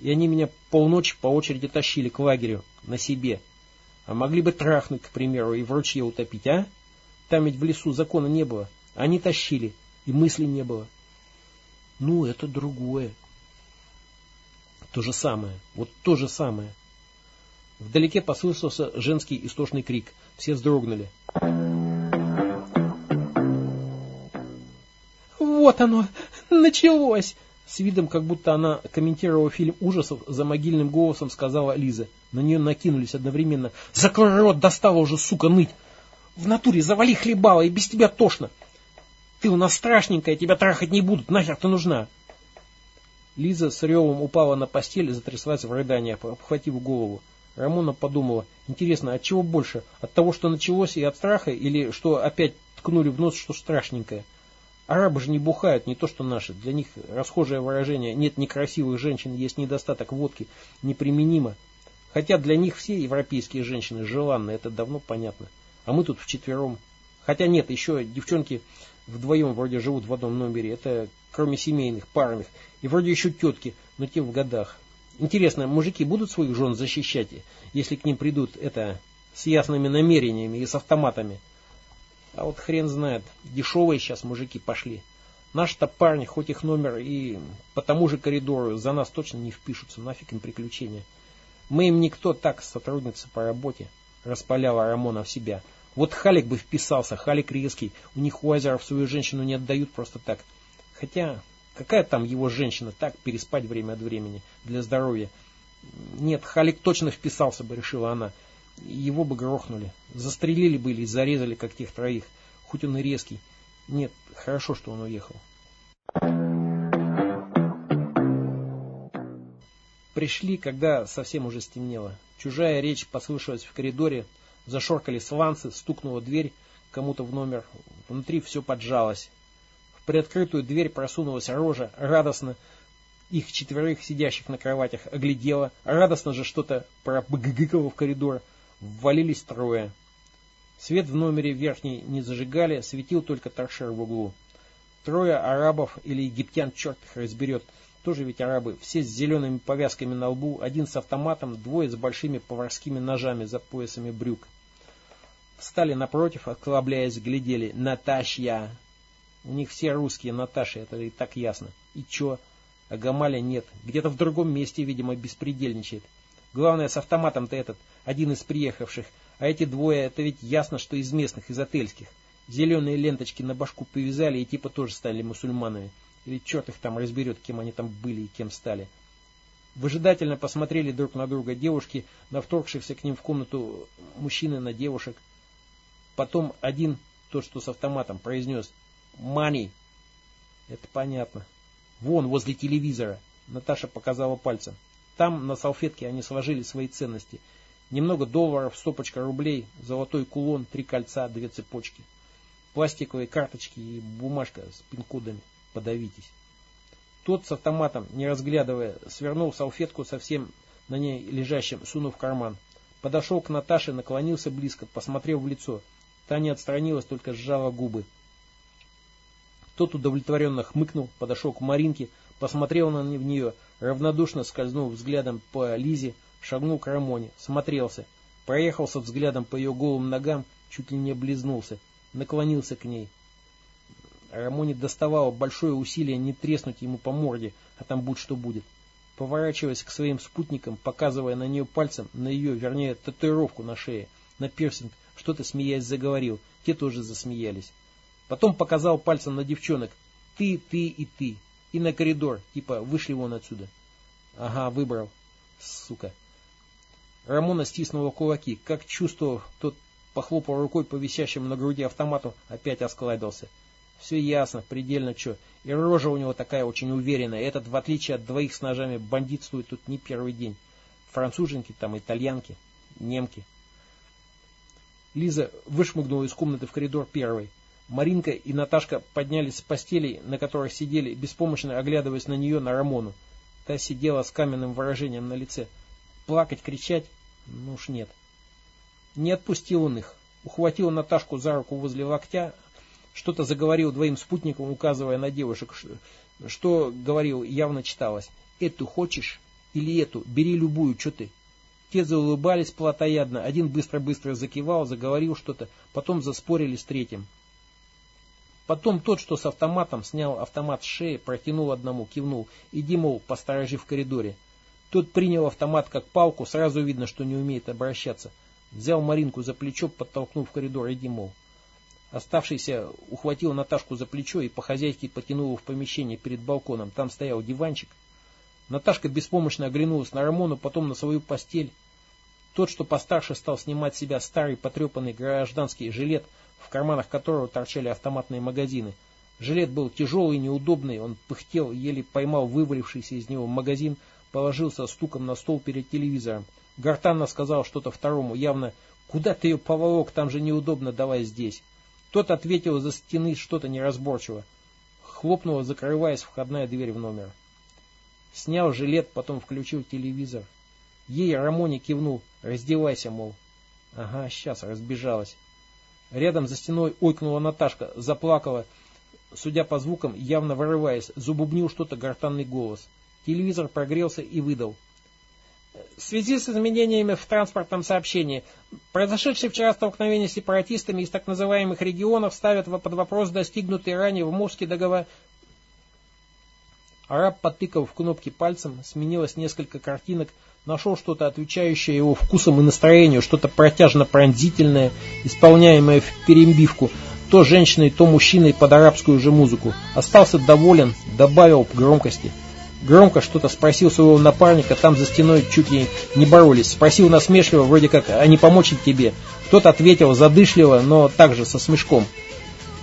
И они меня полночи по очереди тащили к лагерю на себе. А могли бы трахнуть, к примеру, и в ручье утопить, а? Там ведь в лесу закона не было. Они тащили, и мысли не было. Ну, это другое. То же самое. Вот то же самое. Вдалеке послышался женский истошный крик. Все вздрогнули. Вот оно, (laughs) началось!» С видом, как будто она комментировала фильм ужасов, за могильным голосом сказала Лиза. На нее накинулись одновременно. «Закрой рот, достала уже, сука, ныть! В натуре завали хлебала, и без тебя тошно! Ты у нас страшненькая, тебя трахать не будут, нахер ты нужна!» Лиза с ревом упала на постель и затряслась в рыданиях, обхватив голову. Рамона подумала, интересно, от чего больше? От того, что началось и от страха, или что опять ткнули в нос, что страшненькое? Арабы же не бухают, не то что наши. Для них расхожее выражение «нет некрасивых женщин, есть недостаток водки» неприменимо. Хотя для них все европейские женщины желанны, это давно понятно. А мы тут вчетвером. Хотя нет, еще девчонки вдвоем вроде живут в одном номере. Это кроме семейных, парных. И вроде еще тетки, но те в годах. Интересно, мужики будут своих жен защищать, если к ним придут это с ясными намерениями и с автоматами? А вот хрен знает, дешевые сейчас мужики пошли. Наши-то парни, хоть их номер и по тому же коридору, за нас точно не впишутся, нафиг им приключения. Мы им никто так, сотрудница по работе, распаляла Рамона в себя. Вот Халик бы вписался, Халик резкий, у них у Азеров свою женщину не отдают просто так. Хотя, какая там его женщина, так переспать время от времени, для здоровья. Нет, Халик точно вписался бы, решила она его бы грохнули. Застрелили бы или зарезали, как тех троих. Хоть он и резкий. Нет, хорошо, что он уехал. Пришли, когда совсем уже стемнело. Чужая речь послышалась в коридоре. Зашоркали сланцы, стукнула дверь кому-то в номер. Внутри все поджалось. В приоткрытую дверь просунулась рожа, радостно их четверых, сидящих на кроватях, оглядела. Радостно же что-то пробгыкало в коридор. Ввалились трое. Свет в номере верхней не зажигали, светил только торшер в углу. Трое арабов или египтян, черт их разберет, тоже ведь арабы, все с зелеными повязками на лбу, один с автоматом, двое с большими поварскими ножами за поясами брюк. Встали напротив, отклабляясь, глядели. Наташья! У них все русские Наташи, это и так ясно. И чё? А Гамаля нет. Где-то в другом месте, видимо, беспредельничает. Главное, с автоматом-то этот, один из приехавших. А эти двое, это ведь ясно, что из местных, из отельских. Зеленые ленточки на башку повязали и типа тоже стали мусульманами. Или черт их там разберет, кем они там были и кем стали. Выжидательно посмотрели друг на друга девушки, на вторгшихся к ним в комнату мужчины на девушек. Потом один, тот, что с автоматом, произнес «Мани». Это понятно. Вон, возле телевизора. Наташа показала пальцем. Там на салфетке они сложили свои ценности. Немного долларов, стопочка рублей, золотой кулон, три кольца, две цепочки. Пластиковые карточки и бумажка с пин-кодами. Подавитесь. Тот с автоматом, не разглядывая, свернул салфетку совсем на ней лежащим, сунув в карман. Подошел к Наташе, наклонился близко, посмотрел в лицо. Та не отстранилась, только сжала губы. Тот удовлетворенно хмыкнул, подошел к Маринке, посмотрел на нее, равнодушно скользнул взглядом по Лизе, шагнул к Рамоне, смотрелся, проехался взглядом по ее голым ногам, чуть ли не облизнулся, наклонился к ней. Рамоне доставало большое усилие не треснуть ему по морде, а там будь что будет. Поворачиваясь к своим спутникам, показывая на нее пальцем, на ее, вернее, татуировку на шее, на пирсинг, что-то смеясь заговорил, те тоже засмеялись. Потом показал пальцем на девчонок. Ты, ты и ты. И на коридор. Типа, вышли вон отсюда. Ага, выбрал. Сука. Рамона стиснула кулаки. Как чувствовал, тот похлопал рукой по висящему на груди автомату, опять осклабился. Все ясно, предельно что. И рожа у него такая очень уверенная. Этот, в отличие от двоих с ножами, бандитствует тут не первый день. Француженки там, итальянки, немки. Лиза вышмыгнула из комнаты в коридор первой. Маринка и Наташка поднялись с постелей, на которых сидели, беспомощно оглядываясь на нее, на Рамону. Та сидела с каменным выражением на лице. Плакать, кричать? Ну уж нет. Не отпустил он их. Ухватил Наташку за руку возле локтя, что-то заговорил двоим спутникам, указывая на девушек. Что, говорил, явно читалось. «Эту хочешь? Или эту? Бери любую, что ты?» Те заулыбались плотоядно. Один быстро-быстро закивал, заговорил что-то. Потом заспорили с третьим. Потом тот, что с автоматом, снял автомат с шеи, протянул одному, кивнул. Иди, мол, посторожи в коридоре. Тот принял автомат как палку, сразу видно, что не умеет обращаться. Взял Маринку за плечо, подтолкнул в коридор, иди, мол. Оставшийся ухватил Наташку за плечо и по хозяйке потянул в помещение перед балконом. Там стоял диванчик. Наташка беспомощно оглянулась на Рамону, потом на свою постель. Тот, что постарше, стал снимать с себя старый потрепанный гражданский жилет, в карманах которого торчали автоматные магазины. Жилет был тяжелый, неудобный, он пыхтел, еле поймал вывалившийся из него магазин, положился стуком на стол перед телевизором. Гортанно сказал что-то второму, явно «Куда ты ее поволок, там же неудобно, давай здесь». Тот ответил за стены что-то неразборчиво. Хлопнула, закрываясь входная дверь в номер. Снял жилет, потом включил телевизор. Ей Рамоне кивнул. Раздевайся, мол. Ага, сейчас, разбежалась. Рядом за стеной ойкнула Наташка, заплакала, судя по звукам, явно вырываясь, забубнил что-то гортанный голос. Телевизор прогрелся и выдал. В связи с изменениями в транспортном сообщении, произошедшие вчера столкновения с сепаратистами из так называемых регионов ставят под вопрос достигнутый ранее в Мурске договор. Араб, потыкав в кнопки пальцем, сменилось несколько картинок, нашел что-то отвечающее его вкусам и настроению, что-то протяжно-пронзительное, исполняемое в перембивку, то женщиной, то мужчиной под арабскую же музыку. Остался доволен, добавил громкости. Громко что-то спросил своего напарника, там за стеной чуть ли не боролись. Спросил насмешливо, вроде как, а не помочь ли тебе? Тот ответил задышливо, но также со смешком.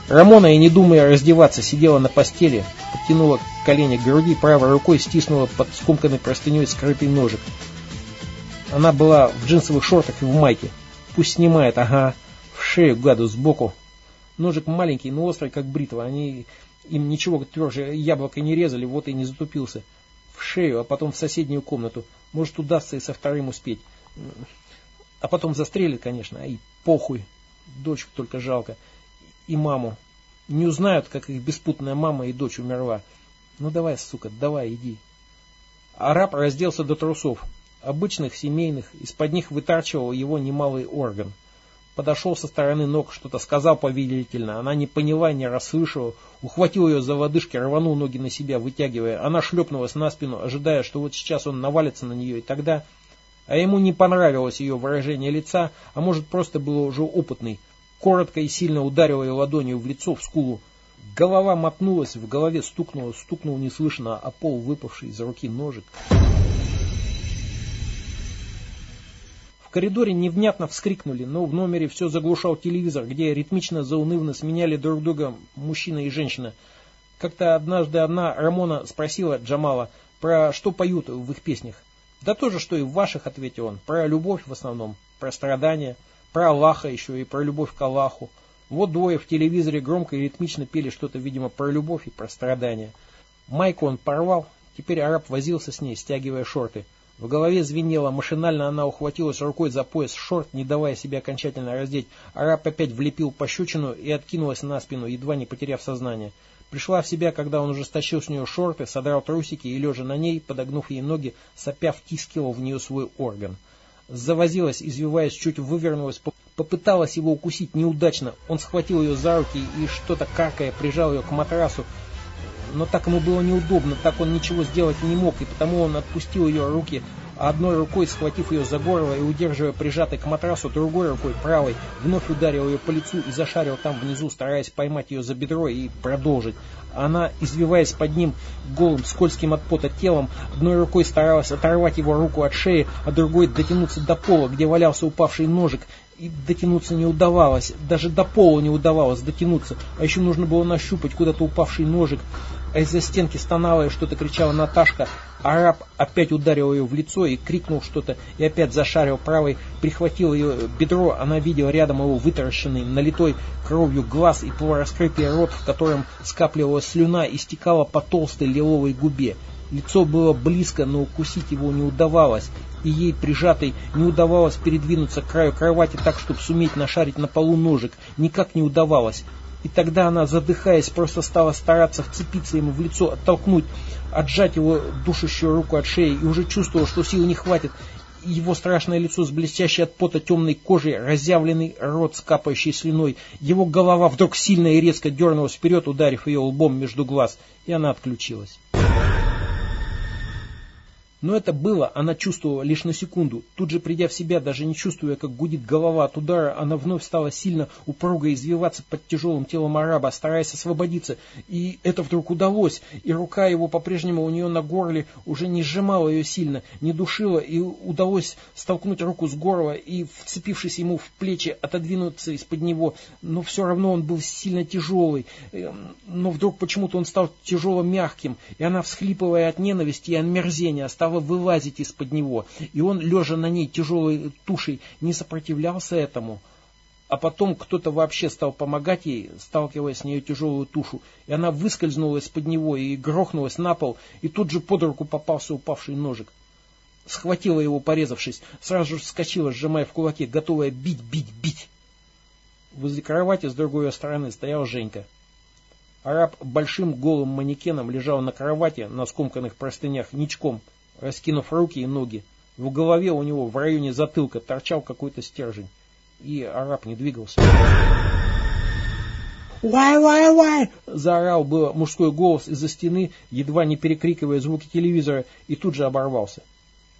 Рамона, и не думая раздеваться, сидела на постели, подтянула колени к груди, правой рукой стиснула под скомканной простыней скрытый ножик. Она была в джинсовых шортах и в майке. Пусть снимает, ага, в шею гаду сбоку. Ножик маленький, но острый, как бритва. Они им ничего тверже яблоко не резали, вот и не затупился. В шею, а потом в соседнюю комнату. Может, удастся и со вторым успеть. А потом застрелит, конечно, и похуй. Дочку только жалко и маму. Не узнают, как их беспутная мама и дочь умерла. Ну давай, сука, давай, иди. Араб разделся до трусов, обычных, семейных, из-под них вытарчивал его немалый орган. Подошел со стороны ног, что-то сказал повелительно. Она не поняла, не расслышала. Ухватил ее за лодыжки, рванул ноги на себя, вытягивая. Она шлепнулась на спину, ожидая, что вот сейчас он навалится на нее, и тогда... А ему не понравилось ее выражение лица, а может просто было уже опытный коротко и сильно ударил ее ладонью в лицо, в скулу. Голова мотнулась, в голове стукнуло, стукнул неслышно, а пол выпавший из руки ножик. В коридоре невнятно вскрикнули, но в номере все заглушал телевизор, где ритмично заунывно сменяли друг друга мужчина и женщина. Как-то однажды одна Рамона спросила Джамала, про что поют в их песнях. Да то же, что и в ваших, ответил он, про любовь в основном, про страдания. Про Аллаха еще и про любовь к Аллаху. Вот двое в телевизоре громко и ритмично пели что-то, видимо, про любовь и про страдания. Майку он порвал, теперь араб возился с ней, стягивая шорты. В голове звенело, машинально она ухватилась рукой за пояс шорт, не давая себе окончательно раздеть. Араб опять влепил пощечину и откинулась на спину, едва не потеряв сознание. Пришла в себя, когда он уже стащил с нее шорты, содрал трусики и, лежа на ней, подогнув ей ноги, сопя втискивал в нее свой орган завозилась, извиваясь, чуть вывернулась, попыталась его укусить неудачно. Он схватил ее за руки и что-то каркая прижал ее к матрасу. Но так ему было неудобно, так он ничего сделать не мог, и потому он отпустил ее руки, одной рукой, схватив ее за горло и удерживая прижатой к матрасу, другой рукой, правой, вновь ударил ее по лицу и зашарил там внизу, стараясь поймать ее за бедро и продолжить. Она, извиваясь под ним голым, скользким от пота телом, одной рукой старалась оторвать его руку от шеи, а другой дотянуться до пола, где валялся упавший ножик, и дотянуться не удавалось, даже до пола не удавалось дотянуться, а еще нужно было нащупать куда-то упавший ножик, а из-за стенки стонала и что-то кричала Наташка, Араб опять ударил ее в лицо и крикнул что-то, и опять зашарил правой, прихватил ее бедро, она видела рядом его вытаращенный, налитой кровью глаз и полураскрытый рот, в котором скапливалась слюна и стекала по толстой лиловой губе. Лицо было близко, но укусить его не удавалось, и ей, прижатой, не удавалось передвинуться к краю кровати так, чтобы суметь нашарить на полу ножик. Никак не удавалось. И тогда она, задыхаясь, просто стала стараться вцепиться ему в лицо, оттолкнуть, отжать его душащую руку от шеи, и уже чувствовала, что сил не хватит. Его страшное лицо с блестящей от пота темной кожей, разъявленный рот с капающей слюной. Его голова вдруг сильно и резко дернулась вперед, ударив ее лбом между глаз, и она отключилась. Но это было, она чувствовала лишь на секунду. Тут же придя в себя, даже не чувствуя, как гудит голова от удара, она вновь стала сильно упруго извиваться под тяжелым телом араба, стараясь освободиться. И это вдруг удалось, и рука его по-прежнему у нее на горле уже не сжимала ее сильно, не душила, и удалось столкнуть руку с горла и, вцепившись ему в плечи, отодвинуться из-под него. Но все равно он был сильно тяжелый. Эм, но вдруг почему-то он стал тяжело мягким, и она, всхлипывая от ненависти и омерзения, стала стала вылазить из-под него, и он, лежа на ней тяжелой тушей, не сопротивлялся этому. а потом кто-то вообще стал помогать ей, сталкивая с нее тяжелую тушу, и она выскользнула из-под него и грохнулась на пол, и тут же под руку попался упавший ножик. Схватила его, порезавшись, сразу же вскочила, сжимая в кулаке, готовая бить, бить, бить. Возле кровати с другой стороны стоял Женька. Араб большим голым манекеном лежал на кровати на скомканных простынях ничком, раскинув руки и ноги. В голове у него в районе затылка торчал какой-то стержень и араб не двигался. «Вай-вай-вай!» – заорал было мужской голос из-за стены, едва не перекрикивая звуки телевизора, и тут же оборвался.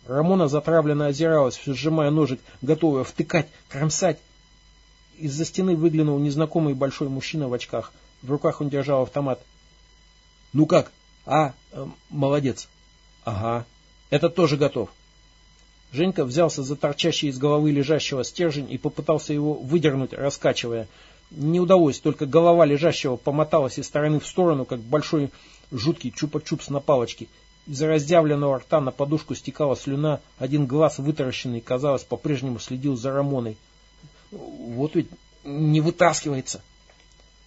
Рамона затравленно озиралась, сжимая ножик, готовая втыкать, кромсать. Из-за стены выглянул незнакомый большой мужчина в очках. В руках он держал автомат. «Ну как? А, э, молодец». «Ага. Это тоже готов. Женька взялся за торчащий из головы лежащего стержень и попытался его выдернуть, раскачивая. Не удалось, только голова лежащего помоталась из стороны в сторону, как большой жуткий чупа-чупс на палочке. Из раздявленного рта на подушку стекала слюна, один глаз вытаращенный, казалось, по-прежнему следил за Рамоной. «Вот ведь не вытаскивается!»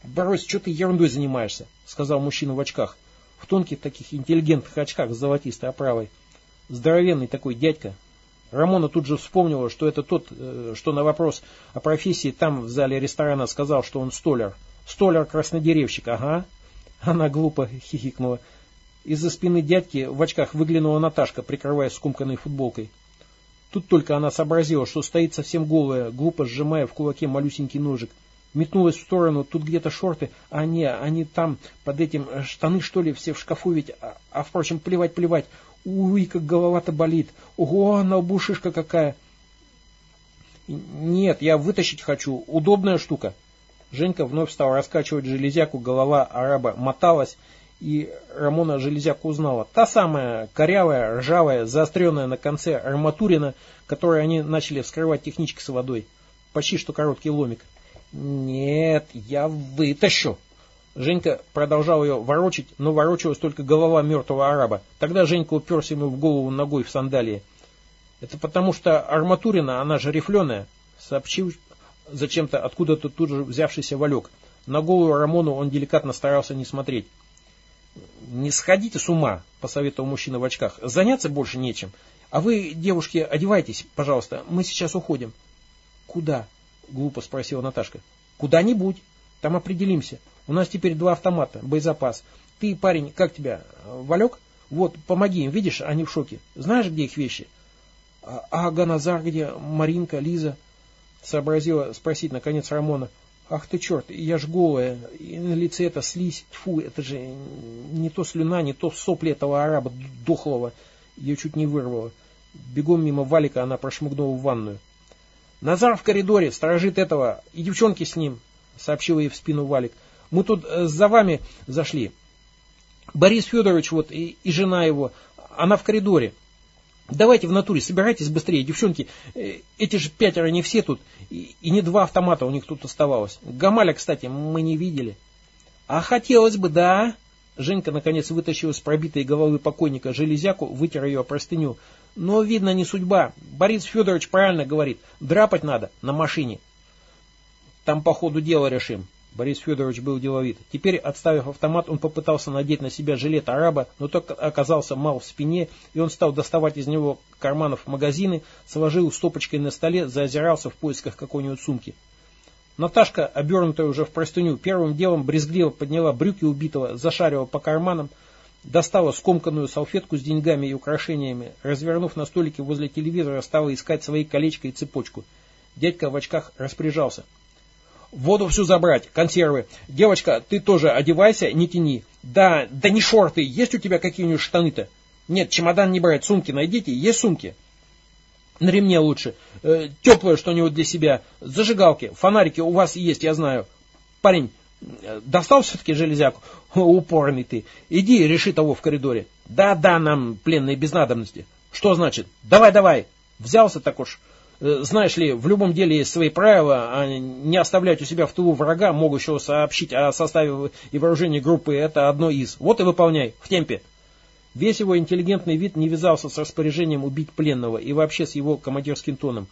«Брось, что ты ерундой занимаешься?» — сказал мужчина в очках. В тонких таких интеллигентных очках с золотистой оправой. Здоровенный такой дядька, Рамона тут же вспомнила, что это тот, э, что на вопрос о профессии там в зале ресторана сказал, что он столяр. Столяр-краснодеревщик, ага. Она глупо хихикнула. Из-за спины дядьки в очках выглянула Наташка, прикрываясь скумканной футболкой. Тут только она сообразила, что стоит совсем голая, глупо сжимая в кулаке малюсенький ножик. Метнулась в сторону, тут где-то шорты, а не, они там, под этим, э, штаны что ли, все в шкафу ведь, а, а впрочем, плевать-плевать, Уй, как голова-то болит. Ого, на лбу шишка какая. Нет, я вытащить хочу. Удобная штука. Женька вновь стал раскачивать железяку, голова араба моталась, и Рамона железяку узнала. Та самая корявая, ржавая, заостренная на конце арматурина, которую они начали вскрывать техничкой с водой. Почти что короткий ломик. Нет, я вытащу. Женька продолжал ее ворочить, но ворочалась только голова мертвого араба. Тогда Женька уперся ему в голову ногой в сандалии. «Это потому что арматурина, она же рифленая», сообщил зачем-то откуда-то тут же взявшийся Валек. На голую Рамону он деликатно старался не смотреть. «Не сходите с ума», — посоветовал мужчина в очках. «Заняться больше нечем. А вы, девушки, одевайтесь, пожалуйста, мы сейчас уходим». «Куда?» — глупо спросила Наташка. «Куда-нибудь. Там определимся. У нас теперь два автомата, боезапас. Ты, парень, как тебя, Валек? Вот, помоги им, видишь, они в шоке. Знаешь, где их вещи? А, а Ганазар где? Маринка, Лиза? Сообразила спросить, наконец, Рамона. Ах ты черт, я ж голая, и на лице это слизь, тьфу, это же не то слюна, не то сопли этого араба дохлого. Ее чуть не вырвало. Бегом мимо Валика она прошмыгнула в ванную. Назар в коридоре, сторожит этого, и девчонки с ним, сообщил ей в спину Валик. Мы тут э, за вами зашли. Борис Федорович вот и, и жена его, она в коридоре. Давайте в натуре, собирайтесь быстрее, девчонки. Э, эти же пятеро не все тут, и, и не два автомата у них тут оставалось. Гамаля, кстати, мы не видели. А хотелось бы, да. Женька наконец вытащила из пробитой головы покойника железяку, вытер ее о простыню. Но, видно, не судьба. Борис Федорович правильно говорит. Драпать надо на машине. Там по ходу дела решим. Борис Федорович был деловит. Теперь, отставив автомат, он попытался надеть на себя жилет араба, но тот оказался мал в спине, и он стал доставать из него карманов магазины, сложил стопочкой на столе, заозирался в поисках какой-нибудь сумки. Наташка, обернутая уже в простыню, первым делом брезгливо подняла брюки убитого, зашарила по карманам, достала скомканную салфетку с деньгами и украшениями, развернув на столике возле телевизора, стала искать свои колечко и цепочку. Дядька в очках распоряжался – Воду всю забрать, консервы. Девочка, ты тоже одевайся, не тяни. Да, да не шорты, есть у тебя какие-нибудь штаны-то? Нет, чемодан не брать, сумки найдите, есть сумки. На ремне лучше. Э, теплое что-нибудь для себя. Зажигалки, фонарики у вас есть, я знаю. Парень, достал все-таки железяку? (laughs) Упорный ты. Иди, реши того в коридоре. Да-да, нам пленные без надобности. Что значит? Давай-давай. Взялся так уж. Э, знаешь ли, в любом деле есть свои правила, а не оставлять у себя в тылу врага, могущего сообщить о составе и вооружении группы, это одно из. Вот и выполняй, в темпе. Весь его интеллигентный вид не вязался с распоряжением убить пленного и вообще с его командирским тоном.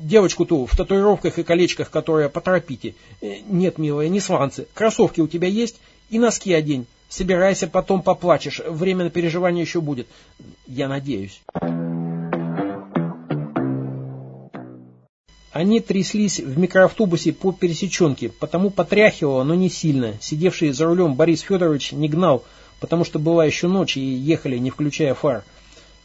Девочку ту в татуировках и колечках, которая поторопите. Э, нет, милая, не сланцы. Кроссовки у тебя есть? И носки одень. Собирайся, потом поплачешь. Время на переживание еще будет. Я надеюсь. Они тряслись в микроавтобусе по пересеченке, потому потряхивало, но не сильно. Сидевший за рулем Борис Федорович не гнал, потому что была еще ночь и ехали, не включая фар.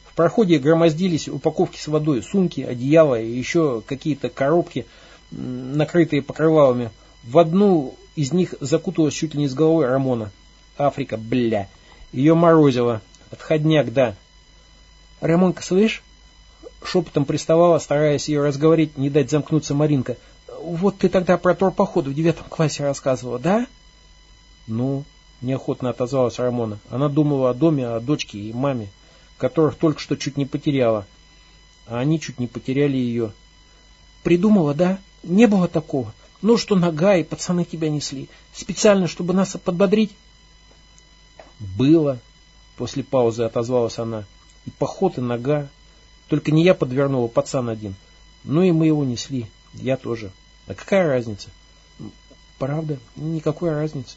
В проходе громоздились упаковки с водой, сумки, одеяла и еще какие-то коробки, накрытые покрывалами. В одну из них закуталась чуть ли не с головой Рамона. Африка, бля. Ее морозило. Отходняк, да. Рамонка, слышь? Шепотом приставала, стараясь ее разговорить, не дать замкнуться Маринка. Вот ты тогда про турпоход в девятом классе рассказывала, да? Ну, неохотно отозвалась Рамона. Она думала о доме, о дочке и маме, которых только что чуть не потеряла. А они чуть не потеряли ее. Придумала, да? Не было такого. Ну, что нога и пацаны тебя несли. Специально, чтобы нас подбодрить? Было. После паузы отозвалась она. И поход, и нога. Только не я подвернула, пацан один. Ну и мы его несли. Я тоже. А какая разница? Правда, никакой разницы.